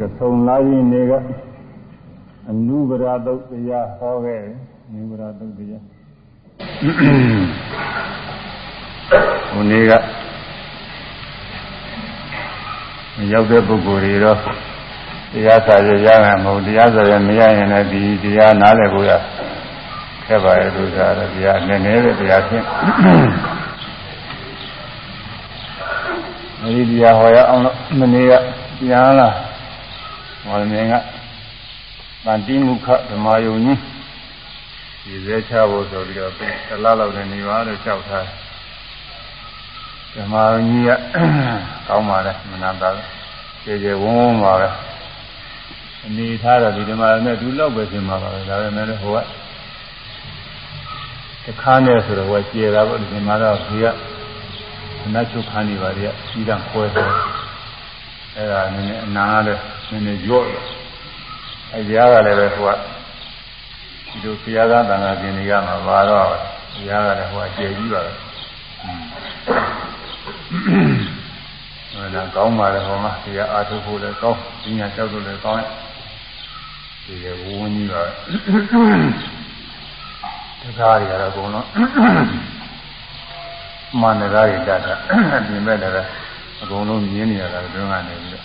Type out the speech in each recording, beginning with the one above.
ကဆုံလာရင်နေကအနုဗရာသုတ်တရားဟောခဲ့တယ်အနုဗရာသုတ်တရားဟိုနေ့ကရောက်တဲ့ပုဂ္ဂိုလ်တွေတော့တရားစာရရမယ်မဟုတ်တရားစာရမရရင်လည်းဒီတရားနားလည်ဖို့ရခဲ့ပါရဲ့လို့ဆိုတာတရားနည်းနည်းပဲတရားဖြင့်အဲဒီတရားဟောရအောင်လို့မနေ့က ပြန်လာမော်လမြိုင်ကတန်တိမုခဓမ္မယုံကြီးဒီဇဲချဖို့ဆိုပြီးတော့တလားလောက်နဲ့နေပါလို့ကြောက်ထားဓမ္မယုံကြီးကကောင်းပါလေမနာတာကျေကျေဝုန်းဝန်းပါပဲအနေထားတော့ဒီဓမ္မနဲ့ဒူလောက်ပဲပြင်ပါပါပဲဒါပေမဲ့ဟိုကတခါနဲ့ဆိုတော့ဟိုကျေတာပေါ့ဒီမှာတော့ဒီကနတ်ချုပ်ခန်းနေပါလေကြီးတန်းခွဲတယ် အဲ့ဒါနည်းနည်းအနာလည်းနည်းနည်းကြော့တယ်အရာကလည်းပဲဟိုကဒီလိုဆရာသားတန်ခါပြင်နေရမှာပါတော့ဆရာကလည်းဟိုအကျေကြီးပါပဲဟိုလည်းကောင်းပါလေဟိုမှာဆရာအာထုဖို့လည်းကောင်းပညာကျောက်လို့လည်းကောင်းဒီကဝန်းကြီးပါတကားတွေကတော့အကုန်လုံးမန္တကားတွေတတ်တာပြင်မဲ့လည်း အကုန်လုံးမြင်နေရတာတွင်းကနေပြီးတော့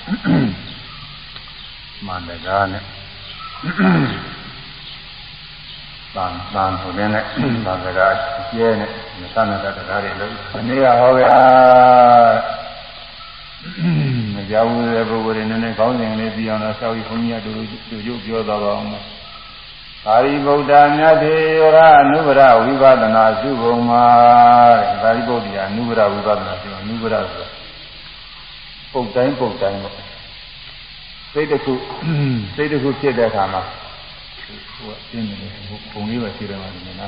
မန္တကားနဲ့တန်တန်ဆိုတဲ့နဲ့မန္တကားကျဲနဲ့သန္တာတရားတွေလို့ဒီနေ့ကဟောခဲ့အားမကြောက်ဘူးတဲ့ပုဂ္ဂိုလ်တွေနည်းနည်းကောင်းစဉ်လေးပြီးအောင်တော့ဆောက်ပြီးဘုန်းကြီးကတို့တို့ရုပ်ပြောသွားပါအောင်ပါရိဗုဒ္ဓမြတ်ထေရအနုဗရဝိပဿနာစုပုံမှာပါရိဗုဒ္ဓရာအနုဗရဝိပဿနာစုအနုဗရဆိုတာ ပုံတိုင်းပုံတိုင်းပေါ့စိတ်တစ်ခုစိတ်တစ်ခုဖြစ်တဲ့အခါမှာဟိုအင်းနေပုံလေးပဲရှိတယ်မှာဒီမှာ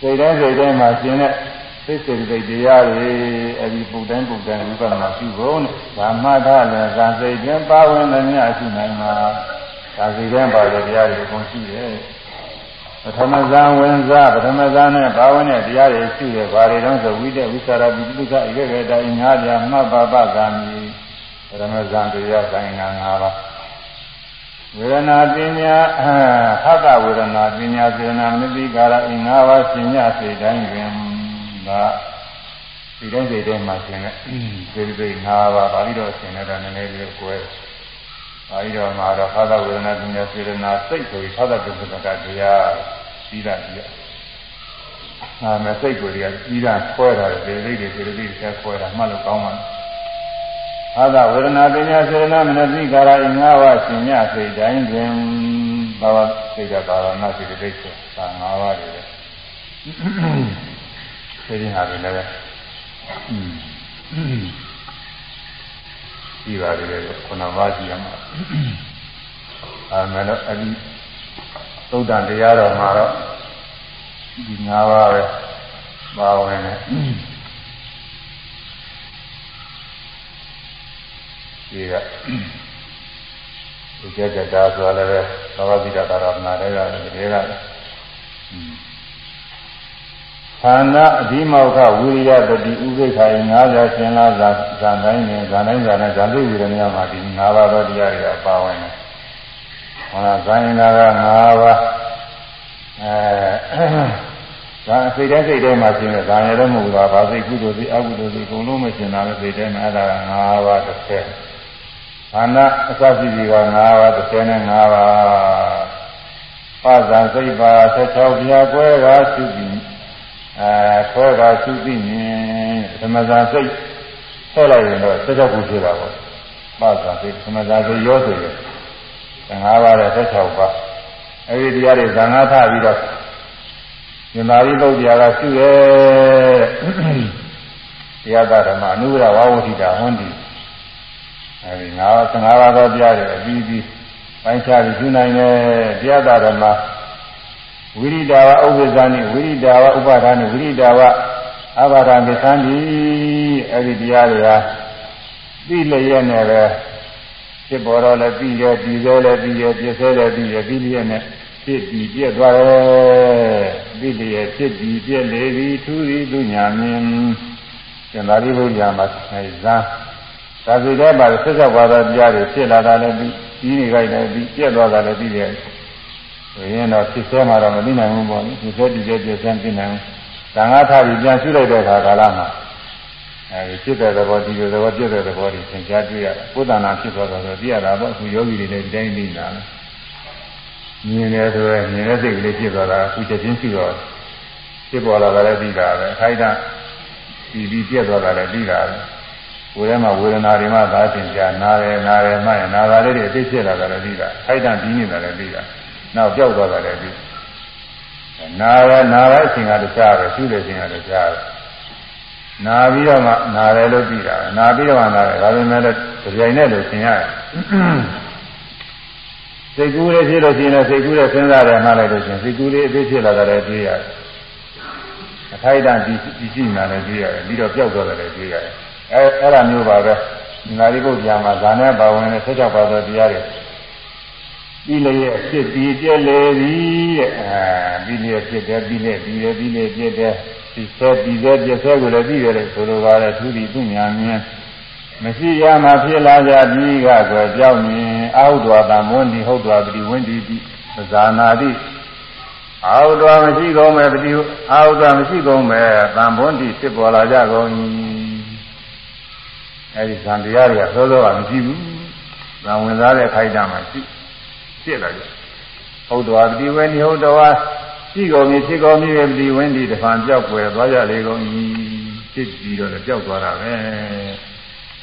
စိတ်တိုင်းစိတ်တိုင်းမှာရှင်းတဲ့စိတ်စိတ်စိတ်တရားတွေအဲဒီပုံတိုင်းပုံတိုင်းဝိပဿနာရှိဖို့နဲ့ဗာမထလည်းဇာစိတ်ချင်းပါဝင်လည်းမြတ်ရှိနိုင်မှာဇာစိတ်ချင်းပါတဲ့တရားတွေအကုန်ရှိတယ် ပထမဇန်ဝင်စားပထမဇန်နဲ့ဘာဝင်တဲ့တရားတွေရှိတယ်ဘာတွေတော့ဆိုဝိတက်ဝိသရာပိတုကဧကကေတိုင်ငါးပြမှတ်ပါပကံမီပထမဇန်တရားဆိုင်ငါ၅ပါးဝေဒနာပညာဟသဝေဒနာပညာစေနာမနိကာရအင်္ဂါပါရှင်ညစေတိုင်းတွင်ဒါဒီတိုင်းစိတ်ထဲမှာရှင်တဲ့စေတိ၅ပါးပါဠိတော်ရှင်တဲ့နည်းနည်းလေးကိုယ် ပါဠိတော်မှာတော့သာသဝေဒနာပညာစေတနာစိတ်ဆိုပြီးသာသပုဂ္ဂကတရားပြီးတာပြီးတာအာမစိတ်ကိုယ်ကြီးပြီးတာခွဲတာလေစိတ်တွေစေတသိက်ဆက်ခွဲတာမှတ်လို့ကောင်းပါသာသဝေဒနာပညာစေတနာမနတိကာရငါးပါးရှင်ညစိတ်တိုင်းတွင်ဘာဝစိတ်ကကာရဏစိတ်တိတ်ဆိုတာငါးပါးတွေလေစိတ်ရင်းဟာလည်းလည်းอืม ရှိပါတယ်ခုနပါးရှိရမှာအဲမဲ့တော့အဒီသုဒ္ဓတရားတော်မှာတော့ဒီ၅ပါးပဲပါဝင်တယ်ဒီကဒီကြကြတာဆိုလည်းပဲသဘာဝိတ္တသာရဏတွေကလည်းတွေက ဌာနအဓိမောက္ခဝိရိယတတိဥပိ္ပခာယ90ရှင်လာဇာဇာတိုင်းနဲ့ဇာတိုင်းဇာနဲ့ဇာတိဝိရဏမှာဒီ၅ပါးသောတရားတွေကပါဝင်တယ်။ဟောဇာရင်လာက၅ပါးအဲဇာစိတ်တဲ့စိတ်ထဲမှာရှင်တဲ့ဇာရတဲ့မဟုတ်ဘူး။ဘာစိတ်ကုသိုလ်စိတ်အကုသိုလ်စိတ်အကုန်လုံးမရှင်တာလည်းစိတ်ထဲမှာအဲ့ဒါက၅ပါးတစ်ဆယ်။ဌာနအစရှိကြီးက၅ပါးတစ်ဆယ်နဲ့၅ပါး။ပါဇာစိတ်ပါ16ပြားကွဲကရှိပြီး အဲဆွဲတာသုသိမြင်သမဇာစိတ်ဆဲလိုက်ရင်တော့စကြောက်ခုဖြစ်တာပေါ့ပါဇာစိတ်သမဇာစိတ်ရောဆိုရင်15ပါးနဲ့16ပါးအဲဒီတရားတွေဇာငါထပြီးတော့မြင်သာရိပုတ္တရာကရှိရဲ့တရားဓမ္မအနုရဝဝတိတာဝန္တိအဲဒီငါ15ပါးသောတရားတွေအပြီးပြီးပိုင်းခြားပြီးရှင်းနိုင်တယ်တရားဓမ္မ ဝိရိဒါဝဥပ္ပဇာနိဝိရိဒါဝဥပါဒာနိဝိရိဒါဝအဘာဒံသံတိအဲ့ဒီတရားတွေဟာသိလျက်နဲ့ပဲဖြစ်ပေါ်တော့လည်းပြီးရပြီးသေးလည်းပြီးရပြည့်သေးလည်းပြီးရပြီးလျက်နဲ့ဖြစ်ပြီးပြည့်သွားတယ်ပြီးလျက်ဖြစ်ပြီးပြည့်လေသည်သူသည်သူညာမြင်ကျင်သာရိပုတ္တရာမှာအဲဇာသာစိတဲ့မှာဆက်ဆက်ပါသောတရားတွေဖြစ်လာတာလည်းပြီးပြီးနေကြတယ်ပြီးပြက်သွားတာလည်းပြီးတယ်ဆို ရင်တော့ဖြစ်ဆဲမှာတော့မသိနိုင်ဘူးပေါ့လေဖြစ်ဆဲတည်တဲ့ပြည့်စံသိနိုင်ဘူးသံဃာထားပြီးပြန်ရှုလိုက်တဲ့အခါကာလမှာအဲဒီဖြစ်တဲ့သဘောဒီလိုသဘောပြည့်တဲ့သဘောတွေသင်ကြားတွေ့ရတာပုဒ္ဒနာဖြစ်သွားတော့သိရတာပေါ့အခုယောဂီတွေလည်းဒီတိုင်းသိနေတာမြင်တယ်ဆိုရင်မြင်တဲ့စိတ်ကလေးဖြစ်သွားတာအခုချက်ချင်းရှိတော့ဖြစ်ပေါ်လာတာလည်းသိတာပဲအခိုက်အတန့်ပြီးပြီးပြည့်သွားတာလည်းသိတာပဲကိုယ်ထဲမှာဝေဒနာတွေမှသာသင်ကြားနာတယ်နာတယ်မှရင်နာတာလေးတွေအသိဖြစ်လာတာလည်းသိတာအခိုက်အတန့်ပြီးနေတာလည်းသိတာ နောက်ပြောက်သွားတာလည်းသိနာရနာရအချိန်ကတခြားပဲရှုတဲ့အချိန်ကတခြားပဲနာပြီးတော့မှနာတယ်လို့သိတာနာပြီးတော့မှနာတယ်ဒါပေမဲ့လည်းကြိုင်နဲ့လို့သင်ရတယ်စိတ်ကူးလေးဖြစ်လို့ရှိရင်စိတ်ကူးလေးစဉ်းစားတယ်မှလိုက်လို့ရှိရင်စိတ်ကူးလေးအသေးဖြစ်လာတာလည်းသိရတယ်အခိုက်အတန့်ဒီဒီရှိနေတယ်သိရတယ်ပြီးတော့ပျောက်သွားတယ်လည်းသိရတယ်အဲအဲ့ဒါမျိုးပါပဲနာရီပုတ်ပြန်မှာဇာနဲ့ပါဝင်တဲ့ဆက်ကြောက်ပါသောတရားတွေ ပြီးလေရဲ့ဖြစ်ပြီးပြက်လေသည်တဲ့အဲပြီးလေဖြစ်တယ်ပြီးလေပြီးလေပြီးလေပြက်တယ်ဒီဆဲပြီးလေပြက်ဆဲကိုလည်းပြီးရတယ်ဆိုလိုပါတယ်သူဒီသူညာမြင်မရှိရမှဖြစ်လာကြပြီးကဆိုကြောက်မြင်အာဟုတော်တံမွန်းဒီဟုတ်တော်ပတိဝင်းဒီတိဇာနာတိအာဟုတော်မရှိကုန်မဲ့ပတိအာဟုတော်မရှိကုန်မဲ့တံမွန်းဒီဖြစ်ပေါ်လာကြကုန်၏အဲဒီဇံတရားတွေကသောသောကမရှိဘူးဇံဝင်စားတဲ့ခိုက်တာမှရှိ ဖြစ်လာကြဟုတ်တော်ပတိဝင်းဒီဟုတ်တော်ရှိကုန်ပြီဖြစ်ကုန်ပြီပတိဝင်းဒီတဖန်ကြောက်ွယ်သွားကြလေကုန်၏ဖြစ်ပြီးတော့ကြောက်သွားတာပဲ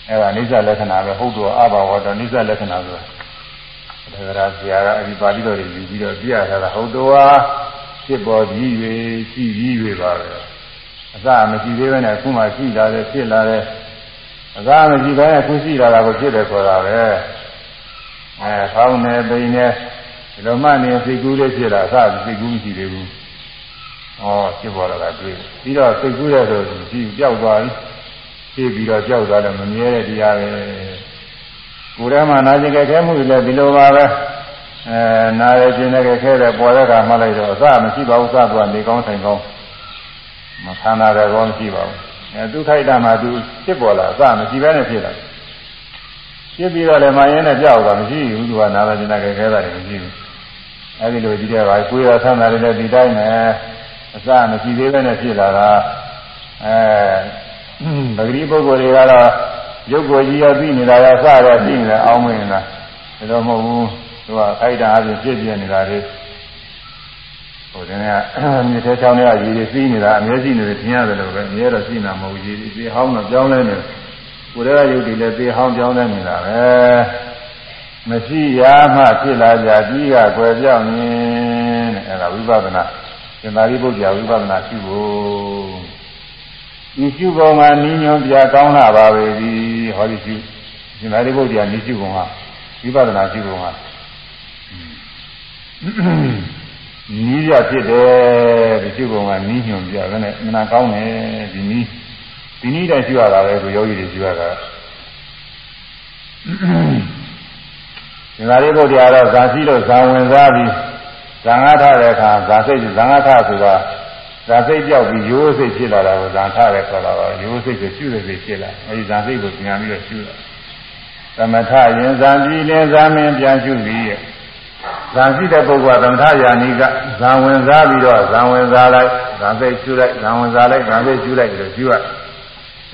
အဲ့ဒါအိစ္ဆလက္ခဏာပဲဟုတ်တော်အဘာဝတော်အိစ္ဆလက္ခဏာဆိုတာဒါကြရာဆရာကအဒီပါဠိတော်တွေယူပြီးတော့ပြရတာဟုတ်တော်ဖြစ်ပေါ်ပြီး၍ရှိပြီး၍ပါပဲအစမရှိသေးဘဲနဲ့အခုမှရှိလာတယ်ဖြစ်လာတယ်အစမရှိဘဲနဲ့အခုရှိလာတာကိုဖြစ်တယ်ဆိုတာပဲ အဲဖောင်းနေပိန်နေဒီလိုမှနေစိတ်ကူးလေးဖြစ်လာအစစိတ်ကူးမရှိသေးဘူးဩဖြစ်ပေါ်လာတာတွေ့ပြီးတော့စိတ်ကူးတဲ့ဆိုရှိပျောက်သွားပြီဖြစ်ပြီးတော့ကြောက်သွားတယ်မမြဲတဲ့တရားပဲကိုယ်ထဲမှာနာကျင်ကြဲခဲမှုတွေလည်းဒီလိုပါပဲအဲနာရကျင်တဲ့ခဲတဲ့ပေါ်တဲ့ကမှလိုက်တော့အစမရှိပါဘူးစသွားနေကောင်းထိုင်ကောင်းမခန္ဓာတယ်ကောမရှိပါဘူးအဲသူခိုက်တာမှသူဖြစ်ပေါ်လာအစမရှိဘဲနဲ့ဖြစ်လာ ဖြစ်ပြီးတော့လည်းမရင်နဲ့ကြောက်တာမရှိဘူးသူကနာရကျင်တဲ့ခဲတာတွေမရှိဘူးအဲဒီလိုကြည့်ရပါကိုယ်ရဆန်းတာတွေလည်းဒီတိုင်းနဲ့အစမရှိသေးဘဲနဲ့ဖြစ်လာတာအဲပဂရိပုဂ္ဂိုလ်တွေကတော့ရုပ်ကိုကြီးရောသိနေတာရောစတော့သိနေတယ်အောင်းမင်းလားဒါတော့မဟုတ်ဘူးသူကခိုက်တာအပြင်ပြည့်ပြည့်နေတာလေဟိုတည်းကမြေထဲချောင်းတွေကရေတွေစီးနေတာအများကြီးနေတယ်ထင်ရတယ်လို့ပဲအများတော့ရှိနေတာမဟုတ်ဘူးရေတွေဟောင်းတော့ကြောင်းလဲနေ ကိုယ်တည်းကရုပ်တွေလည်းသေဟောင်းကြောင်းလဲနေတာပဲမရှိရမှဖြစ်လာကြပြီးကကွယ်ပြောင်းနေတဲ့အဲဒါဝိပဿနာသင်္သာရိပုတ္တရာဝိပဿနာရှိဖို့ဤရှုပုံကနိညွန်ပြကောင်းလာပါပဲဒီဟောဒီရှုရှင်သာရိပုတ္တရာနိရှုပုံကဝိပဿနာရှုပုံကနီးရဖြစ်တယ်ဒီရှုပုံကနီးညွန်ပြတယ်နဲ့မနာကောင်းတယ်ဒီနီး ဒီနီးတိုင်းရှုရတာပဲကိုယောဂီတွေရှုရတာရှင်သာရိပုတ္တရာတော့ဇာရှိလို့ဇာဝင်စားပြီးဇာငါထတဲ့အခါဇာစိတ်ဇာငါထဆိုတာဇာစိတ်ပြောက်ပြီးရိုးစိတ်ဖြစ်လာတာကိုဇာထရဲခေါ်တာပါရိုးစိတ်ကိုရှုတဲ့စိတ်ဖြစ်လာအဲဒီဇာစိတ်ကိုပြန်ပြီးတော့ရှုတာသမထရင်ဇာပြီးလဲဇာမင်းပြန်ရှုပြီးရဲ့ဇာရှိတဲ့ပုဂ္ဂိုလ်ကသမထယာနိကဇာဝင်စားပြီးတော့ဇာဝင်စားလိုက်ဇာစိတ်ရှုလိုက်ဇာဝင်စားလိုက်ဇာစိတ်ရှုလိုက်ပြီးတော့ရှုရဒီ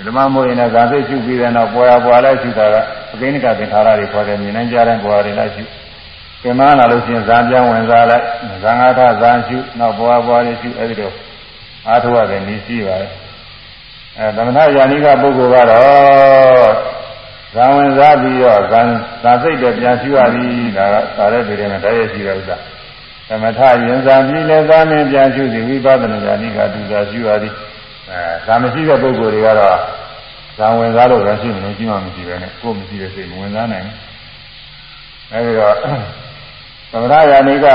လိုမှမဟုတ်ရင်လည်းဇာစိတ်ရှုပြီးတဲ့နောက်ပေါ်ရပေါ်လိုက်ရှုတာကအကိနိကသင်္ခါရတွေခေါ်တယ်မြင်နိုင်ကြတဲ့ပေါ်ရတွေလိုက်ရှုပြန်မလာလို့ရှိရင်ဇာပြန်ဝင်စားလိုက်ဇာငါထဇာရှုနောက်ပေါ်ပေါ်ရရှုအဲဒီတော့အားထုတ်ရတယ်နေရှိပါတယ်အဲသမထယာနိကပုဂ္ဂိုလ်ကတော့ဇံဝင်စားပြီးတော့ဇံဇာစိတ်တဲ့ပြန်ရှိရသည်ဒါကသာတဲ့ပြည်နဲ့တည်းရရှိတဲ့ဥစ္စာသမထရင်ဇာပြီးလည်းသာမင်းပြန်ရှိသည်ဝိပဿနာယာနိကဒုသာရှိရသည် အဲဇာမရှိတဲ့ပုဂ္ဂိုလ်တွေကတော့ဇံဝင်စားလို့ပဲရှိမလို့ရှိမှမရှိပဲနဲ့ကိုယ်မရှိတဲ့စိတ်မဝင်စားနိုင်ဘူးအဲဒီတော့သမထယာနိက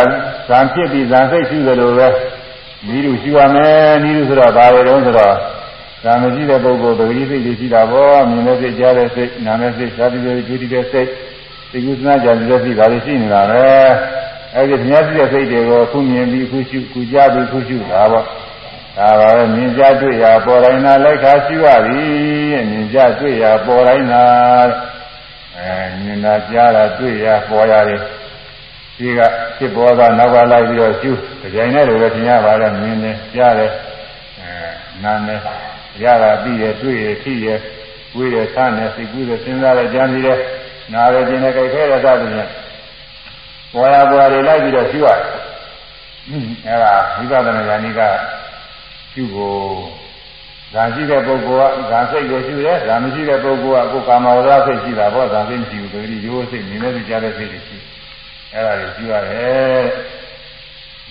ဇံဖြစ်ပြီးဇံစိတ်ရှိသလိုပဲနီးလူရှိရမယ်နီးလူဆိုတော့ဘာတွေတုံးဆိုတော့ဒါမရှိတဲ့ပုဂ္ဂိုလ်ပဂတိစိတ်တွေရှိတာပေါ့မြင်တဲ့စိတ်ကြားတဲ့စိတ်နားတဲ့စိတ်သာတိတဲ့ဒုတိယစိတ်သိကုသနာကြံတဲ့စိတ်ဒါတွေရှိနေတာပဲအဲဒီမြတ်ရှိတဲ့စိတ်တွေကိုခုမြင်ပြီးခုရှုခုကြားပြီးခုရှုတာပေါ့ ဒါပါပဲမြင်ကြတွေ့ရပေါ်တိုင်းသာလိုက်ခါရှိရသည်မြင်ကြတွေ့ရပေါ်တိုင်းသာအဲမြင်တာကြားတာတွေ့ရပေါ်ရတယ်ဒီကဖြစ်ပေါ်ကနောက်ကလိုက်ပြီးတော့ရှုကြိုင်နဲ့လိုပဲသင်ရပါလေမြင်တယ်ကြားတယ်အဲနားတယ်ရတာပြီးရတွေ့ရဖြစ်ရကိုယ်ရဆန်းတယ်စိတ်ကူးတယ်စဉ်းစားတယ်ကြံပြီးတယ်နားရခြင်းနဲ့ကြိုက်ခဲရတာပြင်ပေါ်ရပေါ်ရလိုက်ပြီးတော့ရှုရတယ်အဲဒါဝိပဿနာဉာဏ်ကြီးက ရှုဖို့ဇာရှိတဲ့ပုဂ္ဂိုလ်ကဇာစိတ်ကိုရှုတယ်ဇာမရှိတဲ့ပုဂ္ဂိုလ်ကကိုယ်ကာမဝရစိတ်ရှိတာပေါ့ဇာစိတ်မရှိဘူးဆိုပြီးရိုးစိတ်မြင်တဲ့ကြားတဲ့စိတ်တွေရှိအဲဒါတွေရှုရတယ်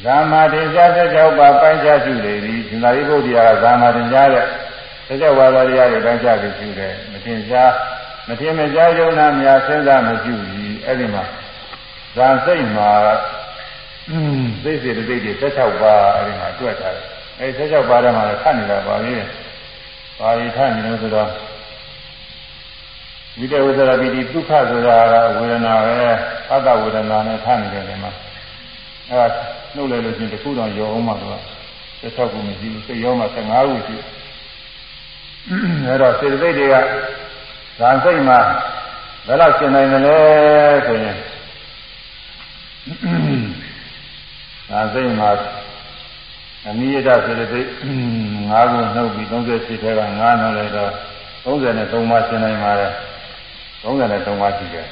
ဇာမာတင်ရှားတဲ့ကြောက်ပါပိုင်းခြားရှုလေသည်သင်္သာရိပုတ္တရာကဇာမာတင်ရှားတဲ့သစ္စာဝါဒတရားတွေပိုင်းခြားပြီးရှုတယ်မတင်ရှားမတင်မရှားယုံနာများစဉ်းစားမရှုဘူးအဲ့ဒီမှာဇာစိတ်မှာသိစေတဲ့စိတ်တွေ16ပါးအဲ့ဒီမှာတွေ့ထားတယ် အဲ16ပါးထဲမှာခတ်နေတာပါလေပါဠိခတ်နေလို့ဆိုတော့ဝိတဝိသရပိတိဒုက္ခဆိုတာကဝေဒနာပဲအတ္တဝေဒနာနဲ့ခတ်နေတယ်ဒီမှာအဲဒါနှုတ်လိုက်လို့ချင်းတစ်ခုတော့ရောအောင်မှတော့16ခုမရှိဘူးစိတ်ရောမှ15ခုရှိအဲတော့စေတသိက်တွေကဇာစိတ်မှာဘယ်လောက်ရှင်းနိုင်တယ်လဲဆိုရင်ဇာစိတ်မှာ အနိယတစေတသိက်5ခုနှုတ်ပြီး38ထဲက9နှုတ်လိုက်တော့33ပါးရှင်းနိုင်ပါတယ်33ပါးရှိတယ်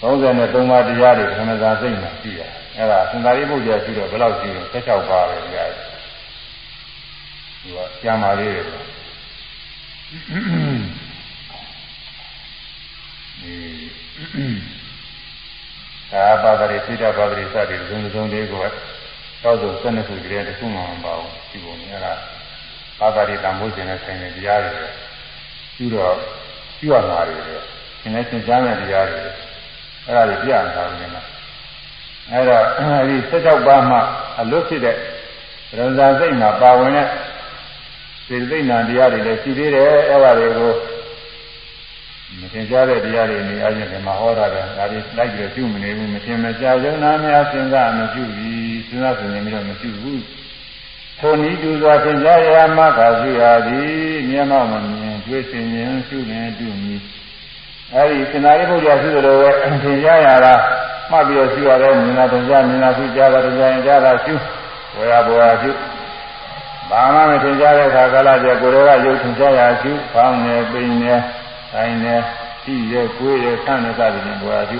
33ပါးတရားတွေခန္ဓာစိတ်မှာရှိတယ်အဲ့ဒါသင်္သာရိပုတ္တရာရှိတော့ဘယ်လောက်ရှိလဲ16ပါးပဲတရားတွေသူကကျမ်းပါလေးတွေ ဒီသာပါဒရိသိတပါဒရိစသည်သုံးသုံးလေးကိုသောက်ဆုံး12ခုကြတဲ့တစ်ခုမှမပါဘူးဒီပုံများကပါဒရိတန်ဖို့ခြင်းနဲ့ဆိုင်တဲ့တရားတွေပြုတော့ပြုရမှာတွေတယ်သင်လည်းသင်ကြားတဲ့တရားတွေအဲ့ဒါတွေပြရတာလည်းမှာအဲ့တော့ဒီ16ပါးမှအလွတ်ဖြစ်တဲ့ရဇာစိတ်မှာပါဝင်တဲ့စေတသိက်နာတရားတွေလည်းရှိသေးတယ်အဲ့ဒါတွေကို မသင်ကြားတဲ့တရားတွေနေအချင်းဒီမှာဟောတာတယ်ဒါတွေလိုက်ပြီးပြုမနေဘူးမသင်မကြားယုံနာများစဉ်းစားမပြုဘူးစဉ်းစားစဉ်းနေပြီးတော့မပြုဘူးထိုနည်းတူစွာသင်ကြားရမှသာရှိရသည်မျက်မှောက်မမြင်တွေ့စဉ်ရင်ရှုနေတုမည်အဲဒီသင်္သာရိပုတ္တရာရှိသလိုပဲသင်ကြားရတာမှတ်ပြီးတော့ရှိရတယ်မြင်တာသင်ကြားမြင်တာရှိကြားတာသင်ကြားရင်ကြားတာရှုဝေယဘောယရှုဘာမှမသင်ကြားတဲ့အခါကာလကျကိုယ်တော်ကယုတ်သင်ကြားရရှုဖောင်းနေပိန်နေ တိုင်းနဲ့ကြည့်ရကိုယ်ရဆန့်နေသတိနဲ့ဘောရပြု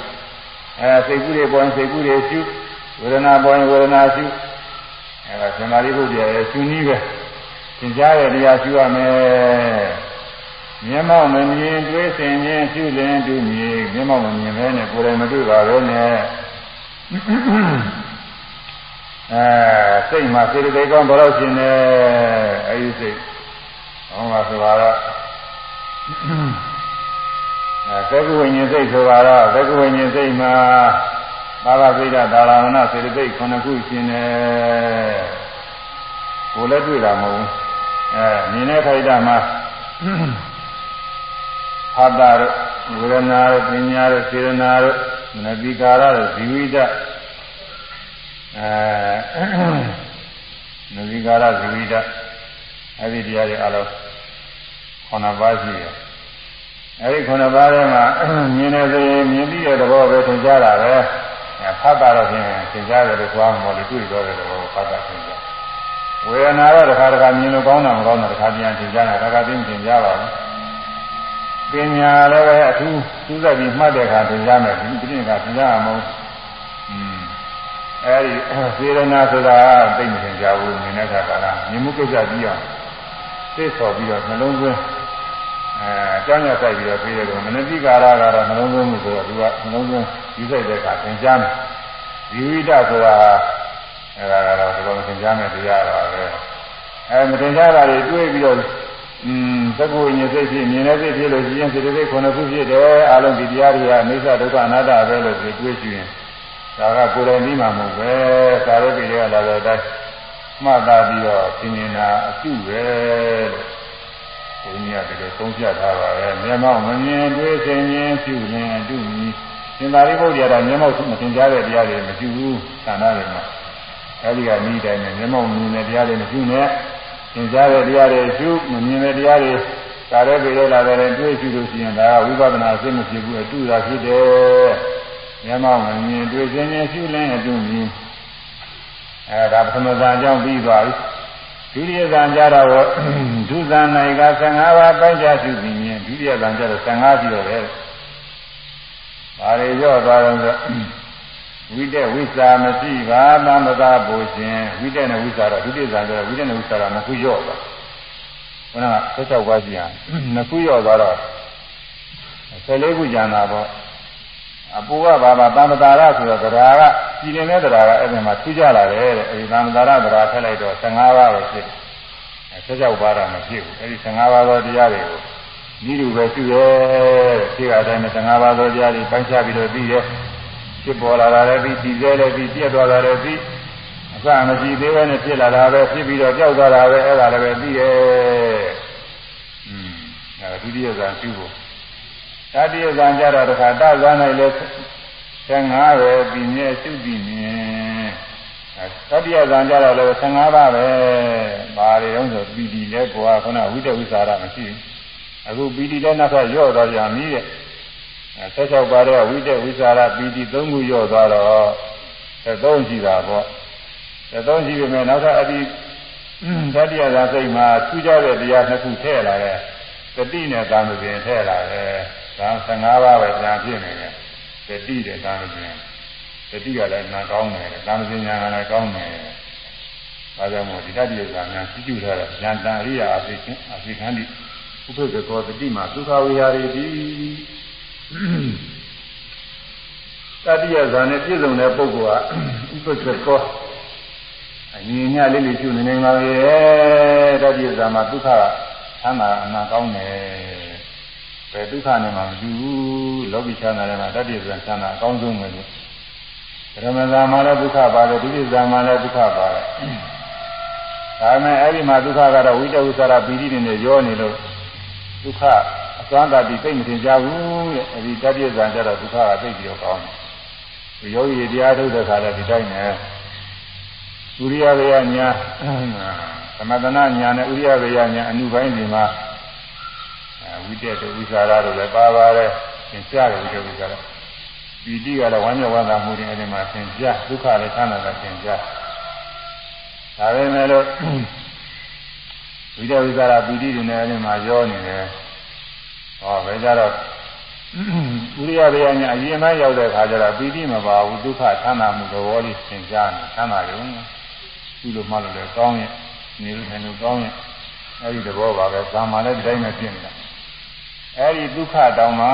အဲစိတ်ကူးတွေပေါ်ရင်စိတ်ကူးတွေရှုဝေဒနာပေါ်ရင်ဝေဒနာရှုအဲဒါသမာဓိဘုရားရဲ့ရှုနည်းပဲသင်ကြားတဲ့တရားရှုရမယ်မျက်မှောက်မမြင်တွေးဆင်ခြင်းရှုလင်တူမြည်မျက်မှောက်မမြင်ပဲနဲ့ကိုယ်တိုင်မတွေ့ပါပဲနဲ့အဲစိတ်မှာစေတသိက်ကောင်းဘယ်တော့ရှင်လဲအဲဒီစိတ်ဟောမှာဆိုတော့အဲ သက္ကဝိညာဉ်စိတ်ဆိုတာတော့သက္ကဝိညာဉ်စိတ်မှာသာဝပိဒဒါရမဏစေတသိက်ခုနှစ်ခုရှင်တယ်ကိုလည်းတွေ့တာမဟုတ်ဘူးအဲမြင်တဲ့ခိုက်တာမှာဟာတာဝေဒနာရပညာရစေရနာရနတိကာရဇီဝိတအဲနတိကာရဇီဝိတအဲဒီတရားတွေအလုံးခုနှစ်ပါးရှိတယ် အဲဒီခုနှစ်ပါးထဲမှာမြင်နေစေမြင်ပြီးတဲ့သဘောပဲသင်ကြားတာပဲဖတ်တာတော့ဖြင့်သင်ကြားတယ်လို့သွားမှလို့တွေ့တော့တဲ့သဘောကိုဖတ်တာသင်ကြားဝေဒနာတော့တစ်ခါတစ်ခါမြင်လို့ကောင်းတာမကောင်းတာတစ်ခါပြန်သင်ကြားတာတစ်ခါပြန်သင်ကြားပါဘူးပညာလည်းပဲအထူးစူးစိုက်ပြီးမှတ်တဲ့အခါသင်ကြားမယ်ဒီပြင်းကသင်ကြားမှာမဟုတ်อืมအဲဒီစေရနာဆိုတာသိမသင်ကြားဘူးမြင်တဲ့အခါကလားမြင်မှုကိစ္စပြီးအောင်သိဆော်ပြီးတော့နှလုံးသွင်း အဲအကြောင်းရဆိုင်ပြီးတော့ပြေးတယ်လို့မနတိကာရကတော့နှလုံးသွင်းမှုဆိုတော့သူကနှလုံးသွင်းယူဆိုင်တဲ့အခါသင်ကြားမယ်ဒီဝိဒဆိုတာအဲဒါကတော့ဒီလိုသင်ကြားမယ်တရားတော့ပဲအဲမသင်ကြားတာတွေတွေးပြီးတော့อืมသက္ကဝိညာဉ်စိတ်ဖြစ်မြင်တဲ့စိတ်ဖြစ်လို့ရှိရင်စေတသိက်ခုနှစ်ခုဖြစ်တယ်အလုံးဒီတရားတွေကအနိစ္စဒုက္ခအနတ္တပဲလို့ဒီတွေးကြည့်ရင်ဒါကကိုယ်တိုင်ပြီးမှမဟုတ်ပဲသာရပိတွေကလာတဲ့အတိုင်းမှတ်သားပြီးတော့သင်္င်နာအစုပဲလို့ ဘုန်းကြီးကတကယ်သုံးပြထားပါရဲ့မျက်မှောက်မမြင်တွေ့ခြင်းချင်းပြုလင်အတုမီသင်္သာရိပုတ္တရာကမျက်မှောက်မသင်ကြားတဲ့တရားတွေမပြုဘူးဌာနတွေမှာအဲဒီကဤတိုင်းနဲ့မျက်မှောက်မြင်တဲ့တရားတွေမရှိနဲ့သင်ကြားတဲ့တရားတွေရှုမမြင်တဲ့တရားတွေကာရဲပေရလာတယ်တွေ့ရှိလို့ရှိရင်ဒါကဝိပဿနာစိတ်မဖြစ်ဘူးအတူတာဖြစ်တယ်မျက်မှောက်မမြင်တွေ့ခြင်းနဲ့ရှုလင်းအတူမြင်အဲဒါပထမဇာအကြောင်းပြီးသွားပြီ ဒုတိယဇာကြတော့ဒုဇာနိုင်က15ပါးပိုင်းခြားရှုပြီးမြင်ဒုတိယဇာကြတော့15ရှိတော့တယ်ဘာတွေရော့သွားတော့ဆိုဝိတက်ဝိစာမရှိပါသမသာပူရှင်ဝိတက်နဲ့ဝိစာတော့ဒုတိယဇာကြတော့ဝိတက်နဲ့ဝိစာတော့နှစ်ခုရော့သွားခုနက16ပါးရှိရနှစ်ခုရော့သွားတော့14ခုကျန်တာပေါ့ အပူကဘာပါသမတာရဆိုတော့တရားကပြည်နေတဲ့တရားကအဲ့ဒီမှာထူးကြလာတယ်တဲ့အဲဒီသမတာရတရားထည့်လိုက်တော့15ပါးပဲဖြစ်တယ်16ပါးတော့မဖြစ်ဘူးအဲဒီ15ပါးသောတရားတွေကိုဤလိုပဲရှိရဲတဲ့ဒီကအတိုင်း15ပါးသောတရားတွေပိုင်းခြားပြီးတော့ပြီးတယ်ဖြစ်ပေါ်လာတာလည်းပြီးတည်သေးလည်းပြီးပြည့်သွားတာလည်းပြီးအစမရှိသေးပဲနဲ့ဖြစ်လာတာပဲဖြစ်ပြီးတော့ကြောက်သွားတာပဲအဲ့ဒါလည်းပဲပြီးရဲ့อืมအဲဒုတိယဇာရှိဖို့ တတိယဇာကြတော့တခါတဇာ၌လည်း15ပဲပြီးမြဲရှုပြီးမြင်တတိယဇာကြတော့လည်း15ပါးပဲဘာတွေတုံးဆိုပီတိလည်းကွာခုနဝိတ္တဝိသရာမရှိဘူးအခုပီတိလည်းနောက်ထပ်ရော့သွားကြပြီတဲ့16ပါးတဲ့ဝိတ္တဝိသရာပီတိ3ခုရော့သွားတော့3ရှိတာပေါ့3ရှိပြီမဲ့နောက်ထပ်အဒီတတိယဇာစိတ်မှာထူးခြားတဲ့တရားနှစ်ခုထည့်လာတယ်တတိနဲ့ကာမဇဉ်ထည့်လာတယ် ဒါ15ပါးပဲပြန်ဖြစ်နေတယ်တတိတဲ့ကာမဇဉ်တတိကလည်းနာကောင်းတယ်ကာမဇဉ်ညာကလည်းကောင်းတယ်ဒါကြောင့်မို့ဒီတတိယဇာများသိကျူထားတဲ့ဉာဏ်တန်အရိယာအသိချင်းအသိခန္ဒီဥပ္ပဇ္ဇောတတိမှာသုခဝိဟာရီတိတတိယဇာနဲ့ပြည့်စုံတဲ့ပုဂ္ဂိုလ်ကဥပ္ပဇ္ဇောအညီညလေးလေးရှုနေနေပါရဲ့တတိယဇာမှာဒုက္ခချမ်းသာအနာကောင်းတယ် ပဲဒုက္ခနဲ့မှမတူဘူးလောကီချမ်းသာတယ်မှာတတိယဇာချမ်းသာအကောင်းဆုံးပဲလို့ပရမဇာမှာလည်းဒုက္ခပါတယ်ဒုတိယဇာမှာလည်းဒုက္ခပါတယ်ဒါပေမဲ့အဲ့ဒီမှာဒုက္ခကတော့ဝိတဝိသရာပီတိတွေနဲ့ရောနေလို့ဒုက္ခအစွမ်းတတိသိမ့်မတင်ကြဘူးတဲ့အဲဒီတတိယဇာကျတော့ဒုက္ခကသိပြီးတော့ကောင်းတယ်ယောဂီတရားထုတ်တဲ့ခါလည်းဒီတိုင်းနဲ့ဥရိယဝေယညာသမထနာညာနဲ့ဥရိယဝေယညာအနုပိုင်းဒီမှာ ဝိတက်တို့ဝိသရာတို့လည်းပါပါတယ်သင်ကြားတယ်ဝိတက်ဝိသရာပီတိကလည်းဝမ်းမြောက်ဝမ်းသာမှုတွေအဲဒီမှာသင်ကြားဒုက္ခလည်းချမ်းသာတာသင်ကြားဒါပေမဲ့လို့ဝိတဝိသရာပီတိတွေနဲ့အဲဒီမှာရောနေတယ်ဟောဘယ်ကြတော့ဥရိယဘေယညာအရင်မှရောက်တဲ့ခါကျတော့ပီတိမပါဘူးဒုက္ခချမ်းသာမှုသဘောလေးသင်ကြားနေချမ်းသာရုံသူ့လိုမှလည်းကောင်းရဲ့နေလို့နေလို့ကောင်းရဲ့အဲဒီသဘောပါပဲဇာမာလည်းဒီတိုင်းပဲဖြစ်နေတာ အဲဒီဒုက္ခတောင်မှ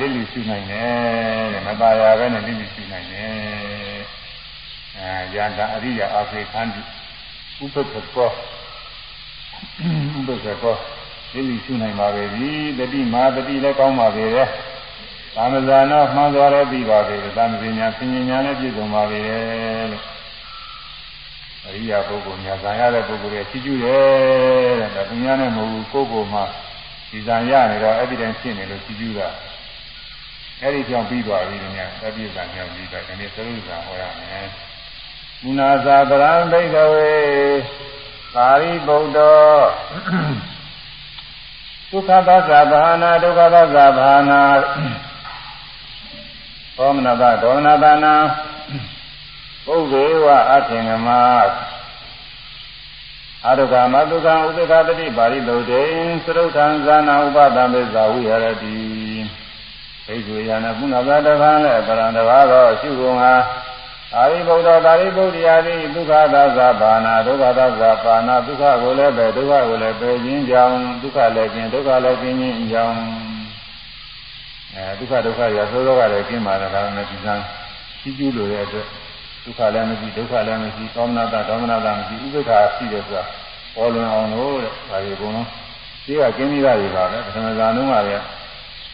တဲ့လိလိရှိနိုင်တယ်တဲ့မပါရပဲနဲ့လိလိရှိနိုင်တယ်အဲယန္တာအရိယာအာဖေခန္တိဥပ္ပခကောဥပ္ပခကောလိလိရှိနိုင်ပါပဲဒီတတိမာတတိလည်းကောင်းပါပဲတဲ့သာမဇာနောမှန်သွားလည်းပြီးပါပဲသာမဇင်ညာဆင်ញညာလည်းပြည့်စုံပါပဲလို့အရိယာပုဂ္ဂိုလ်ညာဇာရတဲ့ပုဂ္ဂိုလ်ရဲ့ချီးကျူးတယ်တဲ့ဒါသူများနဲ့မဟုတ်ဘူးကိုယ့်ကိုယ်မှာ ဒီဇာရနေတော့အဲ့ဒီတိုင်းဖြစ်နေလို့ချီးကျူးတာအဲ့ဒီကြောင့်ပြီးသွားပြီညတတိယဇာကြောင့်ပြီးတော့ဒီနေ့သရုပ်ဇာဟောရမယ်မုနာဇာပရံဘိကဝေပါရိဗုဒ္ဓဒုက္ခသစ္စာဘာနာဒုက္ခသစ္စာဘာနာသောမနတဒေါမနတနာပုဗ္ဗေဝအထင်ကမ အာရုကမတုကံဥပ္ပခတတိပါရိသုတေသရုထံဇာနာဥပဒံမေဇာဝိဟရတိဘိက္ခုယနာပုဏ္ဏဗတဗံလည်းပရံတဘာသောရှုကုန်ဟာအာရိဗုဒ္ဓသာရိပုတ္တရာတိဒုက္ခသစ္စာဘာနာဒုက္ခသစ္စာပါဏဒုက္ခကိုလည်းပဲဒုက္ခကိုလည်းပယ်ခြင်းကြောင့်ဒုက္ခလည်းကျင်ဒုက္ခလည်းကျင်ခြင်းကြောင့်အဲဒုက္ခဒုက္ခရသောသောကလည်းကျင်ပါတော့ဒါနဲ့ဒီကံကြီးကျူးလို့ရတဲ့အတွက် ဒုက္ခလည်းမရှိဒုက္ခလည်းမရှိသောမနာတသောမနာတမရှိဥပ္ပခါရှိတယ်ဆိုတာပေါ်လွင်အောင်လို့တဲ့ဒါတွေအကုန်လုံးဒီကကျင်းပြီးသားတွေပါပဲပထမဇာလုံးကလည်း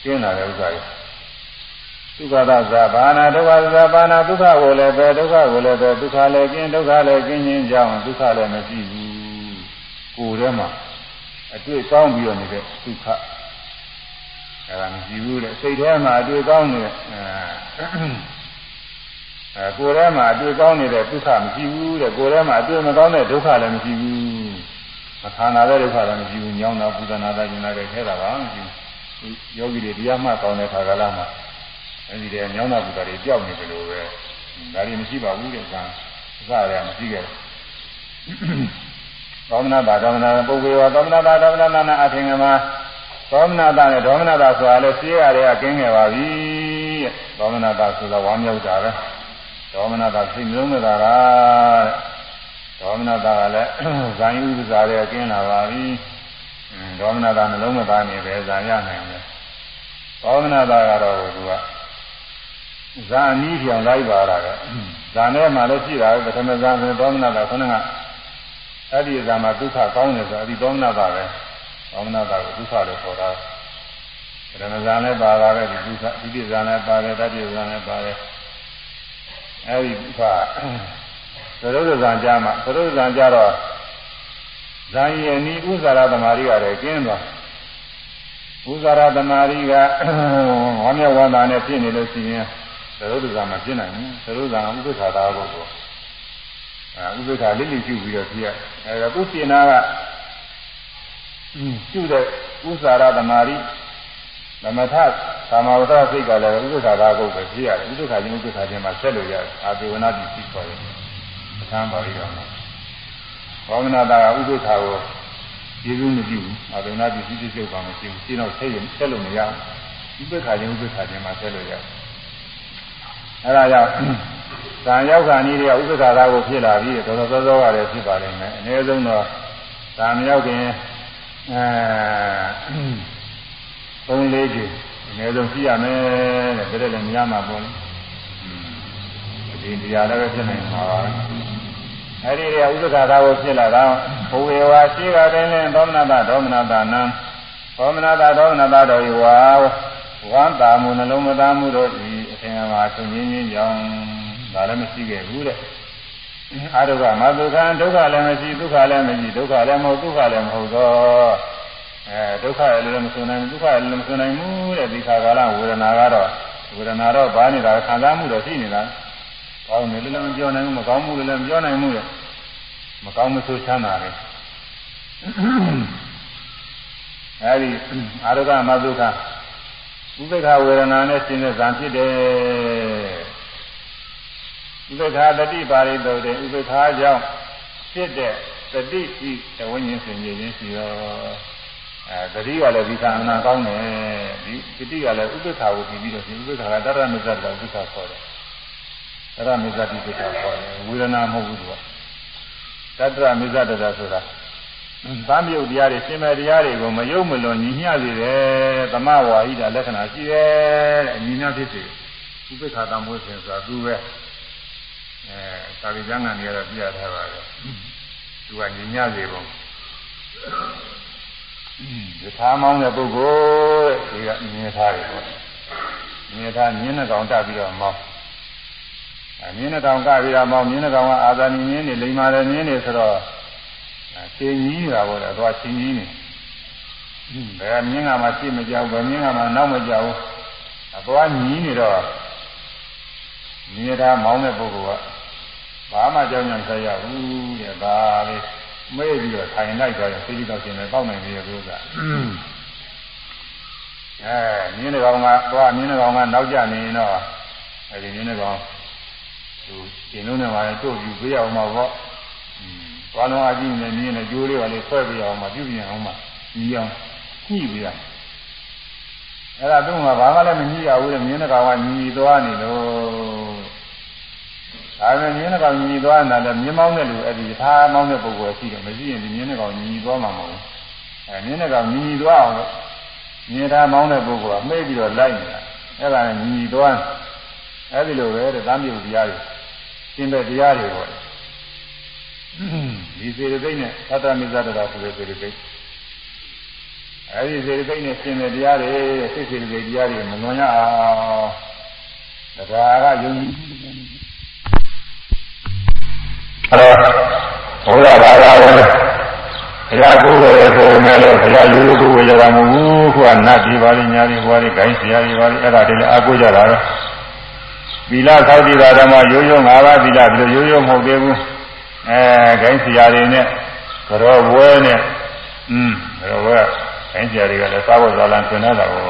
ကျင်းလာတဲ့ဥစ္စာတွေဒုက္ခသဇာဘာနာဒုက္ခသဇာဘာနာဒုက္ခကိုလည်းပဲဒုက္ခကိုလည်းပဲဒုက္ခလည်းကျင်းဒုက္ခလည်းကျင်းခြင်းကြောင့်ဒုက္ခလည်းမရှိဘူးကိုယ်ထဲမှာအတွေ့ကောင်းပြီးတော့နေတဲ့ဒုက္ခအဲဒါမရှိဘူးတဲ့စိတ်ထဲမှာအတွေ့ကောင်းနေတဲ့အဲ အဲကိုယ်ထဲမှာအတွေ့ကောင်းနေတဲ့ဒုက္ခမရှိဘူးတဲ့ကိုယ်ထဲမှာအတွေ့မကောင်းတဲ့ဒုက္ခလည်းမရှိဘူးမခန္ဓာတဲ့ဒုက္ခလည်းမရှိဘူးညောင်းတာပူဇနာတာကျင်တာတွေခဲတာပါမရှိဘူးယောဂီတွေတရားမှကောင်းတဲ့ခါကလာမှာအဲဒီတည်းညောင်းတာပူတာတွေကြောက်နေတယ်လို့ပဲဒါတွေမရှိပါဘူးတဲ့ကံအစရမရှိခဲ့သောမနာတာသောမနာပုဂ္ဂိုလ်ရောသောမနာတာသောမနာနာအထင်ကမှာသောမနာတာနဲ့ဒေါမနာတာဆိုတာလည်းရှင်းရတဲ့ကင်းခဲ့ပါပြီတဲ့သောမနာတာဆိုတာဝမ်းမြောက်တာပဲ ဒေါမနတာစိတ်နှလုံးသားတာဒေါမနတာကလည်းဇာယဥပ္ပဇာရဲ့ကျင်းလာပါပြီဒေါမနတာနှလုံးသားနေပဲဇာရနိုင်တယ်ဒေါမနတာကတော့သူကဇာအနည်းပြောင်လိုက်ပါတာကဇာနဲ့မှလည်းရှိတာပထမဇာဆိုဒေါမနတာခုနကအဲ့ဒီဇာမှာဒုက္ခကောင်းတယ်ဆိုအဲ့ဒီဒေါမနတာပဲဒေါမနတာကိုဒုက္ခလို့ခေါ်တာပထမဇာနဲ့ပါတာပဲဒီဒုက္ခဒုတိယဇာနဲ့ပါတယ်တတိယဇာနဲ့ပါတယ် အဲဒီကသရုပ်ဇံကြမှာသရုပ်ဇံကြတော့ဇာယနီဥဇာရသမารိကလည်းကျင်းသွားဥဇာရသမารိကဝမ်းမြောက်ဝမ်းသာနဲ့ဖြစ်နေလို့ရှိရင်သရုပ်ဇံမဖြစ်နိုင်ဘူးသရုပ်ဇံဥပ္ပခါသာကိုကိုအဲဥပ္ပခါလိလိကျุပြီးတော့ဖြစ်ရအဲဒါသူရှင်နာကကျุတဲ့ဥဇာရသမารိ သမထကာမဝတ္တစိတ်ကလည်းဥပ္ပခါသာကုတ်ပဲဖြစ်ရတယ်ဥပ္ပခါချင်းဥပ္ပခါချင်းမှာဆက်လို့ရတယ်အာသေဝနာတိရှိခေါ်တယ်ပဋ္ဌာန်းပါဠိတော်မှာဘောမနာတာကဥပ္ပခါကိုကျေစုမပြုဘူးအာသေဝနာတိရှိတိစုပ်ပါမရှိဘူးရှင်းတော့ဆက်ရင်ဆက်လို့မရဘူးဥပ္ပခါချင်းဥပ္ပခါချင်းမှာဆက်လို့ရတယ်အဲဒါကြောင့်ဇာရောက်ခါနည်းတွေကဥပ္ပခါသာကိုဖြစ်လာပြီးတော်တော်စောစောကလည်းဖြစ်ပါလိမ့်မယ်အနည်းဆုံးတော့ဇာမရောက်ခင်အဲ သုံးလေးကြိမ်အနည်းဆုံးရှိရမယ်တဲ့ဒါလည်းမရမှာပေါ့လေဒီတရားလည်းပဲဖြစ်နိုင်မှာပါအဲ့ဒီတွေကဥပ္ပခါသာကိုဖြစ်လာတာဘုဝေဝါရှိကတိုင်းနဲ့သောမနာတဒေါမနာတနံသောမနာတဒေါမနာတတော်ဤဝါဝမ်းတာမှုနှလုံးမသားမှုတို့ဤအထင်မှာသူငင်းငင်းကြောင်းဒါလည်းမရှိခဲ့ဘူးတဲ့အာရုကမဒုက္ခဒုက္ခလည်းမရှိဒုက္ခလည်းမရှိဒုက္ခလည်းမဟုတ်ဒုက္ခလည်းမဟုတ်တော့ အဲဒုက္ခရလည်းမဆိုနိုင်ဘူးဒုက္ခရလည်းမဆိုနိုင်ဘူးတဲ့ဒီခါကာလဝေဒနာကတော့ဝေဒနာတော့ဘာနေတာခံစားမှုတော့ရှိနေတာကောင်းတယ်လည်းမပြောနိုင်ဘူးမကောင်းမှုလည်းမပြောနိုင်ဘူးတဲ့မကောင်းမဆိုးချမ်းသာတယ်အဲဒီအာရုကမဒုက္ခဥပေက္ခဝေဒနာနဲ့ရှင်းတဲ့ဇံဖြစ်တယ်ဥပေက္ခတတိပါရိတုတ်တယ်ဥပေက္ခကြောင့်ဖြစ်တဲ့တတိရှိတဝိညာဉ်စင်ကြီးချင်းရှိရော အဲတတိကလည်းဒီသာအနာကောင်းတယ်ဒီတတိကလည်းဥပ္ပခါကိုပြီးပြီးတော့ဒီဥပ္ပခါကတရမစ္ဆတဥပ္ပခါခေါ်တယ်တရမစ္ဆတိဥပ္ပခါခေါ်တယ်ဝေဒနာမဟုတ်ဘူးသူကတတရမစ္ဆတတာဆိုတာသံမြုပ်တရားတွေရှင်မဲ့တရားတွေကိုမယုံမလွန်ညီမျှစေတယ်သမဝါဟိတာလက္ခဏာရှိတယ်တဲ့အညီမျှဖြစ်စေဥပ္ပခါတံမွေးစဉ်ဆိုတာသူပဲအဲသာရိကျမ်းဂန်တွေကတော့ပြရထားပါတယ်သူကညီမျှစေပုံ ယထာမောင်းတဲ့ပုဂ္ဂိုလ်တဲ့ဒီကမြင်ထားတယ်ပေါ့မြင်ထားမြင်းနှကောင်တက်ပြီးတော့မောင်းအမြင်းနှကောင်ကပြီးတော့မောင်းမြင်းနှကောင်ကအာသာနီမြင်းနေလိမ္မာတယ်မြင်းနေဆိုတော့ရှင်ကြီးနေတာပေါ့လေတော့ရှင်ကြီးနေဘယ်မြင်းကမှရှေ့မကြောက်ဘယ်မြင်းကမှနောက်မကြောက်အသွားညီးနေတော့မြင်ထားမောင်းတဲ့ပုဂ္ဂိုလ်ကဘာမှကြောက်ကြံဆက်ရဘူးတဲ့ဒါလေး မေ့ပြီးတော့ထိုင်လိုက်သွားရင်သိပြီးတော့ရှင်လည်းတောက်နိုင်ပြီလို့ကအဲမြင်းတကောင်ကသွားမြင်းတကောင်ကနောက်ကျနေရင်တော့အဲဒီမြင်းတကောင်သူရှင်လုံးနဲ့ပါရင်တို့ယူပေးအောင်မှာပေါ့သွားလုံးအကြည့်နေမြင်းနဲ့ကြိုးလေးပါလေးဆွဲပေးအောင်မှာပြုပြင်အောင်မှာညီအောင်ညှိပေးရအဲ့ဒါသူ့မှာဘာမှလည်းမညှိရဘူးလေမြင်းတကောင်ကညီသွားနေလို့ ဒါပေမဲ့မြင်းနှကောင်ညီသွားတာလည်းမြင်းမောင်းတဲ့လူအဲ့ဒီထားမောင်းတဲ့ပုဂ္ဂိုလ်ရှိတယ်မရှိရင်ဒီမြင်းနှကောင်ညီသွားမှာမဟုတ်ဘူးအဲမြင်းနှကောင်ညီသွားအောင်လို့မြင်းထားမောင်းတဲ့ပုဂ္ဂိုလ်ကမှိတ်ပြီးတော့လိုက်နေတာအဲ့ဒါနဲ့ညီသွားအဲ့ဒီလိုပဲတဲ့သားမြုပ်တရားတွေရှင်းတဲ့တရားတွေပေါ့ဒီစေတသိက်နဲ့သတ္တမိဇ္ဇတရာဆိုတဲ့စေတသိက်အဲဒီစေတသိက်နဲ့ရှင်းတဲ့တရားတွေစိတ်စေတသိက်တရားတွေမလွန်ရအောင်တရားကယုံကြည်အဲ့ တော့ဘုရားဘာသာဝင်ဘုရားကိုယ်ရဲ့ဆိုမယ်လို့ဘုရားရိုးရိုးကိုယ်ကြတာမဟုတ်ဘူးခုကနတ်ဒီပါလိညာဒီဘွားဒီဂိုင်းဆရာဒီပါလိအဲ့ဒါတွေလည်းအကူကြတာပဲသီလသောက်တည်တာဓမ္မရိုးရိုး၅ပါးသီလဒီလိုရိုးရိုးမဟုတ်သေးဘူးအဲခိုင်းဆရာတွေနဲ့ကြောဝဲနဲ့อืมကြောဝဲခိုင်းဆရာတွေကလည်းသာဝဇာလံဆွေနေတာကို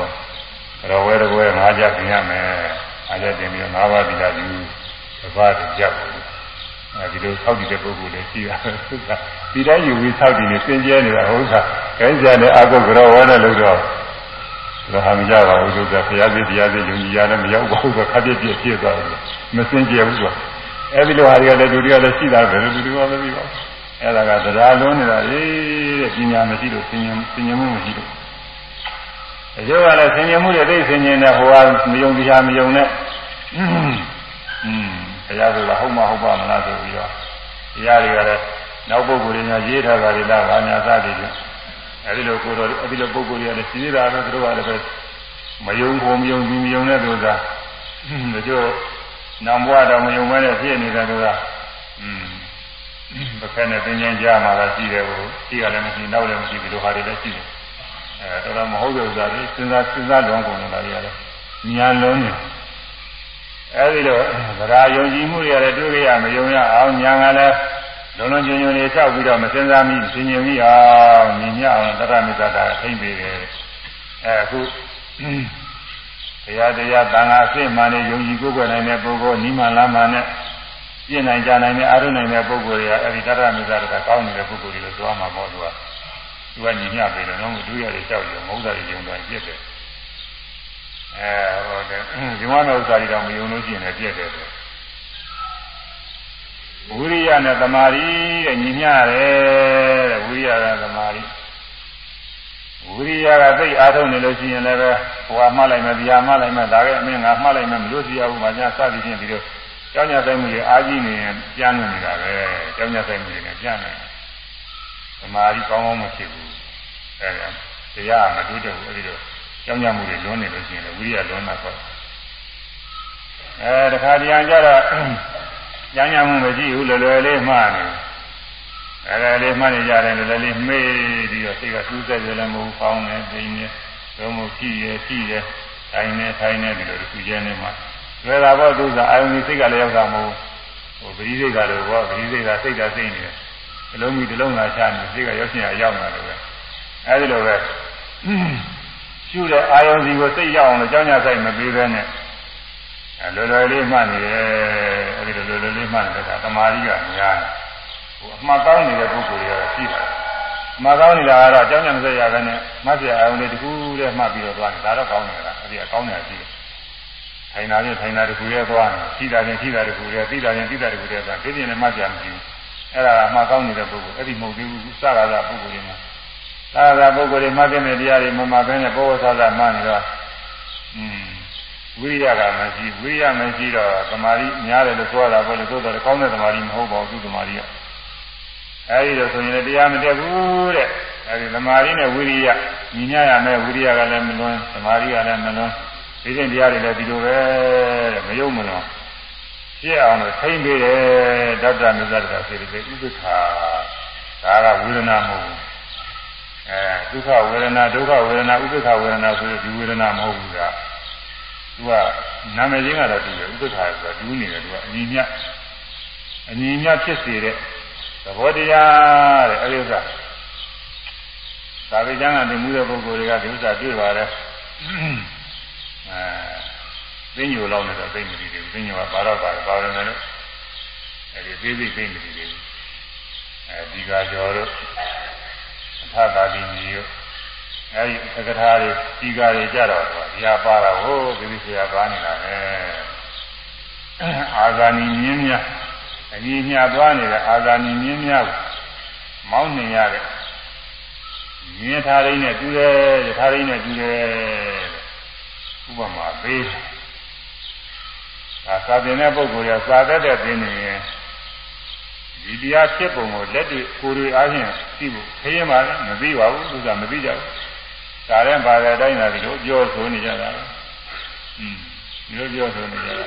ကြောဝဲတကွဲ၅ချက်ပြင်ရမယ်၅ချက်ပြင်ပြီး၅ပါးသီလယူတစ်ပါးတကြပါဘူး အဲဒီလိုသောက်တည်တဲ့ပုဂ္ဂိုလ်တွေရှိတာဒီတိုင်းယူပြီးသောက်တည်နေစင်ကြဲနေတာဟုတ်လားခိုင်းဆရာနဲ့အာကုတ်ကြောဝဲနဲ့လို့တော့တော့ဟာမကြပါဘူးဆိုတော့ဘုရားပြတရားပြယုံကြည်ရတယ်မရောက်ပါဘူးဆိုခက်ပြည့်ပြည့်ဖြစ်သွားတယ်မစင်ကြယ်ဘူးဆိုအဲဒီလိုဟာတွေကလည်းဒုတိယလည်းရှိတာပဲဒုတိယမသိပါဘူးအဲဒါကတရားလုံးနေတာလေတဲ့ပညာမရှိလို့သင်ញင်သင်ញင်မှုမရှိလို့အကျိုးကလည်းသင်ញင်မှုတွေသိသင်ញင်တဲ့ဟိုကမယုံတရားမယုံနဲ့อืม တရားဆိုတာဟုတ်မှဟုတ်ပါမလားဆိုပြီးတော့တရားတွေကလည်းနောက်ပုဂ္ဂိုလ်တွေများရေးထားတာတွေလားဘာညာစသည်ဖြင့်အဲဒီလိုကိုယ်တော်အဲဒီလိုပုဂ္ဂိုလ်တွေကလည်းရှိတာပဲသူတို့ကလည်းပဲမယုံဖို့မယုံဘူးမယုံတဲ့သူကဒါကြောနောင်ဘဝတော့မယုံမဲနဲ့ဖြစ်နေတဲ့သူကอืมတစ်ခါနဲ့သင်ញင်ကြမှာလားရှိတယ်ကိုရှိရလည်းမရှိနောက်လည်းမရှိဒီလိုဟာတွေလည်းရှိတယ်အဲတော်တော်မဟုတ်တဲ့ဥစ္စာတွေစဉ်းစားစဉ်းစားလွန်ကုန်နေတာတွေရတယ်ညာလုံးနေ အဲဒီလိုဗราယုံကြည်မှုတွေရတယ်တွေ့ရမယုံရအောင်ညာကလည်းလုံးလုံးကျုံကျုံနေလျှောက်ပြီးတော့မစဉ်းစားမိသင်ញင်မိအောင်ညီမြအောင်တရမေတ္တာထိမ့်ပေးတယ်အဲအခုတရားတရားတန်ခါအစ်မှန်နဲ့ယုံကြည်ကိုယ်ွယ်နိုင်တဲ့ပုဂ္ဂိုလ်နိမလမ်းမှန်နဲ့ပြည့်နိုင်ကြနိုင်တဲ့အာရုံနိုင်တဲ့ပုဂ္ဂိုလ်တွေကအဲဒီတရမေတ္တာကကောင်းနေတဲ့ပုဂ္ဂိုလ်တွေကိုသွားမှာပေါ့သူကသူကညီမျှပေးတယ်နော်ဒုရတွေလျှောက်ပြီးမဟုတ်တာတွေယုံတော့ပြည့်တယ် အဲဟောတယ်ယုံရမယ့်ဥစ္စာတွေတော့မယုံလို့ရှိရင်လည်းပြည့်တယ်ဆိုဝိရိယနဲ့သမာဓိတဲ့ညီမျှတယ်တဲ့ဝိရိယနဲ့သမာဓိဝိရိယကသိအားထုတ်နေလို့ရှိရင်လည်းပဲဟိုကမှတ်လိုက်မယ်တရားမှတ်လိုက်မယ်ဒါကအမင်းငါမှတ်လိုက်မယ်မလို့စီရဘူးမညာစသည်ဖြင့်ဒီလိုကြောင်းညဆိုင်မှုတွေအားကြီးနေရင်ပြန်နေနေတာပဲကြောင်းညဆိုင်မှုတွေနဲ့ပြန်နေသမာဓိကောင်းကောင်းမဖြစ်ဘူးအဲဒါတရားမတူတော့ဘူးအဲဒီတော့ ကြောင်းညမှုတွေလွန်နေလို့ရှိရင်လည်းဝိရိယလွန်တာပေါ့အဲတခါတရံကြတော့ကျမ်းညာမှုမရှိဘူးလွယ်လွယ်လေးမှားနေအဲဒါလေးမှတ်နေကြတယ်လွယ်လွယ်လေးမေးပြီးတော့စိတ်ကစူးစိုက်ရလည်းမဟုတ်ကောင်းတယ်ပြင်းနေတော့မကြည့်ရကြည့်ရထိုင်နေထိုင်နေဒီလိုသူကျဲနေမှာလွယ်တာပေါ့သူကအာယုန်စိတ်ကလည်းရောက်တာမဟုတ်ဟိုပရိစိတ်ကလည်းဘောပရိစိတ်ကစိတ်ကစိတ်နေတယ်အလုံးကြီးတစ်လုံးသာချနေစိတ်ကရောက်ရှင်ရောက်လာတယ်ပဲအဲဒီလိုပဲ ရှုတဲ့အာယုန်စီကိုစိတ်ရောက်အောင်လို့ကြောင်းကြဆိုင်မပေးဘဲနဲ့အဲလွယ်လွယ်လေးမှတ်နေတယ်အဲဒီလိုလွယ်လွယ်လေးမှတ်နေတဲ့ကသမာဓိကများတယ်ဟိုအမှတ်ကောင်းနေတဲ့ပုဂ္ဂိုလ်တွေကတော့ရှိတယ်အမှတ်ကောင်းနေတာကတော့အကြောင်းကြောင့်မဆက်ရဘဲနဲ့မှတ်ပြအာရုံလေးတစ်ခုတည်းမှတ်ပြီးတော့သွားတယ်ဒါတော့ကောင်းတယ်လားအဲဒီကကောင်းတယ်ရှိတယ်ထိုင်တာချင်းထိုင်တာတစ်ခုတည်းသွားတယ်ရှိတာချင်းရှိတာတစ်ခုတည်းသိတာချင်းသိတာတစ်ခုတည်းသွားဒီပြင်လည်းမှတ်ပြမရှိဘူးအဲ့ဒါကအမှတ်ကောင်းနေတဲ့ပုဂ္ဂိုလ်အဲ့ဒီမဟုတ်သေးဘူးစကားသာပုဂ္ဂိုလ်တွေမှာ စကားသာပုဂ္ဂိုလ်တွေမှတ်တဲ့တရားတွေမမှတ်ဘဲနဲ့ဘောဝဆာသာမှတ်နေတော့อืมဝိရိယကမရှိဝိရိယမရှိတော့သမာဓိများတယ်လို့ပြောတာပေါ့လေသို့တော်ကောင်းတဲ့သမာဓိမဟုတ်ပါဘူးသူသမာဓိကအဲဒီတော့ဆိုရင်တရားမတက်ဘူးတဲ့အဲဒီသမာဓိနဲ့ဝိရိယညီညရမယ်ဝိရိယကလည်းမလွန်သမာဓိကလည်းမလွန်ဒီကျင့်တရားတွေလည်းဒီလိုပဲတဲ့မယုံမလွန်ဖြစ်အောင်လို့ထိမ့်ပေးတယ်ဓာတ္တမြတ်စွာဘုရားစေတသိက်ဥပ္ပခာဒါကဝေဒနာမဟုတ်ဘူး အဲဒုက္ခဝေဒနာဒုက္ခဝေဒနာဥပ္ပခဝေဒနာဆိုရင်ဒီဝေဒနာမဟုတ်ဘူးကသူကနာမည်ချင်းကတော့တူတယ်ဥပ္ပခါဆိုတာတူနေတယ်သူကအညီမြအညီမြဖြစ်စေတဲ့သဘောတရားတဲ့အဲဒီဥစ္စာသာဝေကျမ်းကတင်မှုတဲ့ပုဂ္ဂိုလ်တွေကဒီဥစ္စာတွေ့ပါတယ်အဲသိညိုလောက်နေတော့သိမကြည့်သေးဘူးသိညိုကဘာတော့ပါတယ်ပါရမယ်လို့အဲဒီသိသိသိမကြည့်သေးဘူးအဲဒီကကျော်တို့ အထသာတိကြီးတို့အဲဒီသက္ကထာတွေဒီကာတွေကြတော့ဒီဟာပါတာဟိုဒီလိုဆရာပါနေတာပဲအာဇာနည်မြင်းများအညီမြသွားနေတဲ့အာဇာနည်မြင်းများကိုမောင်းနေရတဲ့မြင်းထားရင်းနဲ့တူတယ်ရထားရင်းနဲ့တူတယ်ဥပမာပေးဒါစာသင်တဲ့ပုဂ္ဂိုလ်ရစာတတ်တဲ့သင်နေရင် ဒီတရားဖြစ်ပုံကိုလက်တွေကိုယ်တွေအားဖြင့်သိဖို့ခရင်ပါလေမသိပါဘူးသူကမသိကြဘူးဒါရင်ပါတဲ့အတိုင်းသာဒီလိုပြောဆိုနေကြတာอืมဒီလိုပြောဆိုနေကြတာ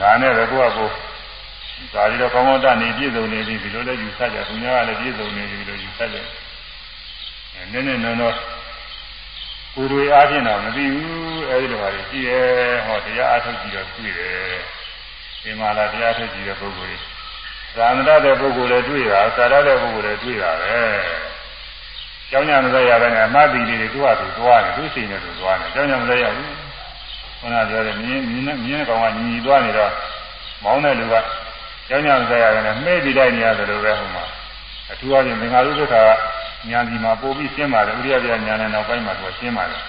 ဒါနဲ့ပဲကိုယ့်အကိုဒါဒီတော့ကောင်းကောင်းတနေပြည့်စုံနေပြီဒီလိုလည်းယူဆကြသူများကလည်းပြည့်စုံနေပြီလို့ယူဆကြနည်းနည်းနော်နော်ကိုယ်တွေအားဖြင့်တော့မသိဘူးအဲဒီလိုပါလေကြည့်ရဲဟောတရားအထုတ်ကြည့်တော့တွေ့တယ်ဒီမှာလာတရားထုတ်ကြည့်တဲ့ပုဂ္ဂိုလ်ကြီး သာမဏေတဲ့ပုဂ္ဂိုလ်လည်းတွေ့တာသာရတဲ့ပုဂ္ဂိုလ်လည်းတွေ့တာပဲကျောင်းညမသက်ရပဲနဲ့အမှတ်တည်လေးတွေသူ့ဟာသူသွားတယ်သူ့စိတ်နဲ့သူသွားတယ်ကျောင်းညမသက်ရဘူးခုနပြောတယ်မြင်းမြင်းမြင်းကောင်ကညီညီသွားနေတော့မောင်းတဲ့လူကကျောင်းညမသက်ရပဲနဲ့မှဲ့ပြီးလိုက်နေရတယ်လို့ပဲဟိုမှာအထူးအဖြင့်သင်္ဃာရုပ္ပခါကညာဒီမှာပို့ပြီးရှင်းပါတယ်ဥရိယပြညာနဲ့နောက်ပိုင်းမှာသူရှင်းပါတယ်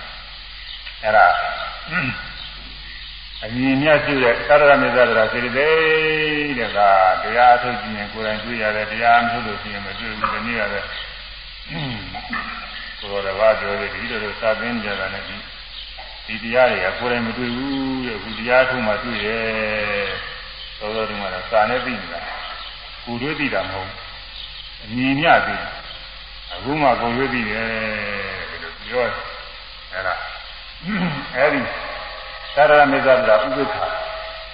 အဲ့ဒါ အမြင်မြတ်ရှိတဲ့သရရမေဇဒရာစေတသိက်တဲ့ကတရားထုတ်ကြည့်ရင်ကိုယ်တိုင်တွေ့ရတယ်တရားမထုတ်လို့ရှိရင်မတွေ့ဘူးဒီနေ့ရတယ်ကိုယ်တော်ကပြောတယ်ဒီလိုလိုစာသင်ကြတာနဲ့ဒီဒီတရားတွေကကိုယ်တိုင်မတွေ့ဘူးတဲ့အခုတရားထုတ်မှတွေ့တယ်သောသောတုန်းကတော့စာနဲ့သိနေတာကိုယ်တွေ့သိတာမဟုတ်အမြင်မြတ်သိအခုမှကိုယ်တွေ့သိတယ်ဒီလိုပြောအဲ့ဒါအဲ့ဒီ သရရမေဇဒရာဥပ္ပခာ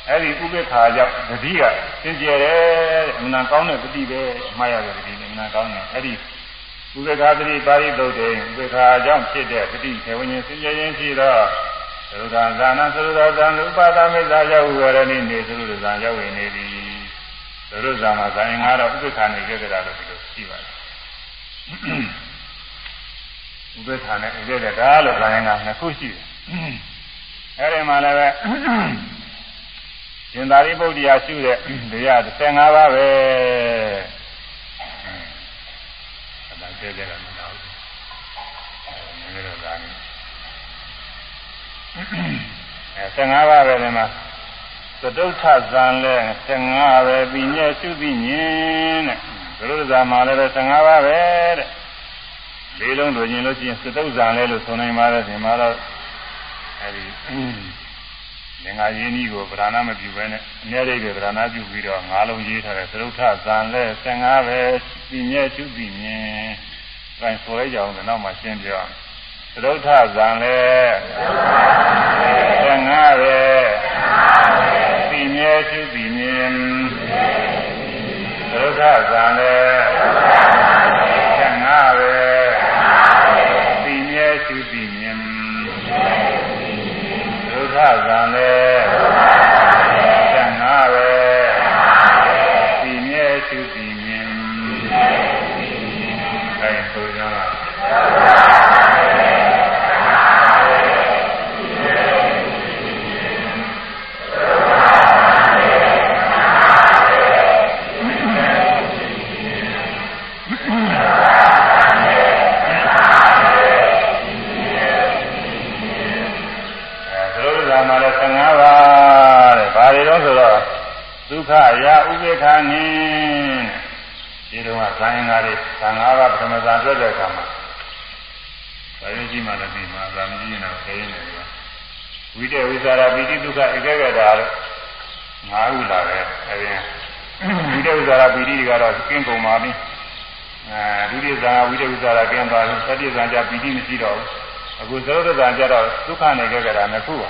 အဲ့ဒီဥပ္ပခာကြောင့်တတိကသင်ကျဲတယ်အမှန်ကောင်းတဲ့တတိပဲအမှားရတယ်တတိအမှန်ကောင်းတယ်အဲ့ဒီဥပ္ပခာတတိပါရိသုတ်တယ်ဥပ္ပခာကြောင့်ဖြစ်တဲ့တတိခေဝဉ္စင်ကြခြင်းဖြစ်တော့သုဒ္ဓဇာနာသုဒ္ဓဇာနဥပဒမေဇာရောက်ဝရဏိနေသုဒ္ဓဇာရောက်ဝင်နေသည်သုဒ္ဓဇာမှာဇာရင်ကတော့ဥပ္ပခာနေကြကြတာလို့ဒီလိုရှိပါတယ်ဥပ္ပခာနဲ့ဥပ္ပခာလို့ဇာရင်ကနှစ်ခုရှိတယ် အဲ့ဒီမှာလည်းပဲရှင်သာရိပုတ္တရာရှုတဲ့တရား15ပါးပဲအဲ့ဒါကျဲကျဲကမနာဘူးနည်းနည်းတော့ဒါနေအဲ15ပါးပဲဒီမှာသတုထဇံလဲ15ပဲပြီးညက်ရှုပြီးညင်းတဲ့ဘုရားဇာမှာလည်း15ပါးပဲတဲ့လေးလုံးတို့ညင်လို့ရှိရင်သတုဇံလဲလို့ဆိုနိုင်ပါတယ်ဒီမှာတော့ အဲဒီငင်္ဂါရင်းကြီးကိုဗရဏမပြုဘဲနဲ့အမြဲတည်းပဲဗရဏပြုပြီးတော့ငါးလုံးရေးထားတဲ့သရုပ်ထဇံလဲ15ပဲပြည့်မြဲသူပြည့်မြင်အဲဆိုလိုက်ကြအောင်နောက်မှရှင်းပြအောင်သရုပ်ထဇံလဲ15ပဲပြည့်မြဲသူပြည့်မြင်သရုပ်ထဇံလဲ ဘူးအခုသရုပ်ဇာကျတော့ဒုက္ခနေကြတာနှစ်ခုပါ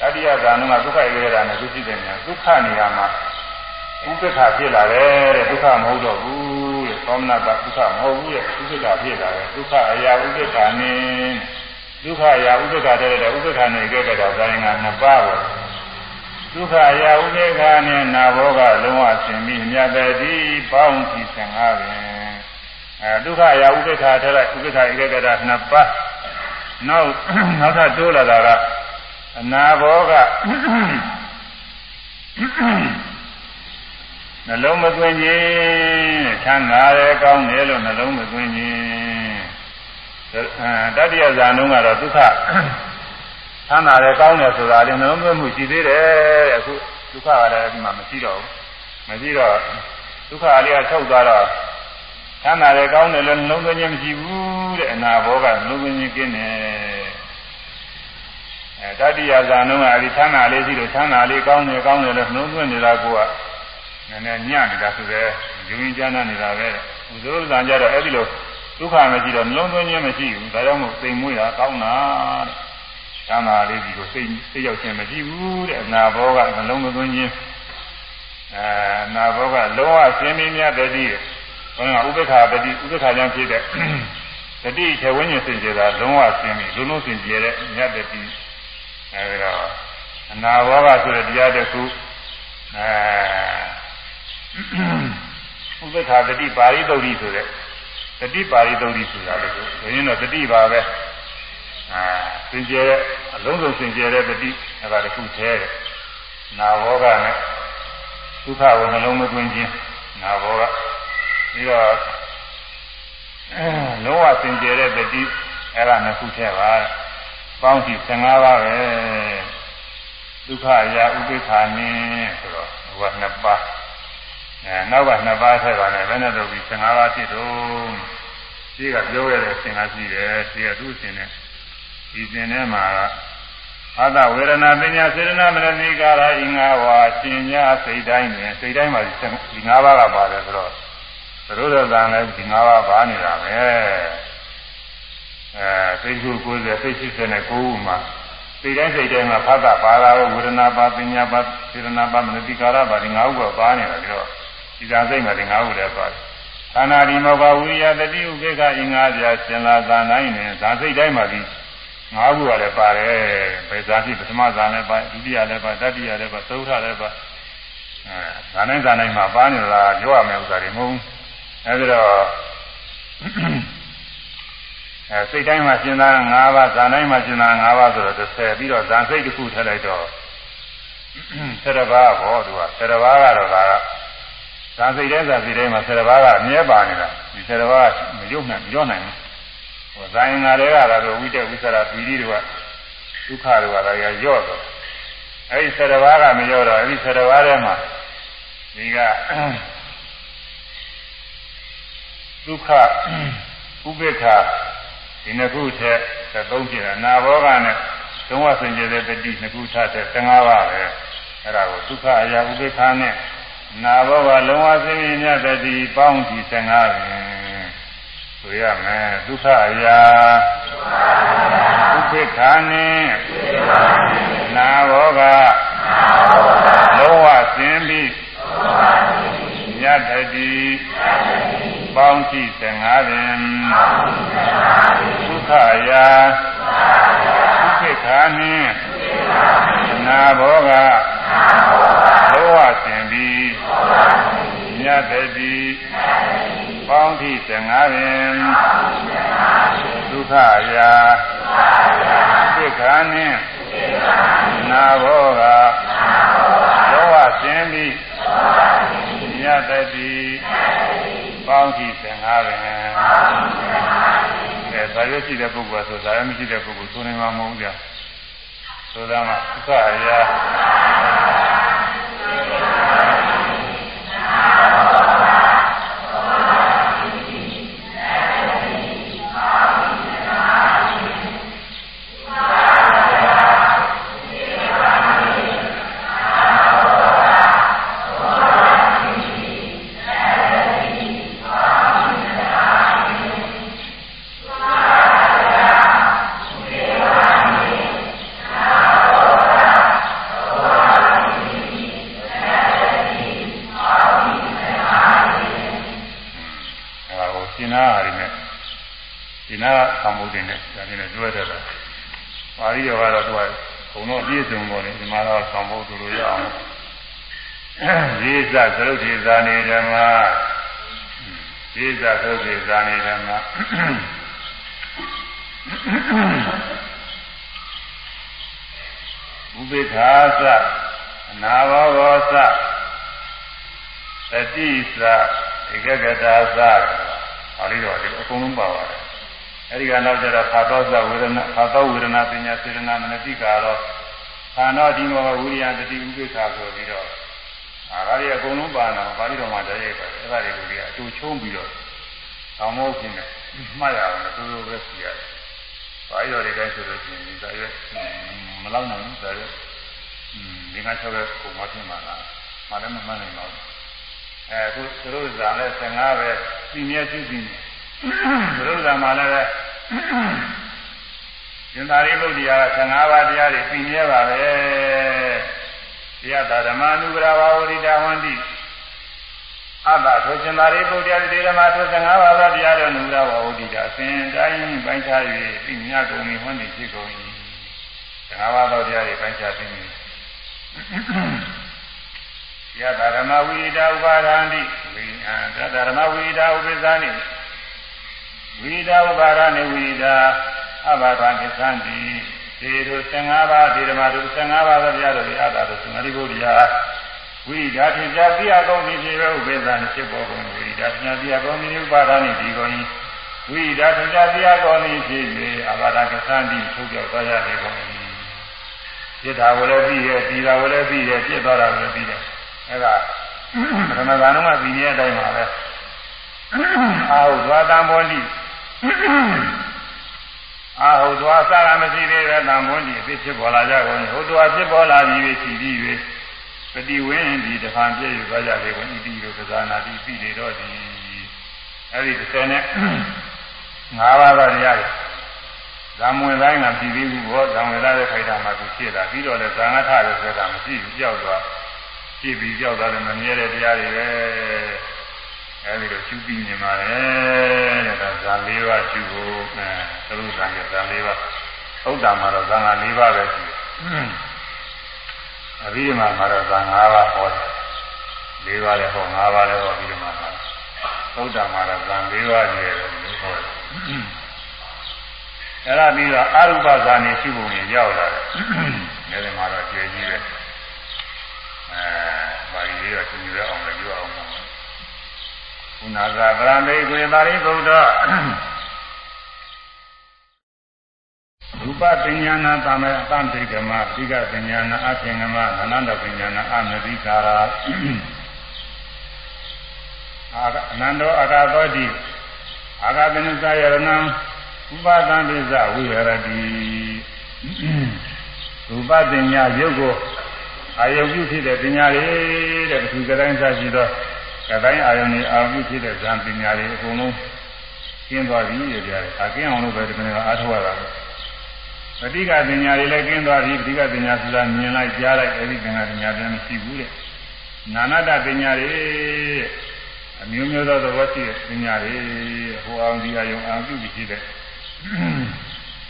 တတိယဇာနုကဒုက္ခဧကဂတာနဲ့သူရှိတယ်များဒုက္ခနေရာမှာဥပ္ပခဖြစ်လာတယ်တဲ့ဒုက္ခမဟုတ်တော့ဘူးတဲ့သောမနာကဒုက္ခမဟုတ်ဘူးတဲ့ဥပ္ပခဖြစ်လာတယ်ဒုက္ခအရာဥပ္ပခနေဒုက္ခအရာဥပ္ပခတဲ့တဲ့ဥပ္ပခနေကြတဲ့ဇာရင်ကနှစ်ပါးပေါ့ဒုက္ခအရာဥပ္ပခနဲ့နာဘောကလုံးဝဆင်ပြီးမြတ်တဲ့ဒီပေါင်းကြည့်15ပင်အဲဒုက္ခအရာဥပ္ပခထဲလိုက်ဥပ္ပခဧကဂတာနှစ်ပါး နောက်နောက်ထပ်တိုးလာတာကအနာဘောကနှလုံးမသွင်းခြင်းချမ်းသာတယ်ကောင်းတယ်လို့နှလုံးမသွင်းခြင်းတတိယဇာနုံကတော့ဒုက္ခချမ်းသာတယ်ကောင်းတယ်ဆိုတာလည်းနှလုံးသွင်းမှုရှိသေးတယ်အခုဒုက္ခကလည်းဒီမှာမရှိတော့ဘူးမရှိတော့ဒုက္ခအလေးကထုတ်သွားတော့ချမ်းသာတယ်ကောင်းတယ်လို့နှလုံးသွင်းခြင်းမရှိဘူးတဲ့အနာဘောကနှလုံးသွင်းခြင်းကင်းတယ် အဲတတိယဇာနုံကအဲဒီချမ်းသာလေးရှိလို့ချမ်းသာလေးကောင်းတယ်ကောင်းတယ်လို့နှလုံးသွင်းနေတာကိုကနည်းနည်းညံ့နေတာဆိုတဲ့ယူရင်းကျမ်းနေတာပဲဘုဇုဇံကြတော့အဲ့ဒီလိုဒုက္ခမရှိတော့နှလုံးသွင်းခြင်းမရှိဘူးဒါကြောင့်မို့သိမ်မွေးတာကောင်းတာတဲ့ချမ်းသာလေးဒီကိုစိတ်စိတ်ရောက်ခြင်းမရှိဘူးတဲ့အနာဘောကနှလုံးသွင်းခြင်းအဲနာဘောကလုံးဝဆင်းမင်းများတည်းဘုန်းကဥပ္ပခာတတိဥပ္ပခာကြောင့်ဖြစ်တဲ့တတိထေဝိညာဉ်စင်ကြယ်တာလုံးဝဆင်းပြီးလုံးလုံးစင်ကြယ်တဲ့မြတ်တတိ အဲဒီတော့အနာဘောဂဆိုတဲ့တရားတစ်ခုအဲဥပ္ပခာတတိပါရိသုတ်တိဆိုတဲ့တတိပါရိသုတ်တိဆိုတာလည်းဆိုရင်တော့တတိပါပဲအာစင်ကြယ်တဲ့အလုံးစုံစင်ကြယ်တဲ့တတိအဲဒါတစ်ခုသေးတယ်နာဘောဂနဲ့ဒုက္ခကိုနှလုံးမသွင်းခြင်းနာဘောဂပြီးတော့လုံးဝစင်ကြယ်တဲ့တတိအဲ့ဒါနှစ်ခုထည့်ပါ ပေါင်းကြည့်15ပါးပဲဒုက္ခရာဥပိ္ပခာနင်းဆိုတော့ဟိုကနှစ်ပါးအဲနောက်ကနှစ်ပါးထည့်ပါနဲ့ဘယ်နဲ့တော့ပြီး15ပါးဖြစ်တော့ရှိကပြောရတဲ့သင်္ကားရှိတယ်ရှိကသူ့ရှင်နဲ့ဒီသင်ထဲမှာအာသဝေဒနာပညာစေရနာမရဏိကာရဤငါးပါးရှင်ညာစိတ်တိုင်းနဲ့စိတ်တိုင်းမှာဒီငါးပါးကပါတယ်ဆိုတော့သရုပ်တော်တန်လည်းဒီ၅ပါးပါနေတာပဲ အဲစိတ်ကူ90စိတ်80နဲ့9ခုမှာစိတ်တိုင်းစိတ်တိုင်းမှာဖတ်တာပါလာဝေဒနာပါပညာပါစေရနာပါမနတိကာရပါဒီ၅ခုကပါနေတာပြီးတော့ဒီသာစိတ်မှာဒီ၅ခုလည်းပါတယ်ခန္ဓာဒီမောဘဝိယတတိဥပေက္ခအင်္ဂါပြရှင်လာသာနိုင်နေဇာစိတ်တိုင်းမှာဒီ၅ခုကလည်းပါတယ်ဘယ်ဇာတိပထမဇာလည်းပါဒုတိယလည်းပါတတိယလည်းပါသုထလည်းပါအဲဇာနိုင်ဇာနိုင်မှာပါနေတာပြောရမယ့်ဥစ္စာတွေမဟုတ်ဘူးအဲဒီတော့ အဲစိတ်တိုင်းမှာရှင်းသား၅ပါးဇာတိုင်းမှာရှင်းသား၅ပါးဆိုတော့30ပြီးတော့ဇာစိတ်တစ်ခုထည့်လိုက်တော့7ပါးဟောသူက7ပါးကတော့ဒါကဇာစိတ်တဲ့ဇာစိတ်တိုင်းမှာ7ပါးကအမြဲပါနေတာဒီ7ပါးမရုပ်နိုင်မရောနိုင်ဘူးဟောဇာရင်ငါတွေကကတော့ဝိတက်ဝိသရာပီတိတွေကဒုက္ခတွေကလည်းရော့တော့အဲဒီ7ပါးကမရော့တော့အဲဒီ7ပါးထဲမှာဒီကဒုက္ခဥပေက္ခ ဒီနှစ်ခုထက်သုံးပြတာနာဘောကနဲ့သုံးဝဆင်ကျတဲ့တတိနှစ်ခုထက်15ပါးပဲအဲ့ဒါကိုဒုက္ခအရာဥပေက္ခနဲ့နာဘောကလုံးဝဆင်မြင်တဲ့တတိပေါင်းဒီ15ပဲဆိုရမယ်ဒုက္ခအရာဥပေက္ခနဲ့နာဘောကလုံးဝဆင်ပြီးညတတိ ပေါင်းကြည့်15ပင်ဒုက္ခရာဒုက္ခခာနှင့်နာဘောကလောဝဆင်ပြီးညတတိပေါင်းကြည့်15ပင်ဒုက္ခရာဒုက္ခခာနှင့်နာဘောကလောဝဆင်ပြီးညတတိ ပေါင်းကြည့်15ပဲအဲဇာရွရှိတဲ့ပုဂ္ဂိုလ်ဆိုဇာရွမရှိတဲ့ပုဂ္ဂိုလ်ဆိုနေမှာမဟုတ်ဘူးကြာဆိုတာမှသက္ခရာ သရုပ်ထေဇာနေဓမ္မသေဇသရုပ်ထေဇာနေဓမ္မဥပိ္ပခာသအနာဘောဘောသတတိသဧကဂတာသပါဠိတော်ဒီအကုန်လုံးပါပါတယ်အဲဒီကနောက်ကျတော့ခါသောသဝေဒနာခါသောဝေဒနာပညာစေရနာမနတိကတော့ခန္ဓာဒီမောဝိရိယတတိဥပိ္ပခာဆိုပြီးတော့ အာဒါတွေအကုန်လုံးပါတာပါဠိတော်မှာတည်းရဲ့ပဲအဲ့ဒါတွေကိုကြီးအတူချုံးပြီးတော့ဆောင်းမိုးခြင်းနဲ့မှတ်ရအောင်လို့သူတို့ပဲစီရတယ်။ပါဠိတော်တွေတိုင်းဆိုလို့ရှိရင်ဒီစာရွက်မလောက်နိုင်ဘူးစာရွက်ဒီကချက်ပဲပုံမှန်ဖြစ်မှာလား။မလည်းမမှန်နိုင်ပါဘူး။အဲအခုသူတို့ဇာလည်း15ပဲစီမြဲရှိပြီးသူတို့ဇာမှာလည်းရှင်သာရိပုတ္တရာ15ပါးတရားတွေစီမြဲပါပဲ။ ယတဓမ္မနုဂရဝဝရိတာဝန္တိအဘထိုရှင်သာရိပုတ္တရာတိဓမ္မထို15ပါးသောတရားတော်နုရဝဟုတ်တိတာအစဉ်တိုင်းပိုင်းခြား၍ပြညတ်ကုန်၏ဟောနေဖြစ်ကုန်၏15ပါးသောတရားတွေပိုင်းခြားပြီးယသဓမ္မဝိဒာဥပါဒံတိဝိအံသဓမ္မဝိဒာဥပ္ပဇာနိဝိဒာဥပါဒနိဝိဒာအဘာဒံကိသံတိ ဒီတို့15ပါးဒီဓမ္မတို့15ပါးသောတရားတော်တွေအတာတို့သမာဓိဘုရားဝိဓာထင်ရှားပြအကုန်ဖြစ်ဖြစ်ဥပ္ပဇာနိဖြစ်ပေါ်ကုန်ဝိဓာထင်ရှားပြအကုန်မြဥပါဒနိဒီကုန်ဝိဓာထင်ရှားပြအကုန်ဖြစ်၍အဘာဒံကိသံတိထုတ်ပြောသွားရလေကုန်ပြစ်တာကိုလည်းပြီးရဲ့ပြီးတာကိုလည်းပြီးရဲ့ပြစ်သွားတာကိုလည်းပြီးတယ်အဲ့ဒါပထမကံတော့မှပြီးနေတဲ့အတိုင်းပါပဲအာဟုသွားတံဘောတိ အာဟုသွားစကားမရှိသေးတဲ့တံဘောတိအဖြစ်ဖြစ်ပေါ်လာကြကုန်ဟိုသွားဖြစ်ပေါ်လာပြီးရှိပြီး၍ပฏิဝင်းဒီတဖန်ပြည့်ယူသွားကြလေကုန်ဣတိတို့ကစားနာတိပြီးနေတော့ဒီအဲ့ဒီ30နဲ့၅ပါးသောတရားတွေဇံဝင်တိုင်းကပြည်ပြီးဘူးဘောဇံဝင်လာတဲ့ခိုက်တာမှသူဖြစ်တာပြီးတော့လည်းဇံငါထရဆိုတာမရှိဘူးကြောက်သွားဖြစ်ပြီးကြောက်သွားတယ်မမြဲတဲ့တရားတွေပဲအဲဒီလိုရှုပြီးနေပါလေတဲ့ဒါ ဇာ၄ပါးရှုဖို့အဲသရုပ်ဇာကဇာ၄ပါးဥဒ္ဒါမှာတော့ဇာငါ၄ပါးပဲရှိတယ်အဘိဓမ္မာမှာတော့ဇာ၅ပါးဟောတယ်၄ပါးလည်းဟော၅ပါးလည်းဟောအဘိဓမ္မာမှာဥဒ္ဒါမှာတော့ဇာ၄ပါးကြီးတယ်လို့ဟောတယ်အဲ့ဒါပြီးတော့အရူပဇာနေရှုပုံကြီးရောက်လာတယ်အဲဒီမှာတော့ကျေကြီးပဲအဲပါဠိလေးတော့သူရအောင်လည်းပြောအောင် ပါခုနကဗရမေကွေပါရိဗုဒ္ဓရူပပညာနာတမေအတံတိကမသိကပညာနာအပြင်ကမအနန္တပညာနာအမတိကာရာအာအနန္တောအာဂသောတိအာဂပနိသယရဏံဥပဒံပိဇဝိရတိရူပပညာရုပ်ကိုအာယုပြုဖြစ်တဲ့ပညာတွေတဲ့ဒီကတိုင်းစားရှိတော့ ကတိုင်းအာယုန်တွေအာယုဖြစ်တဲ့ဇံပညာတွေအကုန်လုံးကျင်းသွားပြီရဲ့ကြတယ်။အကင်းအောင်လို့ပဲဒီကနေ့ကအားထုတ်ရတာပဲ။ပဋိကပညာတွေလည်းကျင်းသွားပြီပဋိကပညာဆိုတာမြင်လိုက်ကြားလိုက်အဲဒီပညာပညာပြန်မရှိဘူးတဲ့။နာနာတပညာတွေအမျိုးမျိုးသောသဘောရှိတဲ့ပညာတွေဟိုအောင်ဒီအာယုန်အာယုဖြစ်တဲ့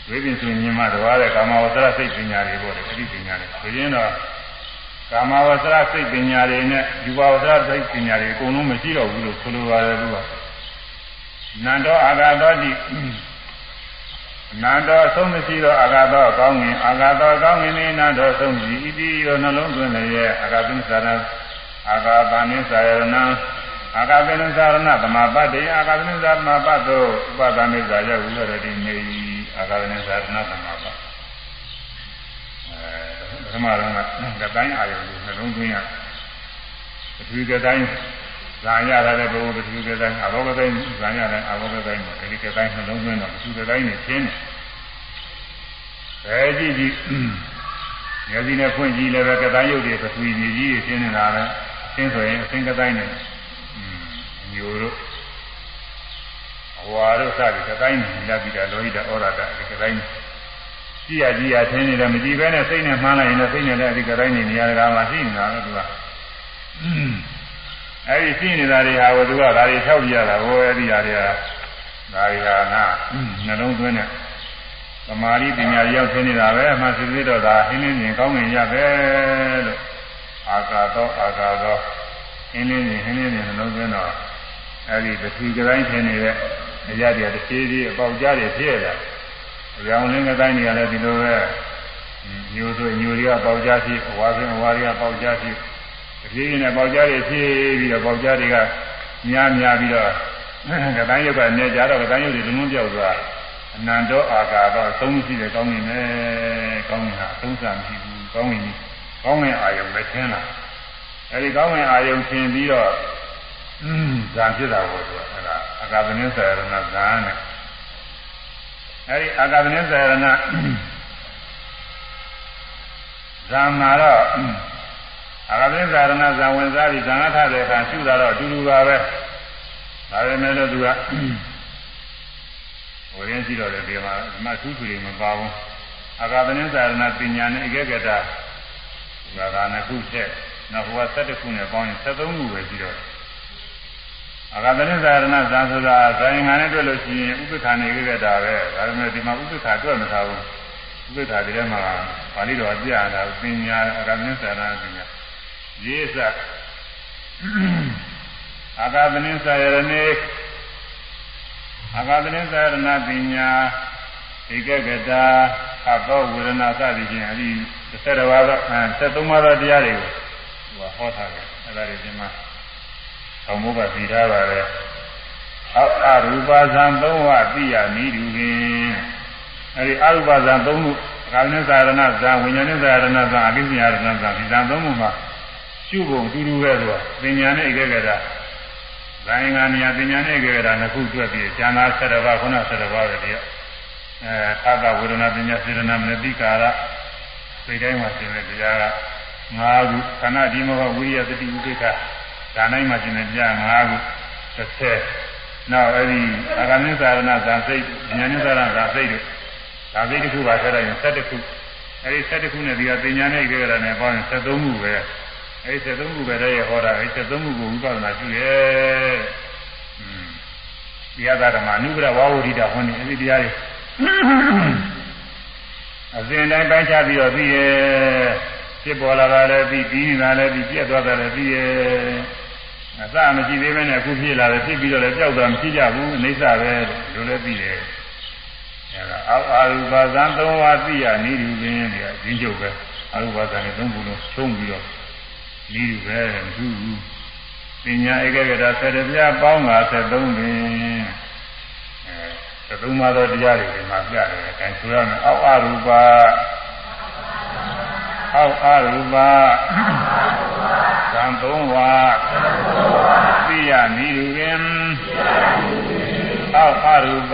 ဝိပင်ဆိုမြင်မှတဘာတဲ့ကာမဝဆရစိတ်ပညာတွေပေါ့လေအဲဒီပညာတွေဆိုရင်တော့ ကာမဝဆရစိတ်ပညာတွေနဲ့ယူဘဝဆရစိတ်ပညာတွေအကုန်လုံးမရှိတော့ဘူးလို့ဆိုလိုပါတယ်သူကနန္တောအာဂါတောတိနန္တောအဆုံးမရှိသောအာဂါတောအကောင်းငင်အာဂါတောအကောင်းငင်နေနန္တောအဆုံးရှိဣတိရောနှလုံးသွင်းလည်းရဲ့အာဂါသင်္သာရအာဂါပါနိသာယရဏအာဂါသင်္သာရဏသမာပတ္တိအာဂါသင်္သာရမပတ်သောဥပဒမိဇာယဝိရတိနေအာဂါသင်္သာရဏသမာပတ် ပထမတော့ကတိုင်းအာယုံကိုနှလုံးသွင်းရပထဝီကတိုင်းဇာရတာတဲ့ဘုံပထဝီကတိုင်းအဘောကတိုင်းဇာရတဲ့အာဘောကတိုင်းမှာအဲဒီကတိုင်းနှလုံးသွင်းတော့ပထဝီကတိုင်းနဲ့ရှင်းတယ်ဘယ်ကြည့်ကြည့်မျက်စိနဲ့ဖွင့်ကြည့်လည်းပဲကတိုင်းရုပ်တွေပထဝီကြီးကြီးရှင်းနေတာပဲရှင်းဆိုရင်အသင်ကတိုင်းနဲ့ညိုတို့အဝါတို့စသည်ကတိုင်းနဲ့လက်ပြီးတာလောဟိတဩရတဒီကတိုင်း ကြည့်ရကြည့်ရထင်းနေတယ်မကြည့်ဘဲနဲ့စိတ်နဲ့မှန်းလိုက်ရင်လည်းစိတ်နဲ့လည်းအဒီကတိုင်းနေနေရာတကာမှာရှိနေတာပဲသူကအဲဒီရှိနေတာတွေဟာကသူကဒါတွေဖြောက်ပြရတာဟိုအဲဒီဟာတွေကဒါတွေဟာငါနှလုံးသွင်းတဲ့သမာဓိပညာရောက်ထင်းနေတာပဲအမှန်စစ်စစ်တော့ဒါဟင်းလင်းမြင်ကောင်းမြင်ရပဲလို့အာကာသောအာကာသောဟင်းလင်းမြင်ဟင်းလင်းမြင်နှလုံးသွင်းတော့အဲဒီပထဝီကတိုင်းထင်းနေတဲ့အရာတွေတစ်ပြေးပြေးအပေါက်ကြားတွေဖြစ်ရတာ အရောင်လင်းကတိုင်းတွေကလည်းဒီလိုပဲညိုဆိုညိုတွေကပေါက်ကြားဖြစ်အဝါဆိုအဝါတွေကပေါက်ကြားဖြစ်တပြေးပြေးနဲ့ပေါက်ကြားတွေဖြစ်ပြီးတော့ပေါက်ကြားတွေကများများပြီးတော့ကတိုင်းရုပ်ကနေကြတော့ကတိုင်းရုပ်တွေလုံးလုံးပြောက်သွားအနန္တောအာကာတော့သုံးရှိတယ်ကောင်းနေမယ်ကောင်းနေတာသုံးစားမရှိဘူးကောင်းရင်ကောင်းငင်အာယုံပဲထင်းလာအဲဒီကောင်းငင်အာယုံထင်ပြီးတော့อืมဇာဖြစ်တာပေါ့သူကအဲဒါအာကာသနင်းဆရာရဏဇာနဲ့ အဲဒီအာကာသနင်းဆရာရဏဇာမှာတော့အာကာသနင်းဆရာရဏဇာဝင်စားပြီးဇာငါထတဲ့အခါရှုတာတော့အတူတူပါပဲဒါပေမဲ့လို့သူကဟိုရင်းရှိတော့တယ်ဒီမှာဓမ္မသုသူတွေမပါဘူးအာဂသနင်းသာရဏပညာနဲ့အကဲကတာဒါကနှစ်ခုချက်နောက်ဟိုက7ခုနဲ့ပေါင်းရင်73ခုပဲရှိတော့ အာဂတနိသာရဏဇံဆိုတာဇာယင်ငါနဲ့တွေ့လို့ရှိရင်ဥပ္ပခာနေကြတာပဲဒါပေမဲ့ဒီမှာဥပ္ပခာတွေ့မထားဘူးဥပ္ပခာဒီထဲမှာပါဠိတော်ပြရတာပညာအာဂတနိသာရဏပညာရေးစအာဂတနိသာရဏေအာဂတနိသာရဏပညာဧကဂတာအသောဝေဒနာစသည်ဖြင့်အဒီ30ပါးသော73ပါးသောတရားတွေကိုဟိုဟောထားတယ်အဲ့ဒါတွေဒီမှာော င်မိုးကသိထားပါလေအောက်အရူပဇံသုံးဝသိရနိဒုပင်အဲဒီအရူပဇံသုံးခုကာမနိသာရဏဇံဝိညာဉ်နိသာရဏဇံအကိစ္စရဏဇံဒီဇံသုံးခုမှာရှုပုံတူတူပဲဆိုတာပညာနဲ့ဧကဂရဇာယင်္ဂနိယပညာနဲ့ဧကဂရနှစ်ခုတွက်ပြီးဉာဏ်သာ7ပါးခုန7ပါးပဲဒီအဲသာသဝေဒနာပညာစေရဏမနတိကာရစိတ်တိုင်းမှာရှင်တဲ့တရားက၅ခုခန္ဓာဒီမောဝိရိယတတိဥပိ္ပခ ဒါနိုင်မှရှင်တဲ့တရား၅ခု30နောက်အဲဒီအာဂမိသာရဏဇာစိတ်ဉာဏ်ဉာဏ်သာရဏဇာစိတ်တို့ဇာစိတ်တစ်ခုပါဆက်လိုက်ရင်7ခုအဲဒီ7ခုနဲ့ဒီကပညာနဲ့ကြရတာနဲ့ပေါင်းရင်73ခုပဲအဲဒီ73ခုပဲတည်းရဟောတာအဲဒီ73ခုကိုဝိပဿနာရှုရဲ့อืมတရားဓမ္မအနုပရဝါဝရိတာဟောနေအဲဒီတရားတွေအစဉ်တိုင်းပိုင်းခြားပြီးတော့သိရဲ့ ဖြစ်ပေါ်လာတာလည်းပြီးပြီးနေတာလည်းပြီးပြက်သွားတာလည်းပြီးရဲ့အစမရှိသေးဘဲနဲ့အခုဖြစ်လာတယ်ဖြစ်ပြီးတော့လည်းကြောက်တာမရှိကြဘူးအိဋ္ဌပဲလို့လည်းပြီးတယ်အဲဒါအောက်အာရုပဇံသုံးပါးသိရနိရူပင်းဒီအချင်းချုပ်ပဲအာရုပဇံနဲ့သုံးခုလုံးချုံးပြီးတော့နိရူပဲမထူးဘူးပညာဧကဂရဆယ်ပြပေါင်း53ပင်အဲသုံးပါးသောတရားတွေဒီမှာပြတယ်အဲဆိုရမယ်အောက်အာရုပ အောက်အရူပသံသုံးဝါသိရနိရူပင်အောက်အရူပ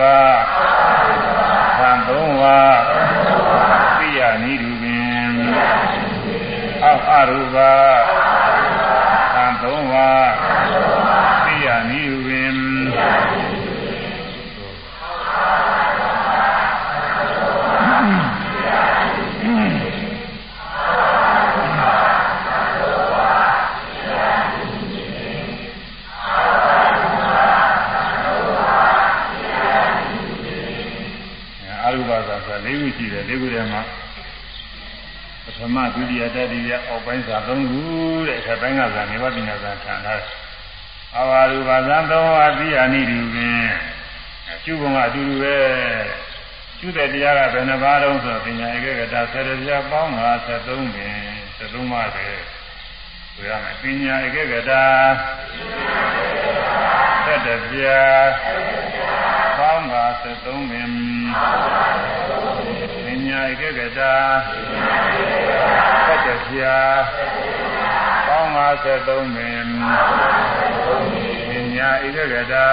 သံသုံးဝါသိရနိရူပင်အောက်အရူပသံသုံးဝါ ရှိတယ်၄ခုထဲမှာပထမဒုတိယတတိယအောက်ပိုင်းစာ၃ခုတဲ့အခါပိုင်းကစာနေဝပညာစာခံထားတယ်။အာဝရူပါဇံသုံးပါးသိအာနိဒုပင်ကျုပ်ကအတူတူပဲကျုတဲ့တရားကဘယ်နှပါးတုံးဆိုပညာဧကဂတာဆယ်တရားပေါင်း53ပင်73ပါးပဲဆိုရမယ်ပညာဧကဂတာဆက်တရားပေါင်း53ပင် ညာဧကဂတာသတ္တပြာပေါင်း53ပင်ပညာဧကဂတာ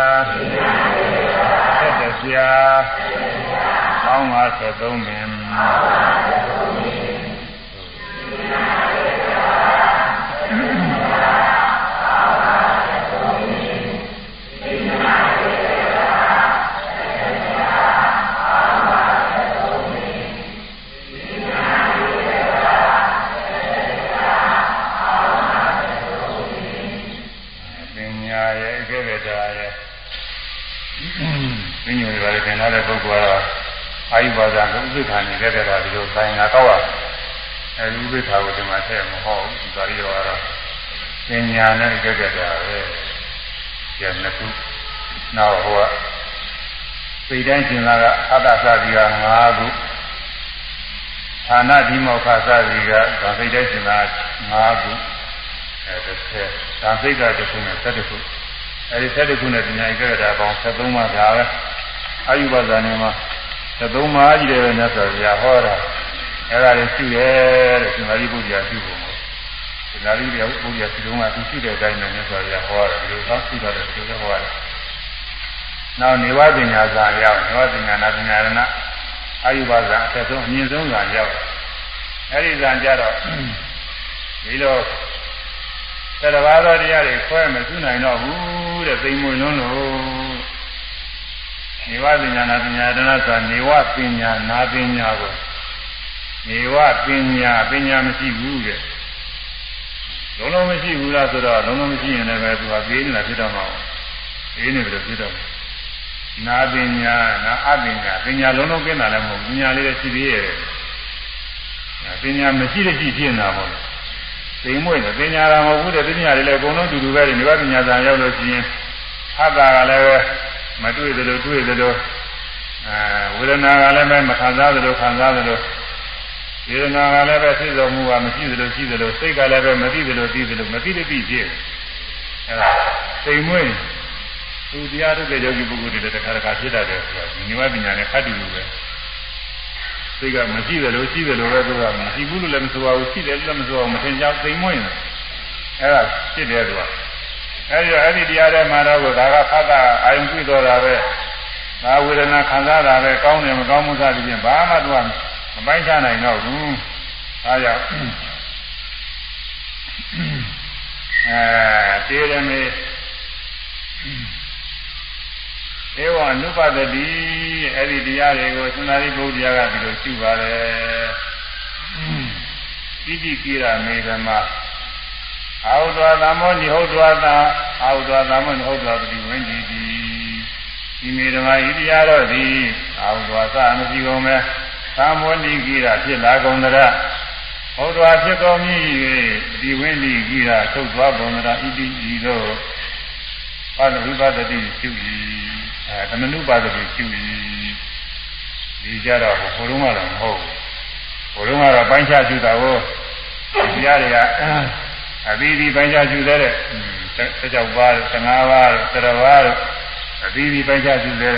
သတ္တပြာပေါင်း53ပင် ထားတဲ့ပုဂ္ဂိုလ်ကတော့အာယုဘာသာကိုဥပိ္ပခာနေခဲ့တဲ့ကဒီလိုဆိုင်ငါတော့အဲဒီဥပိ္ပခာကိုဒီမှာထည့်မဟုတ်ဘူးဒီပါဠိတော်ကတော့ပညာနဲ့ကြက်ကြတာပဲကျန်နှစ်ခုနောက်ဟိုကစိတ်တိုင်းရှင်လာကအတ္တသတိက5ခုဌာနဒီမောခသတိကဒါစိတ်တိုင်းရှင်လာ5ခုအဲတစ်ဆက်ဒါစိတ်ကတစ်ခုနဲ့7ခုအဲဒီ7ခုနဲ့ပညာကြက်ကြတာပေါင်း73ပါးဒါပဲ အာယုဘဇာနေမှာသုံးပါးကြီးတယ်ပဲမြတ်စွာဘုရားဟောတာအဲ့ဒါတွေရှိတယ်တဲ့ရှင်သာရိပုတ္တရာရှိဖို့မို့ရှင်သာရိပုတ္တရာဘုရားရှိတုန်းကသူရှိတဲ့အတိုင်းနဲ့မြတ်စွာဘုရားဟောတာဒီလိုသောရှိတော့တယ်ဒီလိုဟောတာနောက်နေဝပညာဇာရောက်နေဝပညာနာပညာရဏအာယုဘဇာအထက်ဆုံးအမြင့်ဆုံးဇာရောက်အဲ့ဒီဇာကြတော့ဒီလိုသတ္တဝါသောတရားတွေခွဲမစုနိုင်တော့ဘူးတဲ့သိမ်မွေလုံးလို့ နေဝပညာနာပညာတနာဆိုတာနေဝပညာနာပညာကိုနေဝပညာပညာမရှိဘူးတဲ့လုံးလုံးမရှိဘူးလားဆိုတော့လုံးလုံးမရှိရင်လည်းပဲသူကပြေးနေတာဖြစ်တော့မှာအေးနေတယ်ဖြစ်တော့နာပညာနာအပညာပညာလုံးလုံးကျင်းတာလည်းမဟုတ်ပညာလေးလည်းရှိသေးရဲ့ပညာမရှိတဲ့ရှိဖြစ်နေတာပေါ့သိမွေ့တယ်ပညာကမဟုတ်ဘူးတဲ့ပညာတွေလည်းအကုန်လုံးတူတူပဲဒီဘပညာသာရောက်လို့ရှိရင်ဟတ်တာကလည်းပဲ မတွေ့သလိုတွေ့သလိုအဲဝေဒနာကလည်းပဲမခံစားသလိုခံစားသလိုဝေဒနာကလည်းပဲသိစုံမှုကမရှိသလိုရှိသလိုစိတ်ကလည်းပဲမသိသလိုသိသလိုမသိတဲ့သိဖြစ်အဲဒါသိမွေ့သူတရားထုတ်တဲ့ယောဂီပုဂ္ဂိုလ်တွေလည်းတစ်ခါတစ်ခါဖြစ်တတ်တယ်ဆိုတာဒီနိဗ္ဗာန်ပညာနဲ့ခတ်တူလို့ပဲစိတ်ကမရှိတယ်လို့ရှိတယ်လို့ပဲသူကမရှိဘူးလို့လည်းမဆိုပါဘူးရှိတယ်လို့လည်းမဆိုပါဘူးမထင်ကြသိမ့်မွင့်တယ်အဲ့ဒါဖြစ်တယ်သူက အဲ့ဒီအဲ့ဒီတရားထဲမှာတော့ဒါကဖတ်တာအာယုံကြည့်တော်တာပဲဒါဝေဒနာခံစားတာပဲကောင်းတယ်မကောင်းမှုစသည်ဖြင့်ဘာမှသူကမပိုင်းခြားနိုင်တော့ဘူးအားကြောင့်အဲတေရမေဧဝအနုပဒတိအဲ့ဒီတရားတွေကိုသန္တာရိပုတ္တရာကဒီလိုရှုပါတယ်ဣတိကိရမေဓမ္မ အာဟုသောသမောနိဟုတ်သောသာအာဟုသောသမောနိဟုတ်သောတိဝိဉ္စီတိဒီမေဓမ္မဣတိယတော့သည်အာဟုသောသာမရှိကုန်မဲ့သမောနိကိရဖြစ်လာကုန်တရဟုတ်သောဖြစ်ကုန်မည်၍ဒီဝိဉ္စီကိရထုတ်သွားကုန်တရဣတိဤသို့ပါဠိဝိပဒတိရှု၏အဲသမနုပါဒတိကျူဒီကြတော့ဘုရုံးကတော့မဟုတ်ဘူးဘုရုံးကတော့ပိုင်းခြားကျူတာကိုတရားတွေက အသီးသီးပိုင်းခြားကျူတဲ့16ပါး15ပါး17ပါးအသီးသီးပိုင်းခြားကျူတဲ့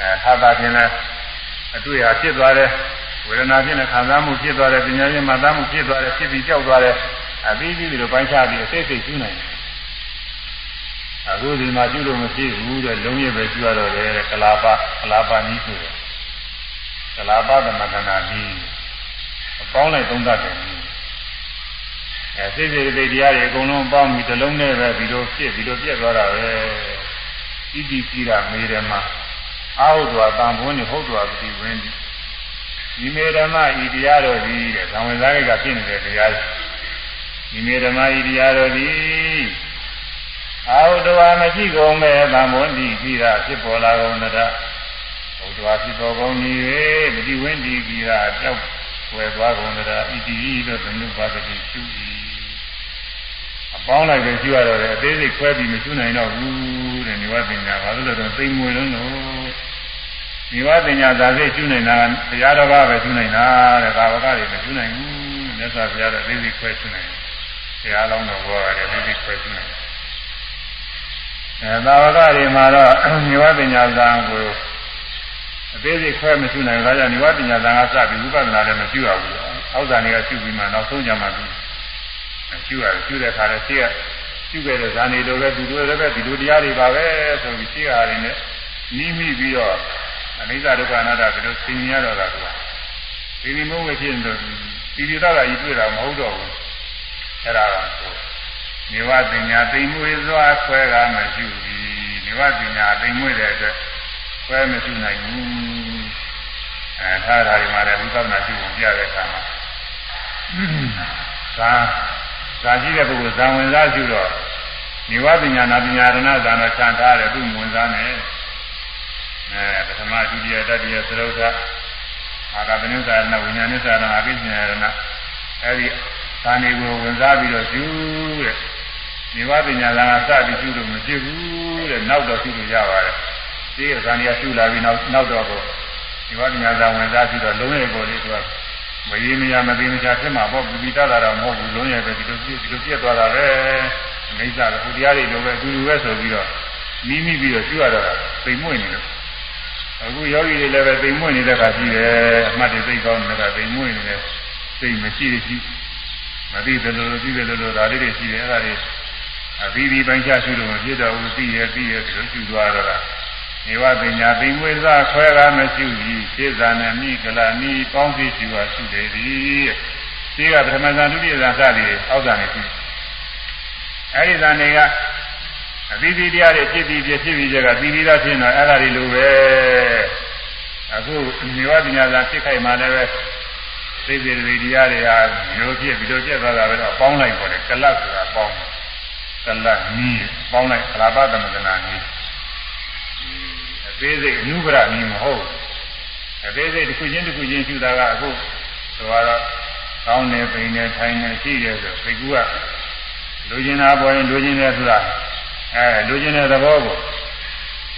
အဲသာသာချင်းလဲအတွေ့အဖြစ်သွားတယ်ဝေဒနာဖြစ်နေခံစားမှုဖြစ်သွားတယ်ပညာရှင်မှတ်သားမှုဖြစ်သွားတယ်ဖြစ်ပြီးကြောက်သွားတယ်အသီးသီးတွေပိုင်းခြားပြီးအစိတ်စိတ်ကျူနိုင်တယ်အခုဒီမှာပြုလို့မရှိဘူးတဲ့လုံးရပဲပြုရတော့တယ်ကလာပကလာပနည်းဆိုတယ်ကလာပသမကနာနည်းအပေါင်းလိုက်သုံးသတ်တယ်နည်း အဲစိတ်စိတ်တိတ်တရားတွေအကုန်လုံးပေါင်းပြီးတစ်လုံးနဲ့ပဲဒီလိုဖြစ်ဒီလိုပြက်သွားတာပဲဣတိပိရမေရမအာဟုတော်တံဘုန်းနေဟုတ်တော်ပတိဝင်းဒီဒီမေဓမ္မဤတရားတော်ဒီတဲ့ဇံဝင်စားကိကဖြစ်နေတဲ့တရားဒီမေဓမ္မဤတရားတော်ဒီအာဟုတဝါမရှိကုန်မဲ့သံမောတိကိရဖြစ်ပေါ်လာကုန်တရဘုဒ္ဓဝါဖြစ်ပေါ်ကုန်ဤ၍မတိဝင်းဒီကိရတောက်ွယ်သွားကုန်တရဣတိဤသို့သနုပါဒတိရှု၏ အပေါင်းလိုက်ပဲရှုရတော့တယ်အသေးစိတ်ခွဲပြီးမရှုနိုင်တော့ဘူးတဲ့နိဝပညာဘာလို့လဲတော့သိမ်မွေလုံးလို့နိဝပညာသာစိတ်ရှုနိုင်တာဘုရားတော်ကပဲရှုနိုင်တာတဲ့ဘာဝကတွေမရှုနိုင်ဘူးမြတ်စွာဘုရားတော့အသေးစိတ်ခွဲရှုနိုင်တယ်ဘုရားလောင်းတော်ဘောရတယ်အသေးစိတ်ခွဲရှုနိုင်တယ်အဲသာဝကတွေမှာတော့နိဝပညာဇာန်ကိုအသေးစိတ်ခွဲမရှိနိုင်ဘူးဒါကြောင့်နိဝပညာဇာန်ကစပြီးဝိပဿနာလည်းမရှိရဘူးအောက်ဇာနေကရှုပြီးမှနောက်ဆုံးကြမှာပြီး ရှုရတယ်ရှုတဲ့အခါလည်းရှေ့ကရှုခဲ့တဲ့ဇာနေလိုပဲဒီလိုလည်းပဲဒီလိုတရားတွေပါပဲဆိုပြီးရှေ့ဟာတွေနဲ့နီးမိပြီးတော့အနိစ္စဒုက္ခအနတ္တဒီလိုသိမြင်ရတော့တာကဒီဒီမုန်းဝဖြစ်နေတော့ဒီဒီသားကကြီးတွေ့တာမဟုတ်တော့ဘူးအဲ့ဒါတော့နိဝပညာသိမ်မွေစွာဆွဲကားမရှိဘူးနိဝပညာသိမ်မွေတဲ့အတွက်ဆွဲမရှိနိုင်ဘူးအဲထားတာဒီမှာလည်းဝိပဿနာရှိဖို့ပြတဲ့အခါမှာသာ သာရှိတဲ့ပုဂ္ဂိုလ်ဇံဝင်စားရှိတော့နိဝပညာနာပညာရဏဇာတော့ခြံထားတယ်သူ့ဝင်စားနေအဲပထမဒုတိယတတိယသရုပ်သာအာဂတနိသရဏဝိညာဉ်နိသရဏအကိဉ္စရဏအဲဒီသာနေကိုဝင်စားပြီးတော့ယူတဲ့နိဗ္ဗာန်ပညာလာကစပြီးရှုလို့မဖြစ်ဘူးတဲ့နောက်တော့ရှုလို့ရပါတယ်ဒီကဇာနိယရှုလာပြီးနောက်နောက်တော့ကိုနိဗ္ဗာန်ပညာလာဝင်စားပြီးတော့လုံးရဲ့ပေါ်လေးသူက မရေမရမသိမချဖြစ်မှာပေါ့ပိပိတတာတော့မဟုတ်ဘူးလုံးရဲ့ပဲဒီလိုပြည့်ဒီလိုပြည့်သွားတာပဲအိစ္ဆာကဟိုတရားတွေလိုပဲအတူတူပဲဆိုပြီးတော့မိမိပြီးတော့ရှုရတော့သိမ်မွေ့နေလို့အခုယောဂီတွေလည်းပဲသိမ်မွေ့နေတဲ့ခါရှိတယ်အမှတ်တွေသိကောင်းနေတဲ့ခါသိမ်မွေ့နေတယ်သိမရှိရှိမသိတယ်လို့သိတယ်လို့ဒါလေးတွေရှိတယ်အဲ့ဒါတွေအသီးသီးပိုင်းခြားရှုလို့မဖြစ်တော့ဘူးသိရသိရဒီလိုရှုသွားတော့တာ နေဝပညာသိမွေးစားခွဲကားမရှိဘူးစေဇာနဲ့မိကလာမိပေါင်းစီရှုဟာရှုတယ်ဒီဒီကပထမဇန်ဒုတိယဇန်စသည်အောက်ဇန်နေရှိအဲ့ဒီဇန်တွေကအသီးသီးတရားတွေဖြစ်ပြီးဖြစ်ဖြစ်ပြီးကြကသီးသီးသားဖြစ်တော့အဲ့ဒါတွေလိုပဲအခုနေဝပညာဇန်ဖြစ်ခိုက်မှလည်းပဲသိစေတွေတရားတွေဟာမျိုးဖြစ်ပြီးတော့ပြတ်သွားတာပဲတော့ပေါင်းလိုက်ပေါ်တယ်ကလတ်ဆိုတာပေါင်းတယ်ကလတ်နီးပေါင်းလိုက်ကလာပသမဂနာနီး သေးစိတ်အနုပရမီမဟုတ်အသေးစိတ်တစ်ခုချင်းတစ်ခုချင်းရှုတာကအခုဆိုတော့ကောင်းတယ်ပိန်တယ်ထိုင်တယ်ရှိတယ်ဆိုသိကူကလူကျင်တာပေါ်ရင်လူကျင်တယ်ဆိုတာအဲလူကျင်တဲ့သဘောကို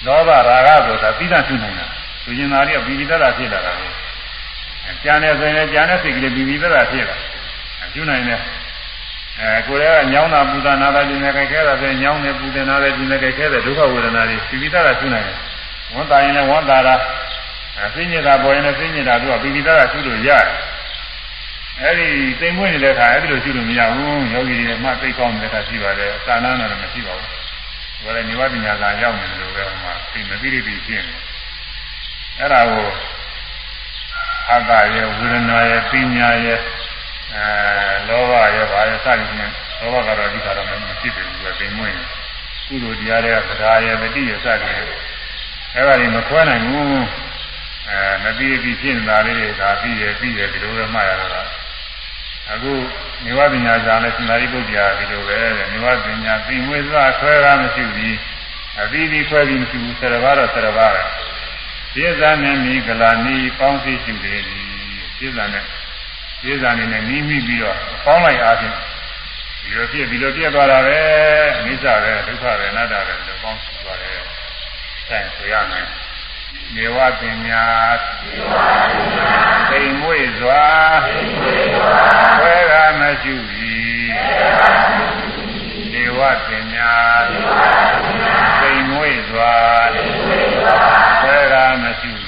လောဘရာဂဆိုတာပြီးသားရှုနိုင်တာလူကျင်တာတွေကပြီးပြီးသားသားဖြစ်လာတာလေကြံတယ်ဆိုရင်ကြံတဲ့စိတ်ကလေးပြီးပြီးသားသားဖြစ်လာရှုနိုင်တယ်အဲကိုယ်ကညောင်းတာပူတာနာတာကျင်နေကြခဲတာဆိုရင်ညောင်းနေပူတယ်နာတယ်ကျင်နေကြခဲတဲ့ဒုက္ခဝေဒနာတွေပြီးပြီးသားသားရှုနိုင်တယ် ဝန်တာရင်လည်းဝန်တာတာအသိဉာဏ်သာပေါ်ရင်လည်းသိဉာဏ်သာသူကပြီးပြီးသားသားရှုလို့ရတယ်အဲ့ဒီသိမ်မွေးနေတဲ့အခါအဲ့ဒီလိုရှုလို့မရဘူးယောဂီတွေမှသိကောင်းနေတဲ့အခါရှိပါတယ်သာနာနာတော့မရှိပါဘူးဒါလည်းနိဝပညာကရောက်နေတယ်လို့ပဲဟိုမှာသိမသိရပြီဖြစ်နေအဲ့ဒါကိုအတ္တရဲ့ဝေဒနာရဲ့ပညာရဲ့အဲလောဘရဲ့ဘာရဲ့စသည်ဖြင့်လောဘကတော့ဒီကတော့မရှိတယ်ဘူးပဲသိမ်မွေးနေကုသိုလ်တရားတွေကသဒ္ဓါရဲ့မတိရဲ့စသည် အဲ့ဒါတွေမခွဲနိုင်ဘူးအဲမပြီးပြီးဖြစ်နေတာလေးတွေဒါပြီးရပြီးရဒီလိုပဲမှတ်ရတော့အခုနေဝပညာဇာနဲ့စင်္သာရိပုတ္တရာဒီလိုပဲနေဝပညာသိမွေးစွာဆွဲကားမရှိဘူးအသီးသီးဆွဲပြီးမရှိဘူးဆရဘာတော့ဆရဘာပဲပြည့်စုံနေမိကလာနီပေါင်းစည်းရှိတယ်ပြည့်စုံနေပြည့်စုံနေနဲ့နီးမိပြီးတော့ပေါင်းလိုက်အားဖြင့်ဒီလိုပြည့်ဒီလိုပြည့်သွားတာပဲအနိစ္စပဲဒုက္ခပဲအနတ္တပဲလို့ပေါင်းစည်းသွားတယ် ဆိုင်ဆိုရမယ်နေဝပညာသိမ်မွေ့စွာဆွဲကမရှိ၏နေဝပညာသိမ်မွေ့စွာဆွဲကမရှိ၏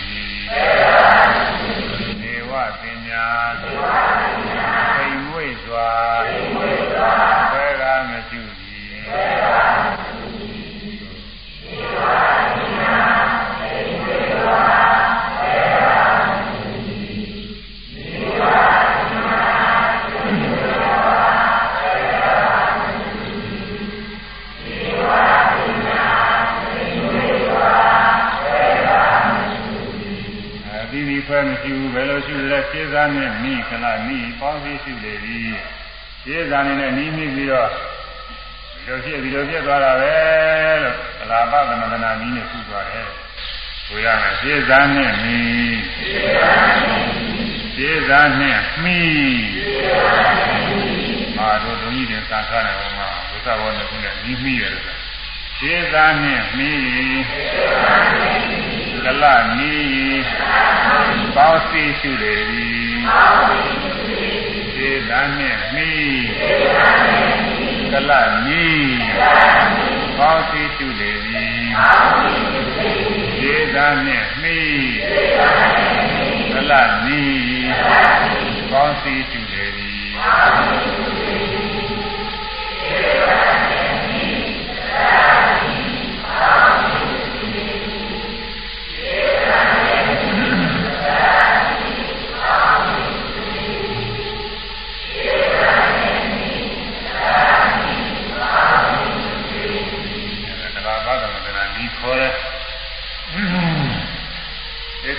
နေ ရှိလဲခြေစားနဲ့မိခဏမိပေါင်းပြီးရှိလေပြီခြေစားနဲ့နီးမိပြီးတော့ဒီလိုဖြစ်ဒီလိုဖြစ်သွားတာပဲလို့အလားပသမန္တနာနီးနဲ့ခုသွားတယ်ဆိုရမယ်ခြေစားနဲ့မိခြေစားနဲ့မိမာတို့လူကြီးတွေသံထားတယ်ဟောမှာဘုရားဘောနဲ့ခုနဲ့နီးမိရတယ်ခြေစားနဲ့မိကလနီး ပေါင်းစည်းရှုလေသည်သေတံနှင့်မိကလနီးပေါင်းစည်းရှုလေသည်သေတံနှင့်မိကလနီးပေါင်းစည်းရှုလေသည်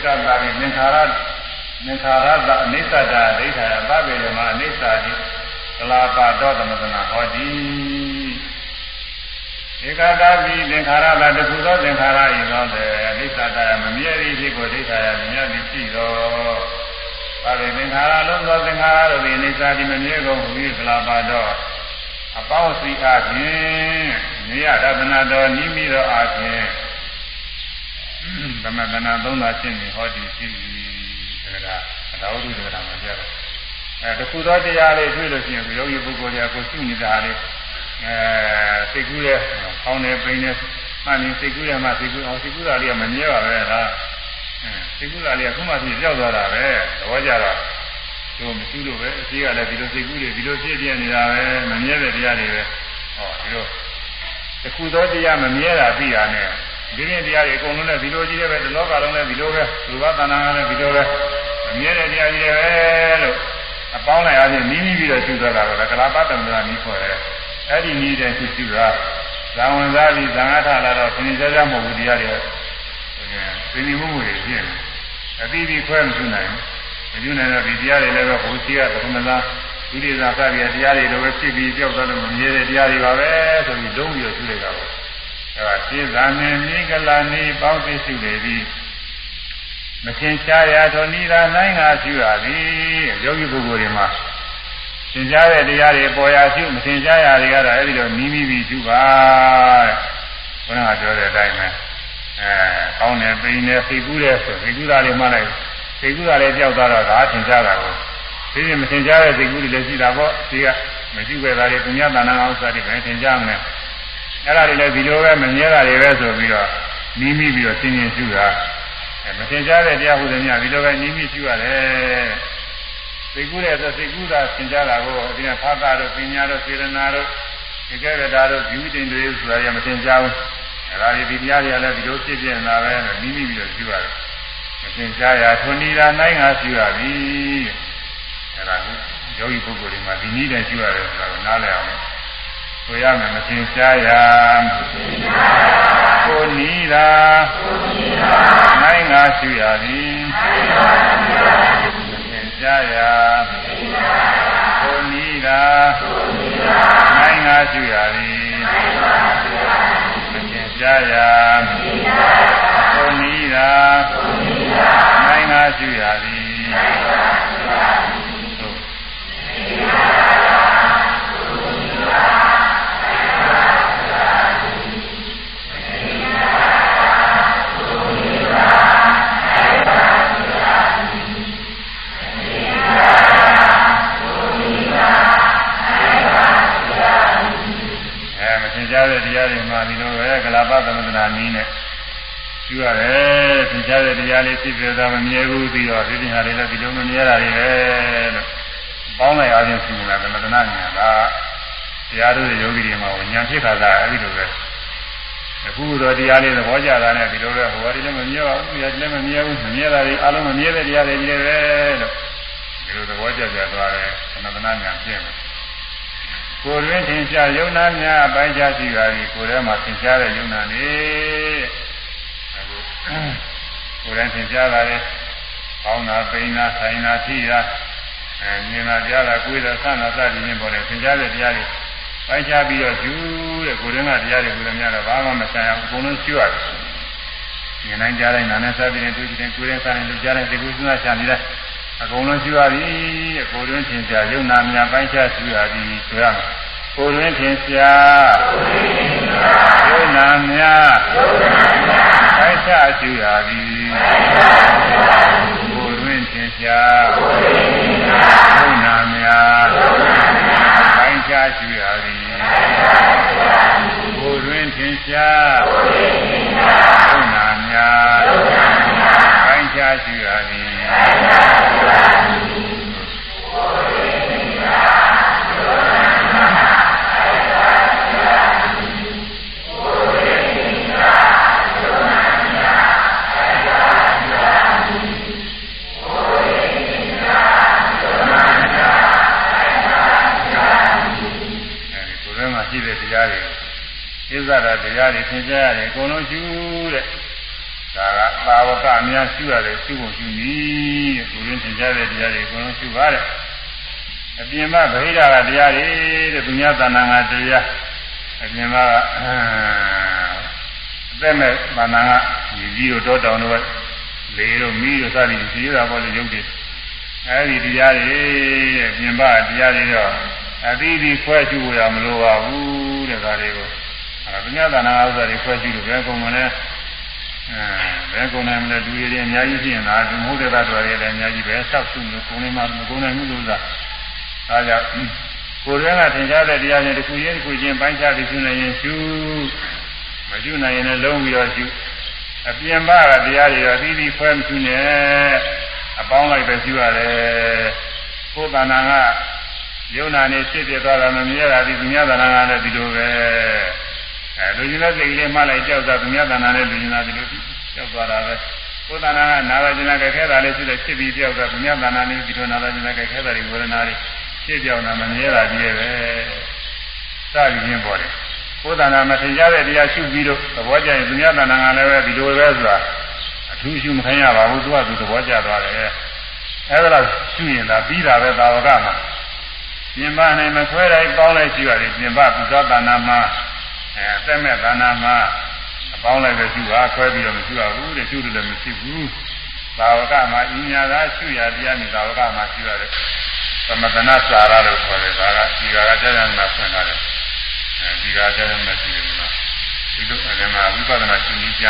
ကတာပြီးသင်္ခါရသင်္ခါရသအနိစ္စတာဒိဋ္ဌာယသဗ္ဗေဓမ္မအနိစ္စတိကလာပါတော်သမသနာဟောတိဧကတာပြီးသင်္ခါရသတခုသောသင်္ခါရဤသောတဲ့အနိစ္စတာမမြဲသည့်ဖြစ်ကိုဒိဋ္ဌာယမြဲသည်ရှိသောဒါပေသင်္ခါရလုံးသောသင်္ခါရတို့သည်အနိစ္စတိမမြဲကုန်ဟူ၍ကလာပါတော်အပေါင်းစီအားဖြင့်နေရတသနာတော်နိမိတော်အားဖြင့် သမဏနာသုံးသာရှင်းနေဟောဒီရှိပြီဒါကအတော်ဥဒ္ဒရာမှာပြတော့အဲတခုသောတရားလေးတွေ့လို့ရှိရင်ယောဂီပုဂ္ဂိုလ်တွေကကိုရှုနေတာလေးအဲစိတ်ကူးရဲ့အောင်းနေပိနေမှန်နေစိတ်ကူးရမှစိတ်ကူးအောင်စိတ်ကူးတာလေးကမမြဲပါပဲလားအဲစိတ်ကူးတာလေးကခုမှဖြစ်ကြောက်သွားတာပဲသဘောကြတော့တို့မရှိလို့ပဲအရှိကလည်းဒီလိုစိတ်ကူးတွေဒီလိုဖြစ်ပြနေတာပဲမမြဲတဲ့တရားတွေပဲဟောဒီလိုတခုသောတရားမမြဲတာသိရနဲ့ ဒီရင်တရားတွေအကုန်လုံးလည်းဒီလိုကြီးတယ်ပဲဒီလောကလုံးလည်းဒီလိုပဲလူဝသနာကလည်းဒီလိုပဲအမြဲတည်းတရားကြီးတယ်ပဲလို့အပေါင်းလိုက်အားဖြင့်နီးနီးပြီးတော့ရှုသွားတာတော့ကလာပတ္တမနာနီးခေါ်တယ်အဲ့ဒီနီးတဲ့ရှုရှုတာဇံဝင်စားပြီးဇံအထလာတော့သင်္ကြန်ကြမဟုတ်ဘူးတရားတွေသင်္နီမှုမှုတွေပြည့်အတိအကျခွဲမရှုနိုင်ဘူးမရှုနိုင်တော့ဒီတရားတွေလည်းပဲဟိုရှိကပထမသားဒီလိုသာစပြီးတရားတွေလိုပဲဖြစ်ပြီးကြောက်တော့မမြဲတဲ့တရားတွေပါပဲဆိုပြီးလုံးပြီးတော့ရှုလိုက်တာပေါ့ အဲဒါစေသာနေမိကလာနေပေါင်းသိရှိလေသည်မသင်ရှားရာထိုနိဒာနိုင်ငါရှိရသည်ယောဂီပုဂ္ဂိုလ်တွေမှာသင်ကြားတဲ့တရားတွေပေါ်ရာရှိမသင်ကြားရာတွေကတော့အဲဒီလိုနီးနီးပြီးရှိပါဘုရားပြောတဲ့အတိုင်းပဲအဲကောင်းတယ်ပိန်တယ်စိတ်ကူးတယ်ဆိုစိတ်ကူးတာတွေမှလိုက်စိတ်ကူးတာလည်းကြောက်သွားတော့ဒါသင်ကြားတာကိုဒီမသင်ကြားတဲ့စိတ်ကူးတွေလည်းရှိတာပေါ့ဒီကမရှိခဲ့တာတွေပုညတဏ္ဍာဥစ္စာတွေပဲသင်ကြားမလဲ အဲ့ဒါတွေလည်းဒီလိုပဲမမြဲတာတွေပဲဆိုပြီးတော့နီးမိပြီးတော့သင်ရင်ရှိတာအဲမသင်ကြားတဲ့တရားဟုသည်များဒီလိုပဲနီးမိရှိရတယ်စိတ်ကူးတဲ့ဆိုစိတ်ကူးတာသင်ကြားတာကိုဒီကဖာတာတို့ပညာတို့စေရနာတို့ဒီကဲရတာတို့ယူတင်တွေဆိုတာရမသင်ကြားဘူးအဲဒါဒီတရားတွေကလည်းဒီလိုဖြစ်ပြနေတာပဲလို့နီးမိပြီးတော့ရှိရတယ်မသင်ကြားရာထွန်နီတာနိုင်ငါရှိရပြီအဲဒါကိုယောဂီပုဂ္ဂိုလ်တွေမှာဒီနည်းနဲ့ရှိရတယ်ဆိုတာကိုနားလည်အောင် ဆိုရမယ်မသင်ရှားရာကိုနီးတာနိုင်ငါရှိရသည်မသင်ရှားရာကိုနီးတာနိုင်ငါရှိရသည်မသင်ရှားရာကိုနီးတာနိုင်ငါရှိရသည် ပဲကလာပသမထနာနည်းနဲ့ကျူရတယ်သင်ကြားတဲ့တရားလေးဖြစ်ပြတာမမြဲဘူးပြီးတော့ဒီတင်ဟာတွေလည်းဒီလိုမမြဲတာတွေပဲလို့ပေါင်းလိုက်အားဖြင့်ရှိနေတာသမထနာဉာဏ်ကတရားတို့ရဲ့ယောဂီတွေမှာဉာဏ်ဖြစ်ခါသာအဲ့ဒီလိုပဲအခုတော့တရားလေးသဘောကျတာနဲ့ဒီလိုပဲဟိုဘာတွေလည်းမမြဲပါဘူးတရားလည်းမမြဲဘူးမမြဲတာတွေအလုံးမမြဲတဲ့တရားတွေကြီးပဲလို့ဒီလိုသဘောကျကြသွားတယ်သမထနာဉာဏ်ဖြစ်တယ် ကိုယ်တွင်သင်ရှားယုံနာများအပိုင်းခြားရှိပါပြီကိုယ်ထဲမှာသင်ရှားတဲ့ယုံနာနေအခုကိုယ်ထဲသင်ရှားတာလေကောင်းတာပိန်တာဆိုင်တာထိတာအဲမြင်တာကြားတာကိုယ်တာဆန္ဒစသည်ဖြင့်ပေါ်တယ်သင်ရှားတဲ့တရားတွေပိုင်းခြားပြီးတော့ယူတဲ့ကိုယ်တွင်ကတရားတွေကိုယ်ထဲများတော့ဘာမှမဆိုင်အောင်အကုန်လုံးရှိရတယ်မြင်နိုင်ကြတဲ့နာနဲ့စသည်ဖြင့်တွေ့ကြတဲ့ကိုယ်ထဲဆိုင်တဲ့ကြားတဲ့ဒီကုသနာချာနေတဲ့ အကုန်လုံးရှိပါပြီတဲ့ကိုယ်တွင်သင်ရှားယုံနာများပိုင်းခြားရှိပါပြီဆိုရမယ်ကိုယ်တွင်သင်ရှားယုံနာများပိုင်းခြားရှိပါပြီကိုယ်တွင်သင်ရှားယုံနာများပိုင်းခြားရှိပါပြီကိုယ်တွင်သင်ရှား တဲ့တရားတွေဣဇာရတရားတွေသင်ကြားရတယ်အကုန်လုံးရှုတဲ့ဒါကသာဝကအများရှုရတယ်ရှုဖို့ရှုနည်းတဲ့သူရင်းသင်ကြားတဲ့တရားတွေအကုန်လုံးရှုပါတဲ့အပြင်မှာဗဟိတကတရားတွေတဲ့သူများတဏ္ဍာငါတရားအပြင်မှာအသက်မဲ့တဏ္ဍာငါညီကြီးတို့တောတောင်တို့လေတို့မီးတို့စသည်ရှိရတာပေါ့လေရုပ်တွေအဲဒီတရားတွေအပြင်မှာတရားတွေတော့ အသီးသီးခွဲကြည့်ရမလို့ပါဘူးတဲ့ဒါတွေကိုအဲပညာသနာဥစ္စာတွေခွဲကြည့်လို့ဘယ်ကုန်မလဲအဲဘယ်ကုန်နိုင်မလဲလူတွေအများကြီးရှိရင်ဒါဒီမဟုတ်တဲ့သားတွေလည်းအများကြီးပဲဆောက်စုလို့ကုန်နေမှမကုန်နိုင်ဘူးလို့သာဒါကြောင့်ကိုယ်ရင်းကသင်ကြားတဲ့တရားချင်းတစ်ခုချင်းတစ်ခုချင်းပိုင်းခြားပြီးရှုနေရင်ရှုမရှုနိုင်ရင်လည်းလုံးပြီးတော့ရှုအပြင်ဘကတရားတွေတော့အသီးသီးခွဲမရှုနဲ့အပေါင်းလိုက်ပဲရှုရတယ်ကိုယ်တဏ္ဍာက ယုံနာနေဖြစ်ပြသွားတာမမြဲတာဒီသူများသဏ္ဍာန်ကလည်းဒီလိုပဲအဲလူကြီးတဲ့စိတ်ကလေးမှလိုက်ကြောက်တာသူများသဏ္ဍာန်နဲ့လူကြီးနာဒီလိုကြောက်သွားတာပဲကိုယ်သဏ္ဍာန်ကနာလာကျင်လာကြခဲတာလေးရှိတဲ့ဖြစ်ပြီးကြောက်တာသူများသဏ္ဍာန်လေးဒီလိုနာလာကျင်လာကြခဲတာတွေဝေဒနာတွေဖြစ်ပြောင်းတာမမြဲတာကြီးရဲ့ပဲစသည်ချင်းပေါ်တယ်ကိုယ်သဏ္ဍာန်မထင်ရှားတဲ့တရားရှုပြီးတော့သဘောကျရင်သူများသဏ္ဍာန်ကလည်းပဲဒီလိုပဲဆိုတာအထူးရှုမခိုင်းရပါဘူးသူကသူသဘောကျသွားတယ်အဲဒါလို့ရှုရင်သာပြီးတာပဲသာဝကမှာ ပြင်ပနိုင်မခွဲလိုက်ပေါင်းလိုက်ရှိရတယ်ပြင်ပပုဇောတဏ္ဍမှာအဲအသက်မဲ့တဏ္ဍမှာအပေါင်းလိုက်ပဲရှုပါခွဲပြီးတော့မရှုရဘူးတဲ့ရှုတယ်လည်းမရှိဘူးသာဝကမှာအညာသာရှုရတရားနဲ့သာဝကမှာရှုရတယ်သမတနာစာရလို့ခေါ်တယ်ဒါကဒီကကကြာကြာမှာဖွင့်လာတယ်အဲဒီကကြာကြာမှာရှိတယ်မှာဒီလိုအဲဒီမှာဝိပဿနာရှင်းကြီးပြ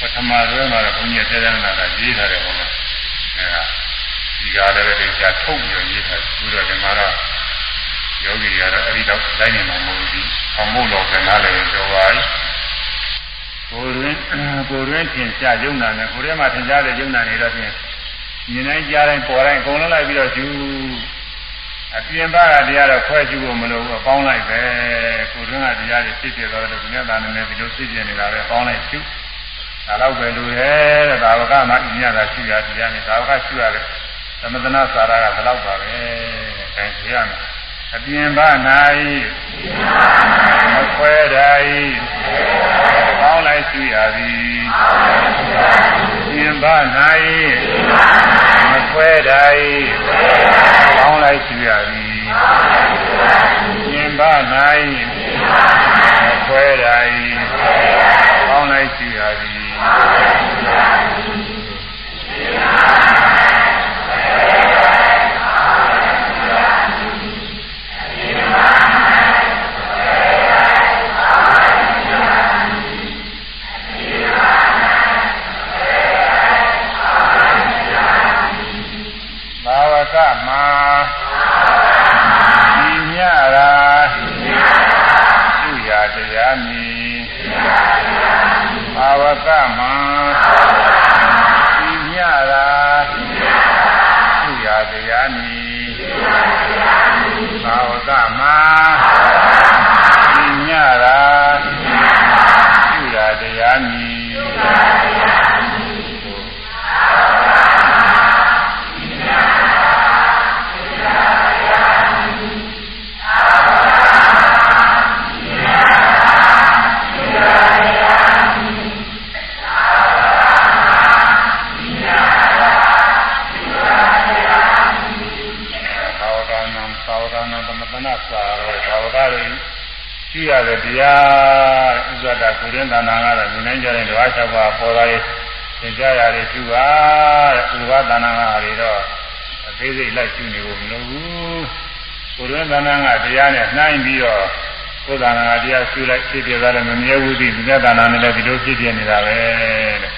ပထမရွဲမှာတော့ဘုန်းကြီးကြာကြာမှာကရေးထားတယ်ဟောမှာအဲဒါဒီကလည်းပဲကြာထုတ်ပြီးရေးထားတယ်ပြီးတော့ဒီမှာတော့ ယောဂီရတော့အဲဒီတော့တိုင်းနေမှာမဟုတ်ဘူး။အောင်မို့လို့ကနားလည်းပြောပါ၏ကိုယ်ရင်းကိုယ်ရင်းထင်ရှားယုံနာနဲ့ကိုယ်ထဲမှာထင်ရှားတဲ့ယုံနာနေတော့ဖြင့်မြင်တိုင်းကြားတိုင်းပေါ်တိုင်းအကုန်လုံးလိုက်ပြီးတော့ယူအပြင်ပါကတရားတော့ခွဲကြည့်ဖို့မလိုဘူးအပေါင်းလိုက်ပဲကိုယ်ရင်းကတရားတွေဖြစ်ဖြစ်တော့လို့ဒီနေ့သားနေဒီလိုဖြစ်ပြနေတာပဲအပေါင်းလိုက်ရှုဒါတော့ပဲလိုရဲ့တဲ့ဒါဝကမှအမြတ်သာရှိရတရားနဲ့ဒါဝကရှိရတယ်သမထနာစာရကဘယ်တော့ပါပဲအဲဒါကြည့်ရမယ် အပြင်ပ၌မခွဲတိုင်းကောင်းလိုက်ရှိရသည်ပြင်ပ၌မခွဲတိုင်းကောင်းလိုက်ရှိရသည်ပြင်ပ၌မခွဲတိုင်း ရှိရတဲ့တရားဥဇ္ဇတာကုရင်တဏ္ဍာကတော့ဉာဏ်ကြတဲ့ဓဝါ၆ပါးပေါ်လာရေးသင်ကြားရတယ်ရှိပါတဲ့ဥပဒနာကတွေတော့အသေးစိတ်လိုက်ရှိနေဖို့မလိုဘူးကုရင်တဏ္ဍာကတရားနဲ့နှိုင်းပြီးတော့ဥဒ္ဒနာတရားရှိလိုက်ဖြစ်ပြသွားတယ်မမြဲဘူးဒီမြတ်တဏ္ဍာနဲ့လည်းဒီလိုဖြစ်ပြနေတာပဲတဲ့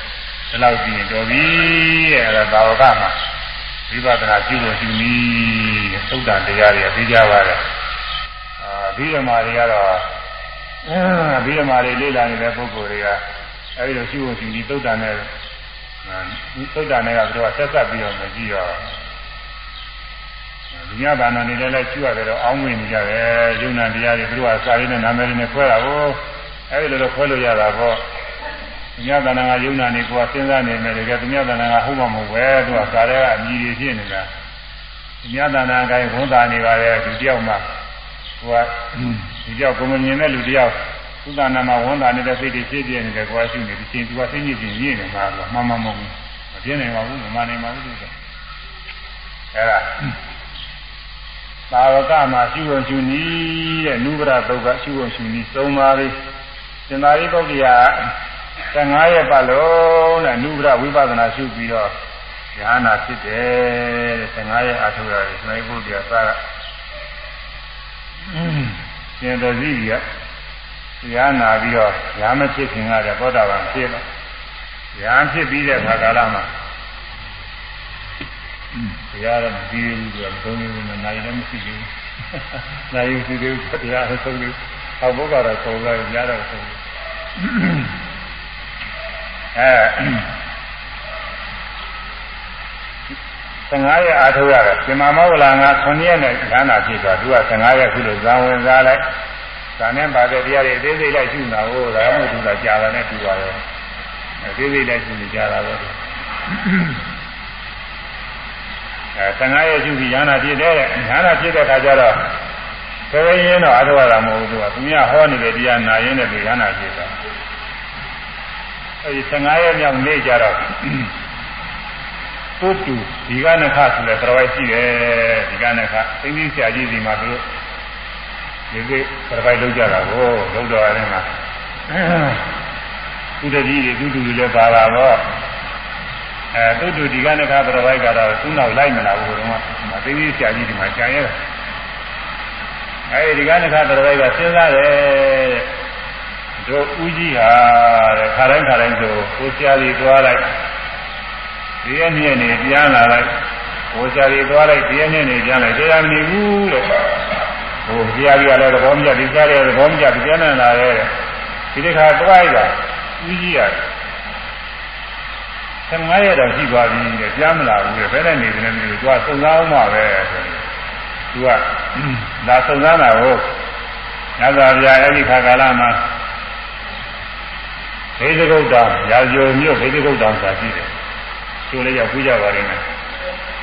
ဒီလောက်ကြည့်ရင်တော်ပြီတဲ့အဲဒါသာဝကမှာဝိပဿနာရှိဖို့ရှိနည်းသုဒ္ဓတရားတွေသိကြပါတယ် ဘိဓမ္မာတွေကတော့ဘိဓမ္မာတွေလေ့လာနေတဲ့ပုဂ္ဂိုလ်တွေကအဲဒီလိုရှိဖို့ရှိပြီးသုတ်တန်နဲ့သုတ်တန်နဲ့ကသူကဆက်ဆက်ပြီးတော့မကြည့်တော့ဒီညဘာနာနေလည်းလည်းရှိရတယ်တော့အောင်းဝင်နေကြတယ်ယုံနာတရားတွေသူတို့ကစာရင်းနဲ့နာမည်နဲ့ခွဲတာကိုအဲဒီလိုတော့ခွဲလို့ရတာပေါ့ဒီညဘာနာကယုံနာနေကိုကစဉ်းစားနေမယ်တကယ်ဒီညဘာနာကဟုတ်မှမဟုတ်ပဲသူကစာရဲကအမြည်တွေဖြစ်နေတာဒီညဘာနာကဝန်တာနေပါလေဒီတယောက်မှ ဟိုကဒီကြောက်ကိုမမြင်တဲ့လူတယောက်သုဒ္ဓနာမှာဝန်တာနေတဲ့စိတ်တွေဖြစ်ပြနေတယ်ကိုယ်ကရှိနေဒီချင်းသူကသိညစ်ချင်းရင်းနေမှာလို့မှန်မှန်မဟုတ်ဘူးမပြင်းနိုင်ပါဘူးမမှန်နိုင်ပါဘူးလို့ဆိုအဲဒါသာဝကမှာရှိဝင်ရှင်နီးတဲ့နုဗရသုတ်ကရှိဝင်ရှင်နီးသုံးပါးလေးသင်္သာရိပုတ္တရာ15ရက်ပတ်လုံးတဲ့နုဗရဝိပဿနာရှုပြီးတော့ဉာဏ်နာဖြစ်တယ်တဲ့15ရက်အထုရတယ်သင်္သာရိပုတ္တရာသာက ရှင်တော်စီကတရားနာပြီးတော့ညာမဖြစ်ခင်ကတည်းကသောတာပန်ဖြစ်လာညာဖြစ်ပြီးတဲ့ခါကာလမှာတရားတော့မပြီးဘူးဆိုတော့သုံးနေဘူးနိုင်လည်းမရှိဘူးနိုင်ယူစီသေးဘူးတရားတော့သုံးနေဟောဘုရားတော့သုံးလိုက်ညာတော့သုံးအဲ 15ရက်အားထုတ်ရတယ်ရှင်မမောဝလာက9ရက်နဲ့ဉာဏ်နာဖြစ်သွားသူက15ရက်ခုလိုဇံဝင်စားလိုက်ဇာနဲ့ပါတဲ့တရားတွေအသေးစိတ်လိုက်ရှုနာဟိုဒါမှမဟုတ်သူကကြာတာနဲ့တူပါတယ်အသေးစိတ်လိုက်ရှုနေကြတာပဲအဲ15ရက်ရှုပြီးဉာဏ်နာဖြစ်တဲ့ဉာဏ်နာဖြစ်တဲ့ခါကျတော့ဆယ်ရင်းတော့အားထုတ်ရတာမဟုတ်ဘူးသူကသူများဟောနေတဲ့တရားနာရင်းနဲ့ဉာဏ်နာဖြစ်တာအဲဒီ15ရက်မြောက်နေ့ကျတော့ ပုတူဒီကနခဆိုတဲ့တော်ဝိုက်ရှိတယ်ဒီကနခသိသိဆရာကြီးဒီမှာသူတို့ဒီကိတော်ဝိုက်လောက်ကြတာကိုလောက်တော်ရတယ်မှာဥဒတိတွေသူတူတွေလည်းပါလာတော့အဲသူတူဒီကနေ့ခါပြပိုက်ကတော့သူ့နောက်လိုက်မလာဘူးတော့မသိသေးဆရာကြီးဒီမှာကြံရဲအဲဒီကနေ့ခါပြပိုက်ကစဉ်းစားတယ်တို့ဦးကြီးဟာတဲ့ခါတိုင်းခါတိုင်းဆိုကိုဆရာကြီးသွားလိုက် ဒီရက်နေ့နေပြန်လာလိုက်ကိုဆရာကြီးသွားလိုက်ဒီရက်နေ့နေပြန်လိုက်တရားမနေဘူးတဲ့ဟိုဆရာကြီးကလည်းသဘောမကျဒီဆရာကြီးကသဘောမကျပြန်နေလာတယ်ဒီတစ်ခါသွားလိုက်တာဦးကြီးရတယ်15ရက်တော့ရှိသွားပြီတဲ့ကြားမလာဘူးတဲ့ဘယ်နဲ့နေတယ်လဲမသိဘူးသူကစုံစမ်းအောင်ပါပဲဆိုရင်သူကဒါစုံစမ်းတာကိုညဇာပြအဲ့ဒီခါကာလမှာဘေဒဂုတ်တောင်ရာဇိုမြို့ဘေဒဂုတ်တောင်ဆိုတာရှိတယ် သူလည်းရောက်ပြီးကြပါလိမ့်မယ်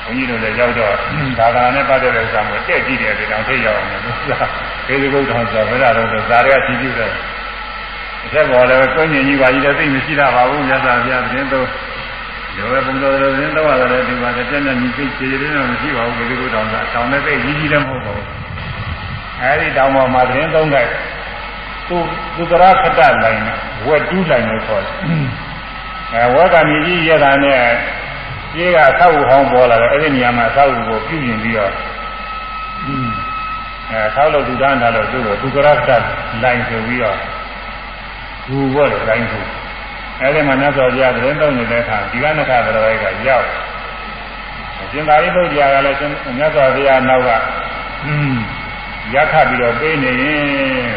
ဘုန်းကြီးတို့လည်းရောက်တော့ဒါကနဲ့ပတ်သက်တဲ့ဥစ္စာမျိုးတက်ကြည့်တယ်ဒီတောင်ထိတ်ရောက်အောင်လို့ဘေဒဂုတ်တောင်ဆိုတာဘယ်လာတော့ဇာတွေကကြည့်ကြည့်တယ်အထက်ပေါ်လည်းကိုင်းညင်ကြီးပါကြီးလည်းသိမရှိတာပါဘူးမြတ်စွာဘုရားသတင်းတော့ဒီလိုပဲဘုံတော်တော်သတင်းတော့ရတယ်ဒီမှာပြည့်ညက်ညီသိချေရင်းတော့မရှိပါဘူးဒီလိုတောင်ကတောင်နဲ့သိကြီးကြီးလည်းမဟုတ်ပါဘူးအဲဒီတောင်ပေါ်မှာသတင်းသုံးခိုက်သူသူကရခတလိုင်းနဲ့ဝက်တူးလိုင်းလို့ခေါ်တယ် အဲဝက်ကမြေကြီးရတာနဲ့ကြီးကသောက်ဟောင်းပေါ်လာတယ်အဲ့ဒီနေရာမှာသောက်ကိုပြုပြင်ပြီးတော့အဲသောက်လို့ဒုဒန်းလာလို့သူ့ကိုသူကရခတလိုင်းဆိုပြီးတော့ဘူဘောလိုင်းဆိုအဲဒီမှာမြတ်စွာဘုရားသတင်းသုံးနေတဲ့အခါဒီကနခသရဝိကရောက်အရှင်သာရိပုတ္တရာကလည်းမြတ်စွာဘုရားနောက်ကရက်ခပြီးတော့ပေးနေရင်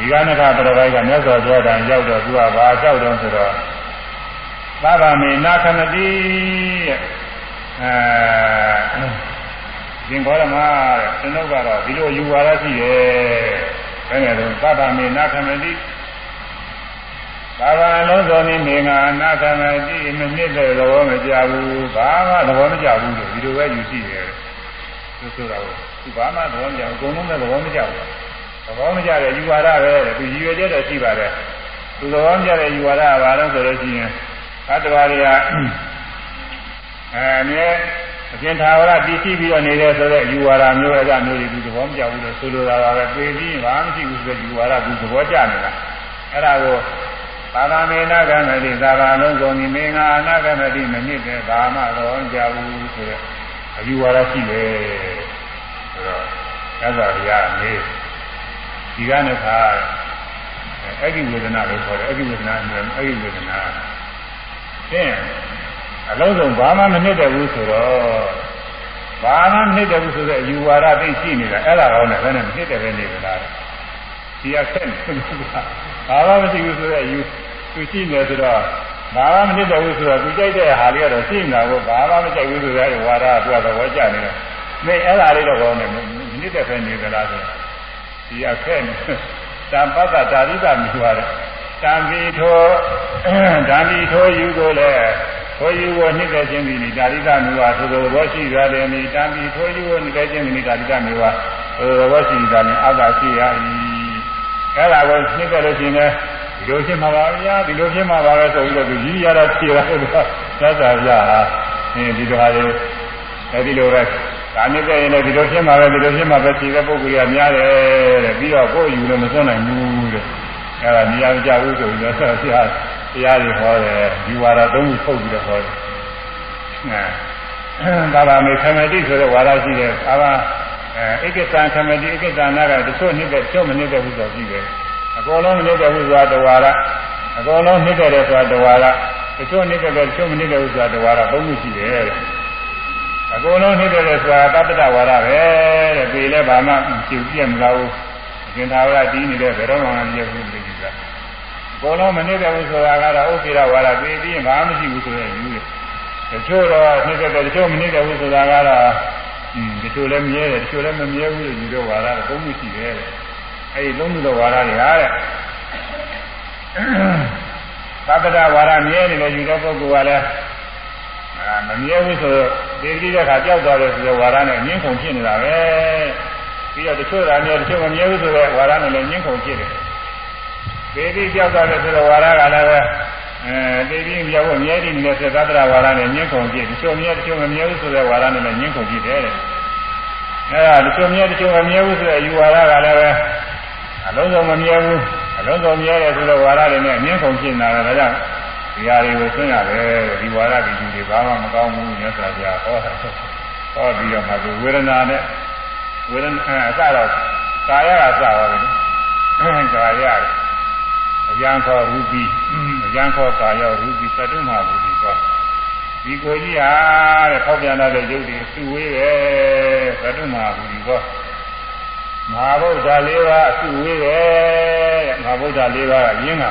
ဒီကနခသရဝိကမြတ်စွာဘုရားတန်ရောက်တော့သူကဘာလျှောက်တော့ဆိုတော့သဗ္ဗမေနာခမတိအဲရှင်ခေါ်ရမှာတဲ့ကျွန်ုပ်ကတော့ဒီလိုယူဝါဒရှိရဲ့ဘယ်နဲ့တော့သဗ္ဗမေနာခမတိဘာဝလုံးစုံနေနေငါအနာခမတိမနစ်တဲ့သဘောမကြဘူးဘာမှသဘောမကြဘူးလို့ဒီလိုပဲယူရှိတယ်သူဆိုတာကိုသူဘာမှသဘောမကြဘူးအကုန်လုံးလည်းသဘောမကြဘူးသ ဘောမကြတဲ့ယူဝါဒပဲသူရည်ရွယ်ချက်တော့ရှိပါတယ်သူသဘောမကြတဲ့ယူဝါဒကဘာလို့ဆိုလို့ရှိရင်သတ္တဝါတွေကအဲမြဲအကျဉ်းသာဝရတည်ရှိပြီးတော့နေတဲ့ဆိုတဲ့ယူဝါဒမျိုးအဲ့ဒါမျိုးတွေသူသဘောမကျဘူးလို့ဆိုလိုတာပါပဲပြေးပြီးဘာမှမရှိဘူးဆိုတဲ့ယူဝါဒသူသဘောကျနေတာအဲ့ဒါကိုသာသမေနကမတိသာဘာလုံးကုန်ဒီမင်းငါအနာကမတိမနစ်တဲ့ဘာမှတော့ကြဘူးဆိုတဲ့အယူဝါဒရှိတယ်ဆိုတော့သစ္စာတရားမေး ဒီကနေ့ခါအဲ့ဒီဝေဒနာလို့ခေါ်တယ်အဲ့ဒီဝေဒနာအဲ့ဒီဝေဒနာသင်အလုံးစုံဘာမှမနစ်တဲ့ဘူးဆိုတော့ဘာမှမနစ်တဲ့ဘူးဆိုတဲ့အယူဝါဒသိရှိနေတာအဲ့ဒါကောင်းတယ်ဘယ်နဲ့မနစ်တဲ့ပဲနေကြလားဒီအဆက်ဘာမှမရှိဘူးဆိုတဲ့အယူသူရှိနေဆိုတော့ဘာမှမနစ်တဲ့ဘူးဆိုတော့သူကြိုက်တဲ့ဟာလေးကတော့ရှိနေတာကိုဘာမှမကြိုက်ဘူးဆိုတဲ့ဝါဒကသူကသဘောကျနေတယ်မင်းအဲ့ဒါလေးတော့ကောင်းတယ်မနစ်တဲ့ပဲနေကြလားဆို ဒီအဆက်တံပတ္တတာရိကမြူရတယ်တံပီထောဓာမီထောယူကိုလည်းထိုယူကိုနှစ်သက်ခြင်းသည်ဒါရိကမြူဟာသို့သောဘောရှိရတယ်နိတံပီထိုယူကိုနှစ်သက်ခြင်းသည်ဒါရိကမြူဟာသို့သောဘောရှိတာနဲ့အာသာရှိရ၏အဲ့ဒါကိုနှစ်သက်လို့ရှိရင်ဒီလိုဖြစ်မှာပါဗျာဒီလိုဖြစ်မှာပါပဲဆိုပြီးတော့သူကြီးရတာဖြေတာဆိုတော့သစ္စာပြဟာအင်းဒီလိုဟာလေအဲဒီလိုပဲ ဒါနဲ့ကြရင်လည်းဒီလိုဖြစ်မှာပဲဒီလိုဖြစ်မှာပဲဖြေတဲ့ပုဂ္ဂိုလ်ကများတယ်တဲ့ပြီးတော့ကိုယ်ယူလို့မစွန့်နိုင်ဘူးတဲ့အဲဒါနေရာမကြဘူးဆိုပြီးတော့ဆရာတရားတွေဟောတယ်ဒီဝါဒသုံးခုထုတ်ပြီးတော့ဟောတယ်အဲဒါပါမေခမတိဆိုတဲ့ဝါဒရှိတယ်အာဘာအဲဧကသံခမတိဧကသံနာကတချို့နှစ်တဲ့တချို့မနှစ်တဲ့ဟုဆိုပြီးတယ်အကုန်လုံးနေတဲ့ဟုဆိုတာတဝါရအကုန်လုံးနေတဲ့တယ်ဆိုတာတဝါရတချို့နေတဲ့တယ်တချို့မနေတဲ့ဟုဆိုတာတဝါရသုံးခုရှိတယ်တဲ့ အကုန်လုံးနေတဲ့တယ်ဆိုတာတတ္တဝါရပဲတဲ့ပေလဲဘာမှကျူပြည့်မလာဘူးအရှင်သာဝရတည်နေတဲ့ဘယ်တော့မှမပြည့်ဘူးလို့ပြောတာအကုန်လုံးမနေတဲ့ဟုဆိုတာကတော့ဥပိရဝါရပေပြီးရင်ဘာမှမရှိဘူးဆိုတဲ့ယူတယ်တချို့တော့နေတဲ့တယ်တချို့မနေတဲ့ဟုဆိုတာကတော့อืมတချို့လည်းမြဲတယ်တချို့လည်းမမြဲဘူးလို့ယူတော့ဝါရတော့သုံးခုရှိတယ်တဲ့အဲဒီလုံးစုသောဝါဒတွေဟာတဲ့သတ္တရဝါဒမြဲနေတဲ့ယူတဲ့ပုဂ္ဂိုလ်ကလည်း အာမမြဲဘူးဆိုတော့ဒီတိတဲ့ခါကြောက်သွားတယ်ဆိုတော့ဝါဒနဲ့ငင်းခုန်ဖြစ်နေတာပဲပြီးတော့တချို့ဓာတ်မျိုးတချို့မမြဲဘူးဆိုတော့ဝါဒနဲ့လည်းငင်းခုန်ဖြစ်တယ်ဒီတိကြောက်သွားတယ်ဆိုတော့ဝါဒကလည်းပဲအဲဒီတိမြောက်ဖို့မြဲတည်နေတဲ့သတ္တရဝါဒနဲ့ငင်းခုန်ဖြစ်တချို့မြဲတချို့မမြဲဘူးဆိုတော့ဝါဒနဲ့လည်းငင်းခုန်ဖြစ်တယ်တဲ့အဲဒါတချို့မြဲတချို့မမြဲဘူးဆိုတော့ယူဝါဒကလည်းပဲအလုံးစုံမမြဲဘူးအအလုံးစုံမြဲတယ်ဆိုတော့ဝါဒတွေနဲ့အငင်းကုန်ဖြစ်နေတာဒါကြောင့် ဒီဟာတွေကိုဆွင့်ရတယ်ဒီဝါဒဒီလူတွေဘာမှမကောင်းဘူးမြတ်စွာဘုရားဟောတာဟောပြီးတော့မှသူဝေဒနာနဲ့ဝေဒနာအစတော့ကာယကစပါပဲကာယအယံခောရူပိအယံခောကာယောရူပိသတ္တမဘူဒီကောဒီကိုကြီးဟာတဲ့ဖောက်ပြန်တဲ့ရုပ်တွေစုဝေးတယ်သတ္တမဘူဒီကောမဟာဗုဒ္ဓလေးပါးစုဝေးတယ်မဟာဗုဒ္ဓလေးပါးကရင်းတာ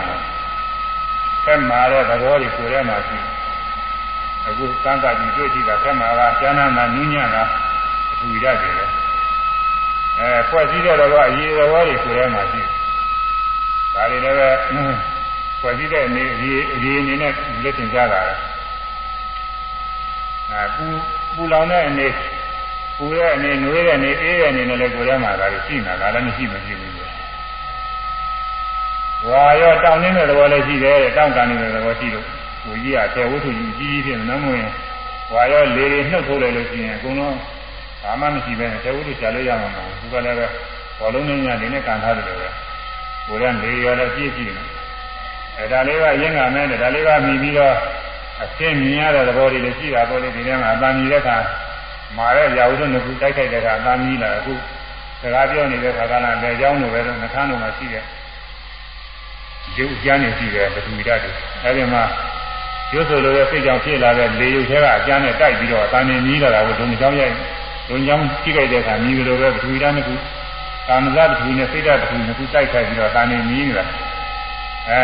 ဆက်မှာတဲ့သဘောတွေကိုယ်ထဲမှာရှိအခုသံဃာကြီးတွေ့ကြည့်တာဆက်မှာကကျမ်းနာနာနည်းညံ့တာအထူရတယ်လေအဲဖွဲ့စည်းတဲ့တော့အရေးသဘောတွေကိုယ်ထဲမှာရှိဒါတွေလည်းပဲဖွဲ့စည်းတဲ့အနေအရေးအရေးအနေနဲ့လက်တင်ကြတာလေအဲပူပူလောင်တဲ့အနေပူတဲ့အနေနွေးတဲ့အနေအေးတဲ့အနေနဲ့လည်းကိုယ်ထဲမှာဒါတွေရှိနေတာဒါလည်းမရှိမရှိဘူး ဝါရောတောင်းနေတဲ့သဘောလည်းရှိတယ်တောင်းကန်နေတဲ့သဘောရှိလို့ကိုကြီးကတဲဝတ္ထုကြီးကြီးကြီးဖြစ်နေမဝင်ဝါရောလေတွေနှုတ်ထုတ်လိုက်လို့ရှိရင်အကုန်လုံးဘာမှမရှိပဲတဲဝတ္ထုချလို့ရမှာမဟုတ်ဘူးသူကလည်းပဲဘောလုံးနဲ့ညနေနဲ့ကန်ထားတယ်လို့ပဲကိုယ်ကလေရောလည်းပြည့်ကြည့်တယ်အဲဒါလေးကရင်းကမဲတယ်ဒါလေးကမြည်ပြီးတော့အရှင်းမြင်ရတဲ့သဘောတွေလည်းရှိတာပေါ့လေဒီထဲမှာအတန်မြည်တဲ့အခါမာတဲ့ရာဟုတို့ကတိုက်ခိုက်တဲ့အခါအတန်မြည်လာအခုစကားပြောနေတဲ့အခါကလည်းလက်ကြောင်းလိုပဲတော့နှခမ်းလိုမှရှိတယ် ရုပ်ကျမ်းနေရှိတယ်ပထဝီဓာတ်တွေအဲဒီမှာရုပ်ဆိုလိုတဲ့စိတ်ကြောင့်ဖြစ်လာတဲ့လေရုပ်ထဲကအကျမ်းနဲ့တိုက်ပြီးတော့အတန်နေမြည်လာတာကိုဒုံကြောင်းရိုက်ဒုံကြောင်းကြည့်လိုက်တဲ့အခါမြည်လိုပဲပထဝီဓာတ်နှစ်ခုကာမဇပထဝီနဲ့စိတ်ဓာတ်ပထဝီနှစ်ခုတိုက်ခိုက်ပြီးတော့အတန်နေမြည်နေတာအဲ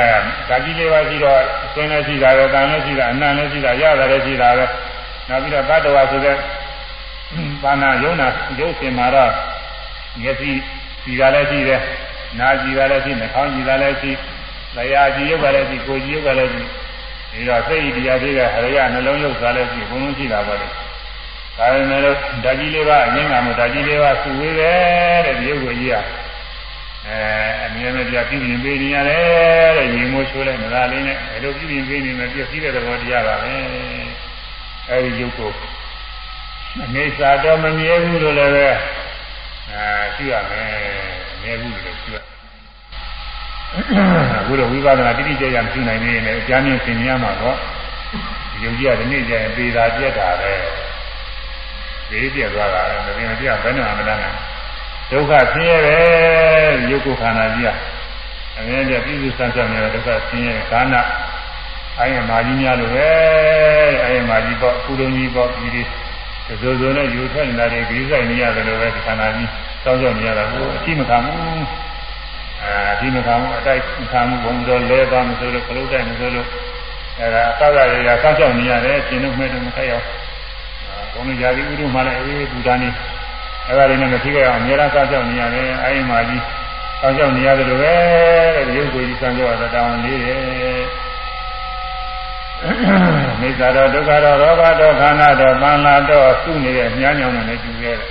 ဓာကြီးလေးပါးရှိတော့အစင်းလည်းရှိတာပဲတန်လည်းရှိတာအနံ့လည်းရှိတာရတာလည်းရှိတာပဲနောက်ပြီးတော့တတ္တဝါဆိုတဲ့ဘာနာယုံနာရုပ်စင်မှာတော့မျက်စိကြည်တာလည်းရှိတယ်နာကြည်တာလည်းရှိနှာခေါင်းကြည်တာလည်းရှိ လျာကြည်ရုပ်ကလည်းရှိကိုကြည်ရုပ်ကလည်းရှိဒီတော့စိတ်တရားတွေကဟရိယနှလုံးရုပ်သားလည်းရှိဘုံလုံးရှိတာပါလေဒါပေမဲ့လို့ဓာကြီးလေးပါအငင်းကမို့ဓာကြီးလေးပါစုဝေးတယ်တဲ့ဒီရုပ်ကိုကြီးကအဲအမြဲတမ်းပြပြပြင်ပေးနေရတယ်တဲ့ရေမိုးချိုးလိုက်မလားလေးနဲ့အဲလိုပြပြင်ပေးနေမယ်ပြည့်စည်တဲ့သဘောတရားပါပဲအဲဒီရုပ်ကိုအနေစာတော့မမြဲဘူးလို့လည်းပဲအဲရှိရမယ်အမြဲဘူးလို့လည်းရှိရ အခုတော့ဝိပဿနာတိတိကျကျမရှိနိုင်နေရင်လည်းအကျမ်းမြင့်သင်ရမှာတော့ဒီယုံကြည်ရတဲ့နေ့ကျရင်ပေတာပြက်တာပဲဒီပြက်သွားတာလည်းမပြင်းမပြဘယ်နဲ့မှမတတ်နိုင်ဒုက္ခဆင်းရဲပဲရုပ်ကိုခန္ဓာကြီးကအမြဲတမ်းပြည့်စုံစံပြောင်းနေတဲ့ဒုက္ခဆင်းရဲကာဏအိုင်မာကြီးများလိုပဲအိုင်မာကြီးပေါ့ကုလုံးကြီးပေါ့ဒီဒီဇိုဇိုနဲ့ယူထွက်နေတာတွေဒီဆိုင်နေရတယ်လို့ပဲဒီခန္ဓာကြီးစောင့်ကြောက်နေရတာကိုအရှိမခံဘူး အာဒီမခံဘူးအတိုက်ခံမှုဘုံတော်လဲသွားမဆိုလို့ခလုတ်တိုက်မဆိုလို့အဲဒါအသောက်ရရစောင့်ကြောက်နေရတယ်ရှင်တို့မဲ့တို့မခိုက်အောင်ဘုံလူရာကြီးဥဒုမှလည်းအေးဘူတာနေအဲ့ဒါလေးနဲ့မထိခဲ့အောင်အများအားစောင့်ကြောက်နေရတယ်အိုင်မာကြီးစောင့်ကြောက်နေရတယ်လို့ပဲတဲ့ရုပ်ကိုယ်ကြီးစောင့်ကြောက်ရတာတောင်းနေတယ်မိစ္ဆာတော့ဒုက္ခတော့ရောဂတော့ခန္ဓာတော့သံလာတော့သူ့နေတဲ့ညညောင်းနဲ့တူခဲ့တယ်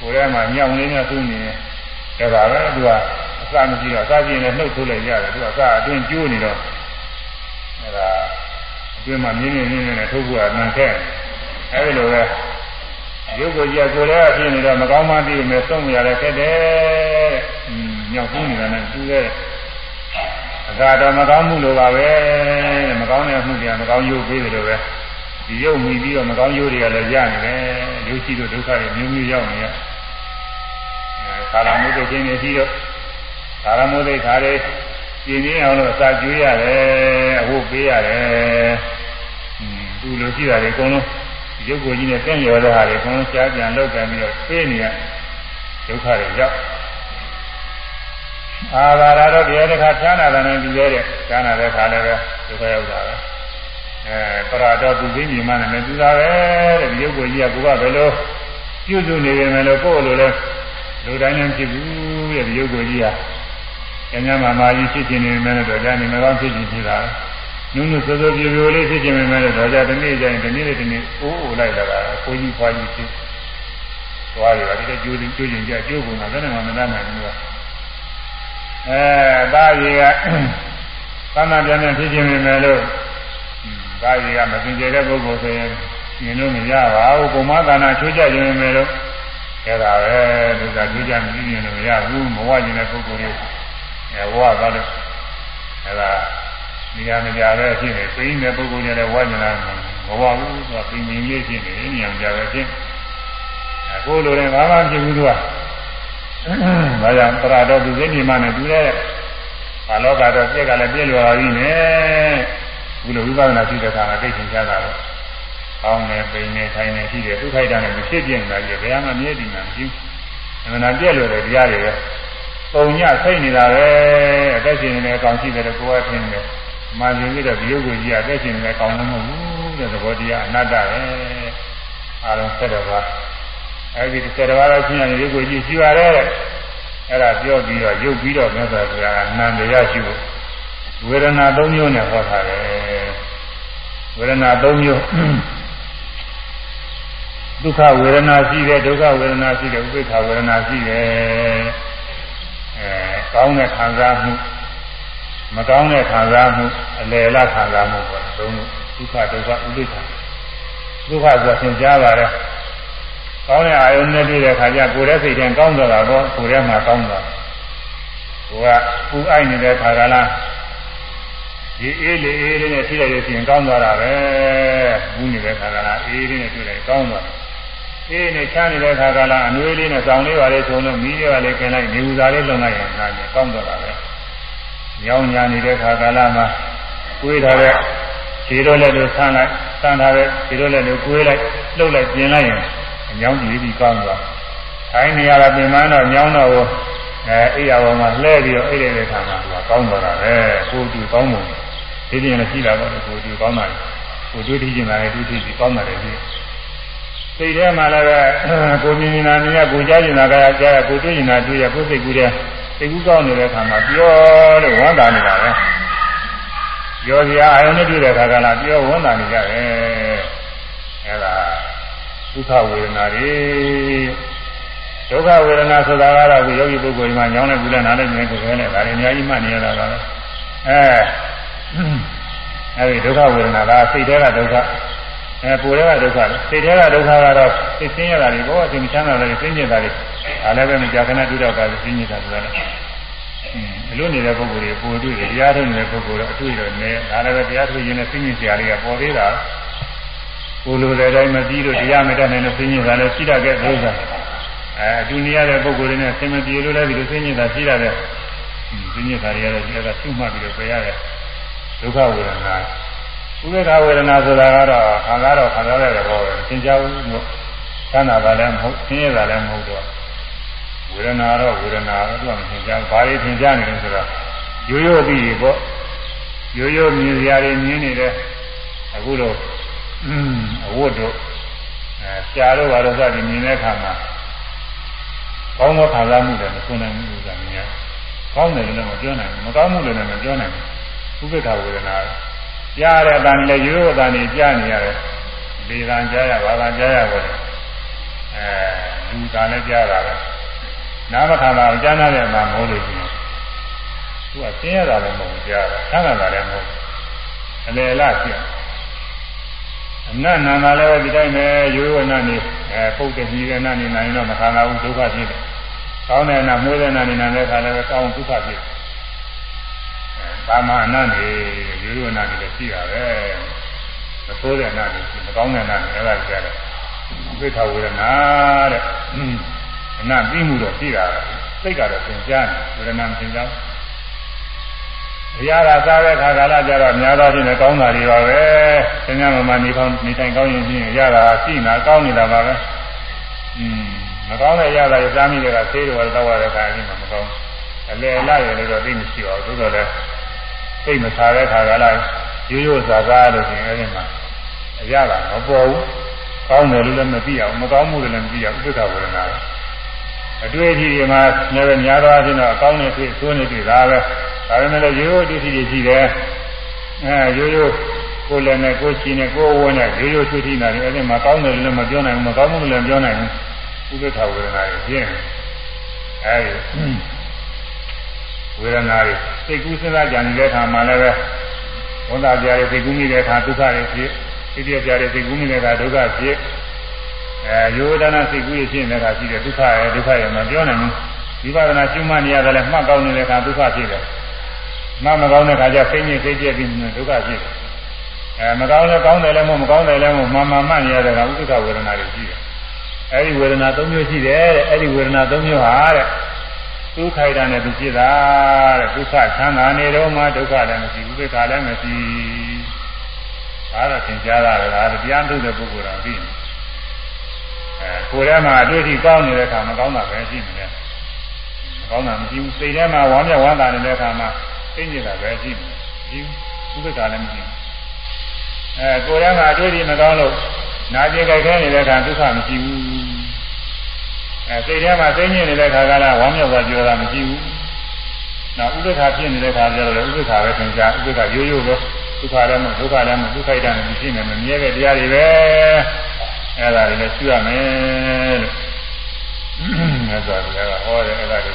ကိုယ်ထဲမှာညောင်းလေးနဲ့သူ့နေတယ် ဒါပါပဲသူကအစမရှိတော့အစကြည့်နေနှုတ်ထိုးလိုက်ရတယ်သူကအစအတွင်းကျိုးနေတော့အဲဒါအတွင်းမှာမြင်းမြင်းမြင်းနဲ့ထုတ်ဖို့အမှန်ခဲ့အဲဒီလိုပဲရုပ်ကိုကြည့်ကိုယ်လည်းဖြစ်နေတော့မကောင်းမှသိမယ်ဆုံးမရတဲ့ခက်တယ်อืมညောင်းပြီးနေတာနဲ့သူရဲ့အကာတော့မကောင်းမှုလိုပါပဲမကောင်းတဲ့မှုတွေကမကောင်းရုပ်ပေးတယ်လို့ပဲဒီရုပ်မိပြီးတော့မကောင်းရုပ်တွေကလည်းရနေတယ်ရုပ်ရှိလို့ဒုက္ခတွေမျိုးမျိုးရောက်နေရအဲ ကာလမှုတွေခြင်းနေပြီးတော့ကာလမှုတွေခါတွေပြင်းပြင်းအောင်လို့စာကျွေးရတယ်အဟုတ်ပေးရတယ်อืมသူလိုရှိတာတွေအကုန်လုံးရုပ်ကိုကြီးနဲ့တင့်ရော်တဲ့ဟာတွေအကုန်လုံးရှားပြန်လောက်ကန်ပြီးတော့ပေးနေရဒုက္ခတွေရောက်အာသာရတော့တရားတစ်ခါဖြားနာတယ်နဲ့ဒီရဲတဲ့ဖြားနာတဲ့ခါလည်းပဲဒုက္ခရောက်တာပဲအဲပရတော်သူသိမြင်မှလည်းသူသာပဲတဲ့ဒီရုပ်ကိုကြီးကကိုကဘယ်လိုပြုစုနေရင်လည်းကိုယ့်လိုလဲ လူတိုင်းလည်းဖြစ်ဘူးတဲ့ဒီရုပ်ကိုကြီးကကျမ်းစာမာကြီးဖြစ်ခြင်းနေမယ်တော့ကြာနေမကောင်းဖြစ်ခြင်းဖြစ်တာနုနုစောစောပြပြလေးဖြစ်ခြင်းမယ်တော့ကြာဒီနေ့ကျရင်ဒီနေ့နဲ့ဒီနေ့အိုးအိုလိုက်လာတာကိုကြီးဖွာကြီးဖြစ်သွားတယ်ဒီတဲ့ကျိုးကျိုးကျင်ကြကျိုးကုန်တာလည်းမမနာနိုင်ဘူးကအဲသားကြီးကသမ်းသပြန်ပြန်ဖြစ်ခြင်းပဲလို့သားကြီးကမသိကြတဲ့ပုဂ္ဂိုလ်ဆိုရင်မြင်လို့မရပါဘူးပုံမသာနာချိုးကြခြင်းပဲလို့ အဲ့ဒါပဲသူကချိုးကြမကြည့်ရင်လည်းမရဘူးမဝကျင်တဲ့ပုဂ္ဂိုလ်တွေအဲဝါသွားလို့အဲဒါနေရာမကြပဲဖြစ်နေပိန်းတဲ့ပုဂ္ဂိုလ်တွေလည်းဝါညနာမဝဘူးသူကပိန်းပိန်းလေးဖြစ်နေနေရာမကြပဲဖြစ်အခုလိုရင်ဘာမှဖြစ်ဘူးသူကဒါကြောင့်ပရတော်သူစိတ်ဒီမှနဲ့တူတဲ့ဘာလောကတော့ပြက်ကလည်းပြည့်လွယ်ပါပြီနဲ့ဘုလိုဝိပဿနာရှိတဲ့အခါမှာသိချင်ကြတာတော့ ကောင်းတယ်ပိန်နေထိုင်နေရှိတယ်ဒုက္ခိုက်တာနဲ့မဖြစ်ပြင်းတာကြီးဘယ်မှမြဲတည်မှာမရှိဘူးအမှန်တရားပြည့်လွယ်တဲ့တရားတွေပဲပုံညစိတ်နေတာပဲအသက်ရှင်နေတဲ့အကောင်ရှိတယ်လို့ကိုယ်ကထင်တယ်မာရှင်ပြီးတော့ဒီရုပ်ကိုကြီးအသက်ရှင်နေတဲ့အကောင်လည်းမဟုတ်ဘူးတဲ့သဘောတရားအနတ္တပဲအားလုံးဆက်တော့ပါအဲဒီဆက်တော့တော့ရှင်းရင်ရုပ်ကိုကြီးရှိရတယ်တဲ့အဲ့ဒါပြောပြီးတော့ရုပ်ပြီးတော့မြတ်စွာဘုရားကနန္တရားရှိဖို့ဝေဒနာ၃မျိုးနဲ့ဟောထားတယ်ဝေဒနာ၃မျိုး ဒုက္ခဝေဒနာရှိတယ်ဒုက္ခဝေဒနာရှိတယ်ဥပိ္ပခဝေဒနာရှိတယ်အဲကောင်းတဲ့ခံစားမှုမကောင်းတဲ့ခံစားမှုအလယ်လခံစားမှုပေါ့သုံးဒုက္ခဒုက္ခဥပိ္ပခဒုက္ခဆိုသင်ကြားပါတယ်ကောင်းတဲ့အာယုန်နဲ့တွေ့တဲ့အခါကျကိုယ်ရဲ့စိတ်ထဲကောင်းသွားတာပေါ့ကိုယ်ထဲမှာကောင်းသွားကိုယ်ကပူအိုက်နေတဲ့ခါကလားဒီအေးလေအေးလေးနဲ့ထိလိုက်လို့ရှိရင်ကောင်းသွားတာပဲဘူးနေတဲ့ခါကလားအေးလေးနဲ့တွေ့လိုက်ကောင်းသွား အေးနဲ့ချမ်းနေတဲ့ခါကလားအနှွေးလေးနဲ့စောင်းလေးပါလေထုံလို့မီးလေးပါလေကျင်လိုက်နေဦးစားလေးလုံလိုက်ရင်နားကောင်းသွားတာပဲညောင်းညာနေတဲ့ခါကလားမှာကိုယ်ထားတဲ့ခြေတော့လည်းလို့ဆန်းလိုက်ဆန်းထားတဲ့ခြေတော့လည်းလို့ကိုယ်လိုက်လှုပ်လိုက်ပြင်လိုက်ရင်အညောင်းကြည့်ပြီးကောင်းသွားထိုင်းနေရတာပြင်မှန်းတော့ညောင်းတော့အဲအိယာပေါ်မှာလှဲပြီးတော့အိတ်တဲ့ခါမှာသူကကောင်းသွားတာပဲကိုယ်တူကောင်းမှုဒီပြင်လည်းရှိတာပေါ့ကိုယ်တူကောင်းတာကိုယ်တွေ့ထိကျင်တာလည်းတွေ့ထိပြီးကောင်းတာလည်းဒီ စိတ်ထဲမှာလည်းပဲကိုမြင်နေတာမြင်ရကိုကြားကျင်တာကကြားရကိုတွေ့ကျင်တာတွေ့ရကိုစိတ်ကူးတဲ့စိတ်ကူးကောင်းနေတဲ့ခါမှာပြောလို့ဝမ်းသာနေတာပဲပြောစရာအာယုန်နဲ့တွေ့တဲ့ခါကလာပြောဝမ်းသာနေကြတယ်အဲဒါဒုက္ခဝေဒနာတွေဒုက္ခဝေဒနာဆိုတာကတော့ဒီယောဂီပုဂ္ဂိုလ်ဒီမှာညောင်းနေဘူးလဲနားလည်းမြင်ကိုယ်ပဲနဲ့ဒါတွေအများကြီးမှတ်နေရတာပါပဲအဲအဲဒီဒုက္ခဝေဒနာကစိတ်ထဲကဒုက္ခ အဲပူထဲကဒုက္ခစိတ်ထဲကဒုက္ခကတော့စိတ်ဆင်းရဲတာတွေဘောစိတ်ချမ်းသာတာတွေဆင်းရဲတာတွေဒါလည်းပဲမကြာခဏတွေ့တော့ပါဆင်းရဲတာဆိုတာလည်းအလွတ်နေတဲ့ပုဂ္ဂိုလ်တွေပူတွေ့တယ်တရားထုတ်နေတဲ့ပုဂ္ဂိုလ်တော့အတွေ့တော့နည်းဒါလည်းပဲတရားထုတ်ရင်လည်းဆင်းရဲစရာတွေကပေါ်သေးတာကိုလိုတဲ့အတိုင်းမပြီးလို့တရားမတတ်နိုင်လို့ဆင်းရဲတာလည်းရှိတတ်ခဲ့ဥစ္စာအဲအတူနေရတဲ့ပုဂ္ဂိုလ်တွေနဲ့ဆင်မပြေလို့လည်းဒီလိုဆင်းရဲတာရှိတတ်တဲ့ဆင်းရဲတာတွေကတော့ဒီကသုမှတ်ပြီးတော့ပြရတဲ့ဒုက္ခဝေဒနာ ဥပေက္ခဝေဒနာဆိုတာကတော့ခံစားတော့ခံစားရတဲ့ဘောပဲသင်ကြားဘူးလို့သမ်းတာလည်းမဟုတ်ဆင်းရဲတာလည်းမဟုတ်တော့ဝေဒနာတော့ဝေဒနာတော့သူကမသင်ကြားဘာတွေသင်ကြားနေလဲဆိုတော့ရိုးရိုးပြီးပြီပေါ့ရိုးရိုးမြင်စရာတွေမြင်နေတယ်အခုတော့အဝတ်တို့အဲဆရာတို့ဘာလို့စသည်မြင်တဲ့အခါမှာကောင်းသောခံစားမှုတွေမဆုံးနိုင်ဘူးဆိုတာမြင်ရကောင်းတယ်လည်းမပြောနိုင်ဘူးမကောင်းမှုလည်းမပြောနိုင်ဘူးဥပေက္ခဝေဒနာ ကြားရတဲ့အတန်လည်းရိုးရိုးအတန်ကြီးကြားနေရတယ်လေတန်ကြားရဘာသာကြားရပါလဲအဲလူတန်လည်းကြားတာပဲနာမခန္ဓာကိုကြားနာတဲ့အမှမဟုတ်လို့ရှိရင်သူကဆင်းရဲတာလည်းမဟုတ်ကြားတာဆန်းတာလည်းမဟုတ်အလေလားဖြစ်အနတ်နာမှာလည်းဒီတိုင်းပဲရိုးရိုးနာနေအဲပုတ်တဲ့ကြီးတဲ့နာနေနိုင်တော့မခံနိုင်ဘူးဒုက္ခဖြစ်တယ်။ကောင်းတဲ့နာမွေးတဲ့နာနေနိုင်တဲ့ခါလည်းကောင်းဒုက္ခဖြစ်တယ်။ ဘာမှအနတ်နေရိုးရိုးနာနေလည်းရှိတာပဲ။မဆိုးတဲ့နာနေရှိမကောင်းတဲ့နာနေအဲ့ဒါကြတယ်။ဝိသဝေဒနာတဲ့အနတ်ပြီးမှုတော့ရှိတာစိတ်ကတော့သင်ကြားတယ်ဝေဒနာမသင်ကြားဘူး။အရာသာစားတဲ့ခါကာလကြတော့များသောဖြင့်ကောင်းတာတွေပါပဲ။သင်္ကန်းမမနေကောင်းနေတိုင်းကောင်းရင်ချင်းရတာရှိနာကောင်းနေတာပါပဲ။อืมမကောင်းတဲ့ရတာရစားမိတဲ့ကသေးတယ်တော့ရတဲ့ခါကြီးမှမကောင်း။ အလေအလရလည်းတော့သိမရှိပါဘူး။သို့တော်လည်းသိမစားတဲ့ခါကာလရိုးရိုးစားစားလို့ရှင်အဲဒီမှာအရာကမပေါ်ဘူး။ကောင်းတယ်လို့လည်းမသိအောင်မကောင်းမှုလည်းမသိအောင်ဥပ္ပခဝေဒနာပဲ။အတွေ့အထိတွေမှာလည်းများသောအားဖြင့်တော့အကောင်းနဲ့တွေ့ဆိုးနေတွေ့တာပဲ။ဒါပေမဲ့လည်းရိုးရိုးတိတိရှိတယ်အဲရိုးရိုးကိုယ်လည်းနဲ့ကိုယ်ချီနဲ့ကိုယ်ဝန်းနဲ့ရိုးရိုးသုတိနာတွေအဲ့ဒီမှာကောင်းတယ်လည်းမပြောနိုင်ဘူးမကောင်းဘူးလည်းမပြောနိုင်ဘူးဥပ္ပခဝေဒနာတွေပြင်းအဲဒီ ဝေဒနာတွေစိတ်ကူးစဉ်းစားကြံနေတဲ့အခါမှာလည်းပဲဝန်တာကြရစိတ်ကူးမိတဲ့အခါဒုက္ခတွေဖြစ်စိတ်ပြကြရစိတ်ကူးမိတဲ့အခါဒုက္ခဖြစ်အဲယောဒနာစိတ်ကူးရဖြစ်နေတဲ့အခါရှိတဲ့ဒုက္ခရဲ့ဒုက္ခရဲ့မပြောနိုင်ဘူးဝိပဿနာရှုမှတ်နေရတယ်လည်းမှတ်ကောင်းနေတဲ့အခါဒုက္ခဖြစ်တယ်မမကောင်းတဲ့ခါကျစိတ်ညစ်စိတ်ကြက်ပြီးဒုက္ခဖြစ်တယ်အဲမကောင်းလဲကောင်းတယ်လည်းမဟုတ်မကောင်းတယ်လည်းမဟုတ်မှန်မှန်မှန်ရတဲ့ကဥဒ္ဒဝေဒနာတွေရှိတယ်အဲဒီဝေဒနာ၃မျိုးရှိတယ်တဲ့အဲဒီဝေဒနာ၃မျိုးဟာတဲ့ ဒုက္ခိုက်တာနဲ့သူဖြစ်တာတဲ့ဒုက္ခချမ်းသာနေတော့မှဒုက္ခလည်းမရှိဥပေက္ခလည်းမရှိဒါတော့သင်ကြားတာလေဒါတရားထုတ်တဲ့ပုဂ္ဂိုလ်တော်သိတယ်အဲကိုယ်ထဲမှာအတွေ့အထိကောင်းနေတဲ့အခါမကောင်းတာပဲရှိနေတယ်မကောင်းတာမရှိဘူးစိတ်ထဲမှာဝမ်းမြောက်ဝမ်းသာနေတဲ့အခါမှာသိနေတာပဲရှိနေတယ်ဒီဥပေက္ခလည်းမရှိဘူးအဲကိုယ်ထဲမှာအတွေ့အထိမကောင်းလို့နာကျင်ကြိုက်ခဲနေတဲ့အခါဒုက္ခမရှိဘူး အဲစိတ်ထဲမှာသိညစ်နေတဲ့အခါကလည်းဝမ်းမြောက်တာကြောတာမရှိဘူးနောက်ဥပ္ပခါဖြစ်နေတဲ့အခါကျတော့လည်းဥပ္ပခါပဲသင်ကြားဥပ္ပခါရိုးရိုးပဲဒုက္ခလည်းမဒုက္ခလည်းမဒုက္ခိုက်တာလည်းမရှိနေမမြဲတဲ့တရားတွေပဲအဲဒါတွေလည်းရှိရမယ်လို့မြတ်စွာဘုရားကဟောတယ်အဲဒါတွေ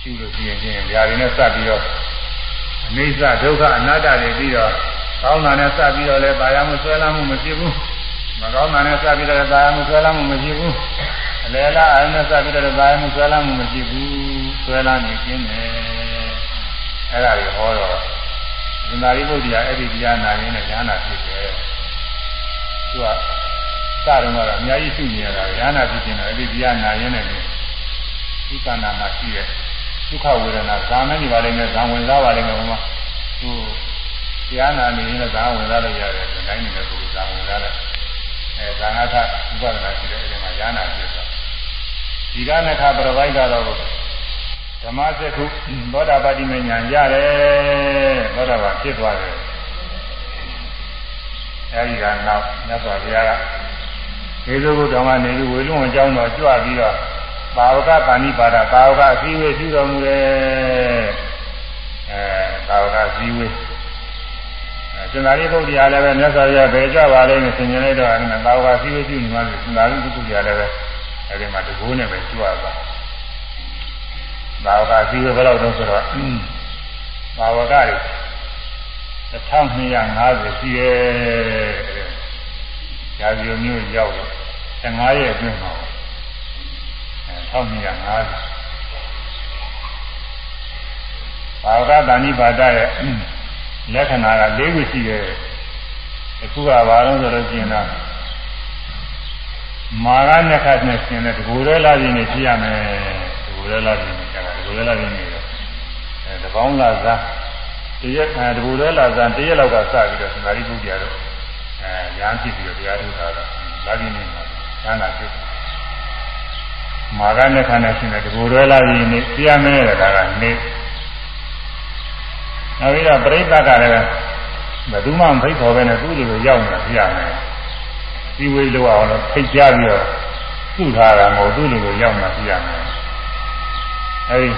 ရှိလို့ရှိရင်ချင်းဓာရီနဲ့စပ်ပြီးတော့အနိစ္စဒုက္ခအနတ္တတွေပြီးတော့ကောင်းတာနဲ့စပ်ပြီးတော့လည်းပါရမှုဆွဲလမ်းမှုမရှိဘူးမကောင်းတာနဲ့စပ်ပြီးတော့လည်းပါရမှုဆွဲလမ်းမှုမရှိဘူး အလေလားအနဲ့စပ်ပြီးတော့လည်းပါရမှုဆွဲလမ်းမှုမရှိဘူးဆွဲလမ်းနေခြင်းနဲ့အဲ့ဒါတွေဟောတော့သင်္သာရိပုတ္တရာအဲ့ဒီတရားနာရင်းနဲ့ဉာဏ်နာဖြစ်တယ်သူကစတော့ကတော့အများကြီးရှိနေရတာဉာဏ်နာဖြစ်ခြင်းတော့အဲ့ဒီတရားနာရင်းနဲ့ဒီကနာမှာရှိတဲ့ဒုက္ခဝေဒနာဇာမနေပါလိမ့်မယ်ဇာဝင်စားပါလိမ့်မယ်ဘုရားသူတရားနာနေရင်လည်းဇာဝင်စားလို့ရတယ်ဒီတိုင်းနေတဲ့ပုဂ္ဂိုလ်ဇာဝင်စားတယ်အဲဇာနာထဥပဒနာရှိတဲ့အဲဒီမှာဉာဏ်နာဖြစ်တာ ဒီကနခပရဝိုက်ကတော့ဓမ္မစက္ခုသောတာပတိမဉာဏ်ရတယ်သောတာပန်ဖြစ်သွားတယ်အဲဒီကနောက်မြတ်စွာဘုရားကဒေသဘုဒ္ဓံကနေပြီးဝေလွန်အကြောင်းတော်ကြွပြီးတော့ဘာဝကပါဏိပါဒဘာဝကအစည်းဝေးပြုတော်မူတယ်အဲဘာဝကအစည်းဝေးအဲစင်္သာရိပုတ္တရာလည်းပဲမြတ်စွာဘုရားဘယ်ကြွပါလိမ့်မယ်ဆင်ញင်လိုက်တော့အဲဘာဝကအစည်းဝေးပြုနေမှစင်္သာရိပုတ္တရာလည်းပဲ အဲဒီမှာတကူးနဲ့ပဲကြွသွားဘာဝကအစည်းဝေးဘယ်လောက်တော့ဆိုတော့ဘာဝကတွေ1250ရှိရဲ့ရာဇီမျိုးရောက်တော့15ရက်အတွင်းမှာ1250ဘာဝကတာဏိပါဒရဲ့လက္ခဏာက၄ခုရှိတယ်အခုကဘာလို့ဆိုတော့ကျင်တော့ မာရနဲ့ခတ်နဲ့ရှင်တဲ့တကူရဲလာခြင်းနဲ့ရှိရမယ်တကူရဲလာခြင်းနဲ့ကျတာတကူရဲလာခြင်းနဲ့အဲတပေါင်းလာစားတရက်အဲတကူရဲလာစားတရက်လောက်ကစပြီးတော့သမာဓိပုဒ်ကြတော့အဲညာဖြစ်ပြီးတော့တရားထုတ်တာတော့လာခြင်းနဲ့ညာနာဖြစ်မာရနဲ့ခန္ဓာရှင်တဲ့တကူရဲလာခြင်းနဲ့သိရမယ်တဲ့ဒါကနေနောက်ပြီးတော့ပြိဿကလည်းဘယ်သူမှမဖိတ်ခေါ်ပဲနဲ့သူ့လိုလိုရောက်နေတာသိရမယ် ဒီဝေးလောက်အောင်လို့ဖိတ်ကြပြီးတော့သူ့ထားတာမဟုတ်သူ့လိုလိုရောက်နေတာသိရမယ်အဲဒီ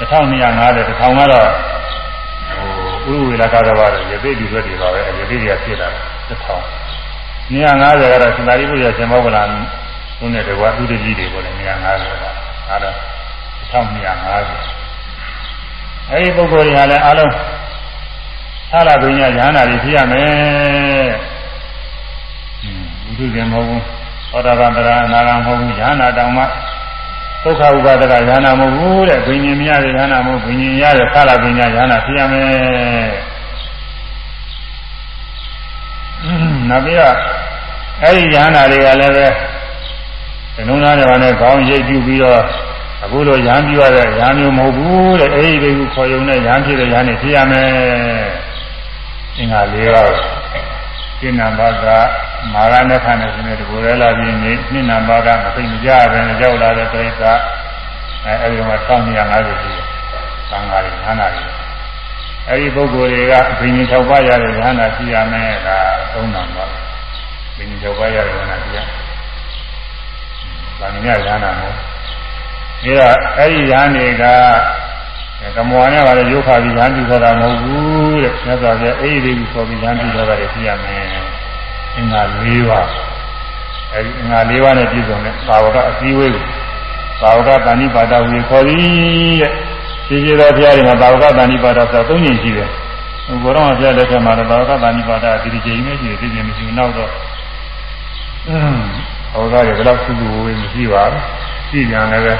1250 1000ကတော့ဟိုဥရဝေလကာကဘာရသေးဒီဘက်တွေပါပဲရသေးတွေကဖြစ်လာ1000 250ကတော့စင်္သာရိပုတ္တရာရှင်မောဂလန်သူနဲ့တကွာသူတကြီးတွေပေါ့လေ250ကအဲတော့1250အဲဒီပုဂ္ဂိုလ်တွေဟာလည်းအလုံးသာရပညာဉာဏ်နာတွေဖြစ်ရမယ်ဘု သူရှင်မဟုတ်ဘူးသောတာပန်တရားအနာဂံမဟုတ်ဘူးဉာဏ်နာတောင်မှဒုက္ခဥပါဒကဉာဏ်နာမဟုတ်ဘူးတဲ့ဘိညာဉ်မရတဲ့ဉာဏ်နာမဟုတ်ဘိညာဉ်ရတဲ့သာရပညာဉာဏ်နာဖြစ်ရမယ်နောက်ပြီးတော့အဲဒီဉာဏ်နာတွေကလည်းပဲဒီနုံနာတွေနဲ့ခေါင်းရိပ်ပြုပြီးတော့အခုလိုရဟန်းပြရတဲ့ရဟန်းမျိုးမဟုတ်ဘူးတဲ့အဲဒီဒီကိုခေါ်ယုံတဲ့ရဟန်းဖြစ်တဲ့ရဟန်းနေဖြစ်ရမယ်အင်္ဂါ၄ပါးစိဏဘာက မာရနဲ့ခန္ဓာရှင်တဲ့ဒီကိုရဲလာပြီးနေနှစ်နံပါးကမသိမကြပဲကြောက်လာတဲ့ပြိဿအဲအဲဒီမှာ1250ရှိတယ်သံဃာတွေဟန္တာတွေအဲဒီပုဂ္ဂိုလ်တွေကဘိညာဉ်၆ပါးရတဲ့ရဟန္တာရှိရမယ်ဒါသုံးနံပါးဘိညာဉ်၆ပါးရတဲ့ရဟန္တာရှိရဗာမညရဟန္တာမဟုတ်ဒါတော့အဲ့ဒီရဟန်းတွေကကမောနဲ့ပါလေရုပ်ခါပြီးရဟန်းပြုခေါ်တာမဟုတ်ဘူးတဲ့မြတ်စွာဘုရားအဲ့ဒီလေးကိုခေါ်ပြီးရဟန်းပြုခေါ်တာတွေဖြစ်ရမယ် အင်္ဂါ၄ပါးအဲ့ဒီအင်္ဂါ၄ပါးနဲ့ပြည့်စုံတဲ့သာဝကအစည်းအဝေးကိုသာဝကတဏိပါဒဝေခေါ်သည်တဲ့ရှိရှိသောဘုရားတွေမှာသာဝကတဏိပါဒဆိုတာ၃ညင်ရှိတယ်ဘုရားတော်ဘုရားလက်ထက်မှာသာဝကတဏိပါဒဒီဒီချိန်နဲ့ရှိတယ်ဒီချိန်မရှိဘူးနောက်တော့အင်းဟောကားတွေဘယ်တော့စုစုဝေးမရှိပါဘူးရှိပြန်လည်းပဲ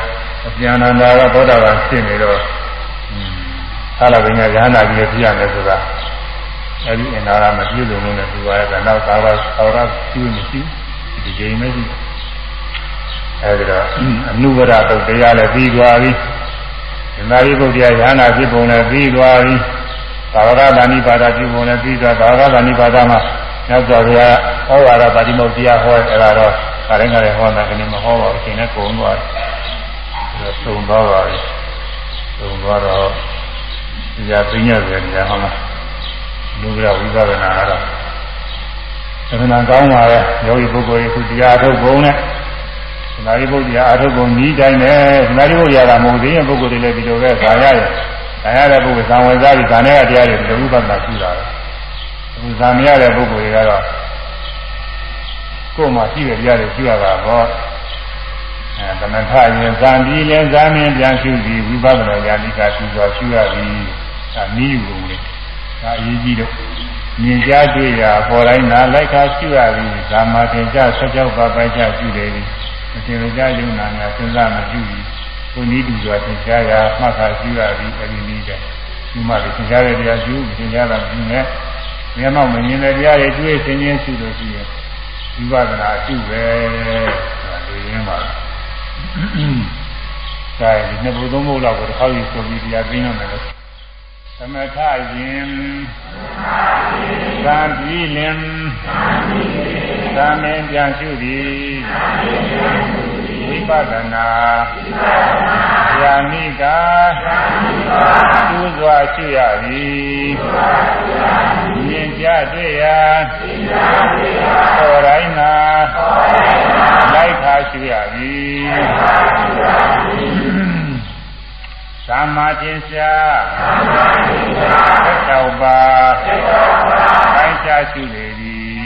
အပြန်အန္တာကသောတာပန်ဖြစ်နေတော့သာလပညာဉာဏ်နာပြီးပြရမယ်ဆိုတာ အဲဒီအနာရမပြည့်စုံလို့လည်းသူကလည်းနောက်သာဝသာဝရပြုမရှိဒီကြိမ်မရှိအဲဒီတော့အနုဝရတုတ်တရားလည်းပြီးသွားပြီသင်္သာရိပုတ္တရာဉာဏ်နာဖြစ်ပုံလည်းပြီးသွားပြီသာဝရဒါနိပါဒပြုပုံလည်းပြီးသွားသာဝရဒါနိပါဒမှာနောက်တော့ဘုရားဟောဝါဒပါတိမုတ်တရားဟောအဲ့ဒါတော့ခါတိုင်းကလည်းဟောတာကနေမဟောပါဘူးအချိန်နဲ့ကုန်သွားတယ်သုံးသွားပါပြီသုံးသွားတော့ဒီဟာပြညာတယ်ညာဟောမှာ လူရဝိပဿနာကတော့သမဏကောင်းပါရဲ့ယောဂီပုဂ္ဂိုလ်ရဲ့ခုတရားထုတ်ပုံနဲ့သမာဓိပုဂ္ဂိုလ်အားထုတ်ပုံဤတိုင်းနဲ့သမာဓိပုဂ္ဂိုလ်ရတာမဟုတ်သေးရင်ပုဂ္ဂိုလ်တွေလည်းဒီလိုပဲခါရရဲ့ခါရတဲ့ပုဂ္ဂိုလ်ဇံဝင်စားပြီးဇာနဲ့တရားတွေဒီလိုဝိပဿနာရှိတာပဲအခုဇာမရတဲ့ပုဂ္ဂိုလ်တွေကတော့ကိုယ်မှာရှိတဲ့တရားတွေရှိရတာပေါ့အဲသမထရင်ဇံပြီးလဲဇာမင်းပြန်ရှုပြီးဝိပဿနာဉာဏ်ဤကရှိစွာရှုရပြီးအဲနည်းယူလို့လေ ဒါအရေးကြီးတော့မြင်ကြားတွေ့ရာပေါ်တိုင်းနာလိုက်ခါရှုရပြီးဇာမတင်ကြဆက်ကြောက်ပါပိုက်ကြရှုတယ်ပြီးမတင်ကြယုံနာများစဉ်းစားမပြုပြီးကိုနည်းတူစွာသင်ကြားရာမှတ်ခါရှုရပြီးအဲဒီနည်းတဲ့ဒီမှာသင်ကြားတဲ့တရားရှုသင်ကြားတာပြုနေမျက်မှောက်မမြင်တဲ့တရားတွေတွေ့သင်ခြင်းရှုလို့ရှိရင်ဝိပဿနာရှုပဲဆိုတာလူရင်းပါဒါဒီနှစ်ဘုသုံးဘုလောက်ကိုတစ်ခါယူဆိုပြီးတရားသိနေတယ်လို့သ မထယင်သံပြီးလင်သံမင်းပြန်ရှုသည်ဝိပဿနာဉာဏိကာသူစွာရှုရသည်မြင်ကြတွေ့ရာဟောတိုင်းနာလိုက်ခါရှုရသည် သမ္မာကျင်ရှာသက်တော်ပါတိုင်းရှားရှိလေသည်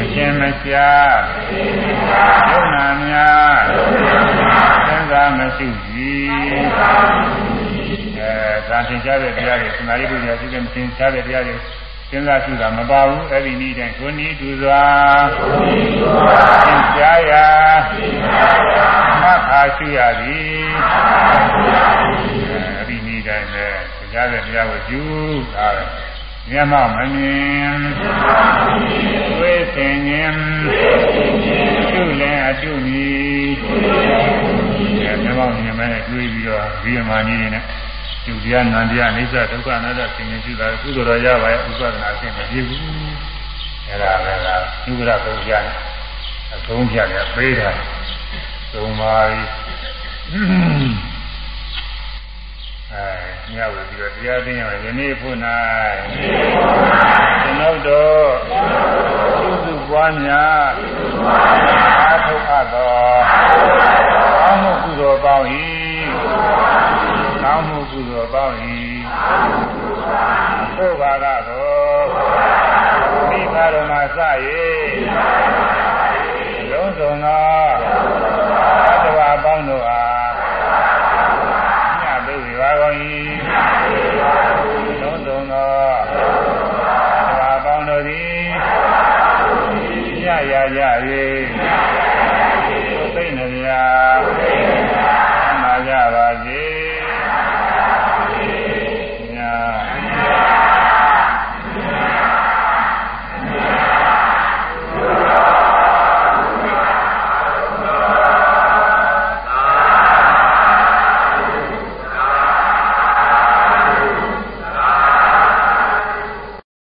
အရှင်မရှားယုံနာများသင်္ကာမရှိသည်အဲသာသင်ကြားတဲ့တရားတွေသမာဓိပညာရှိတဲ့မသင်ကြားတဲ့တရားတွေစဉ်းစားကြည့်တာမပါဘူးအဲ့ဒီနည်းတိုင်းကိုနည်းတူစွာသင်ကြားရာ မှတ်အားရှိရသည်အဲ့ဒီနည်းတိုင်းပဲကြားတဲ့တရားကိုယူတာပဲမျက်မှောက်မမြင်သွေးဆင်ခြင်းသူ့လည်းအတုမီမျက်မှောက်မြင်မဲတွေးပြီးတော့ဒီအမှန်ကြီးနေနဲ့ကျုပ်တရားနန္တရားအိသဒုက္ခအနတ္တသင်္ကေတရှိတာကုသိုလ်တော်ရပါရဲ့ဥပဒနာအရှင်းမပြည့်ဘူးအဲ့ဒါပဲလားဥပဒသုံးပြတယ်အသုံးပြတယ်ပေးတာ သုံးပါးအဲညဝေပြီးတော့တရားသိရမယ်ယနေ့ခု၌ကျွန်ုပ်တို့သုစုပွားများအာထုအပ်သောကောင်းမှုကုသိုလ်ပေါင်း၏ကောင်းမှုကုသိုလ်ပေါင်း၏သို့ပါကတော့မိဘတော်မှာစ၍လုံးစုံသော င်းတို့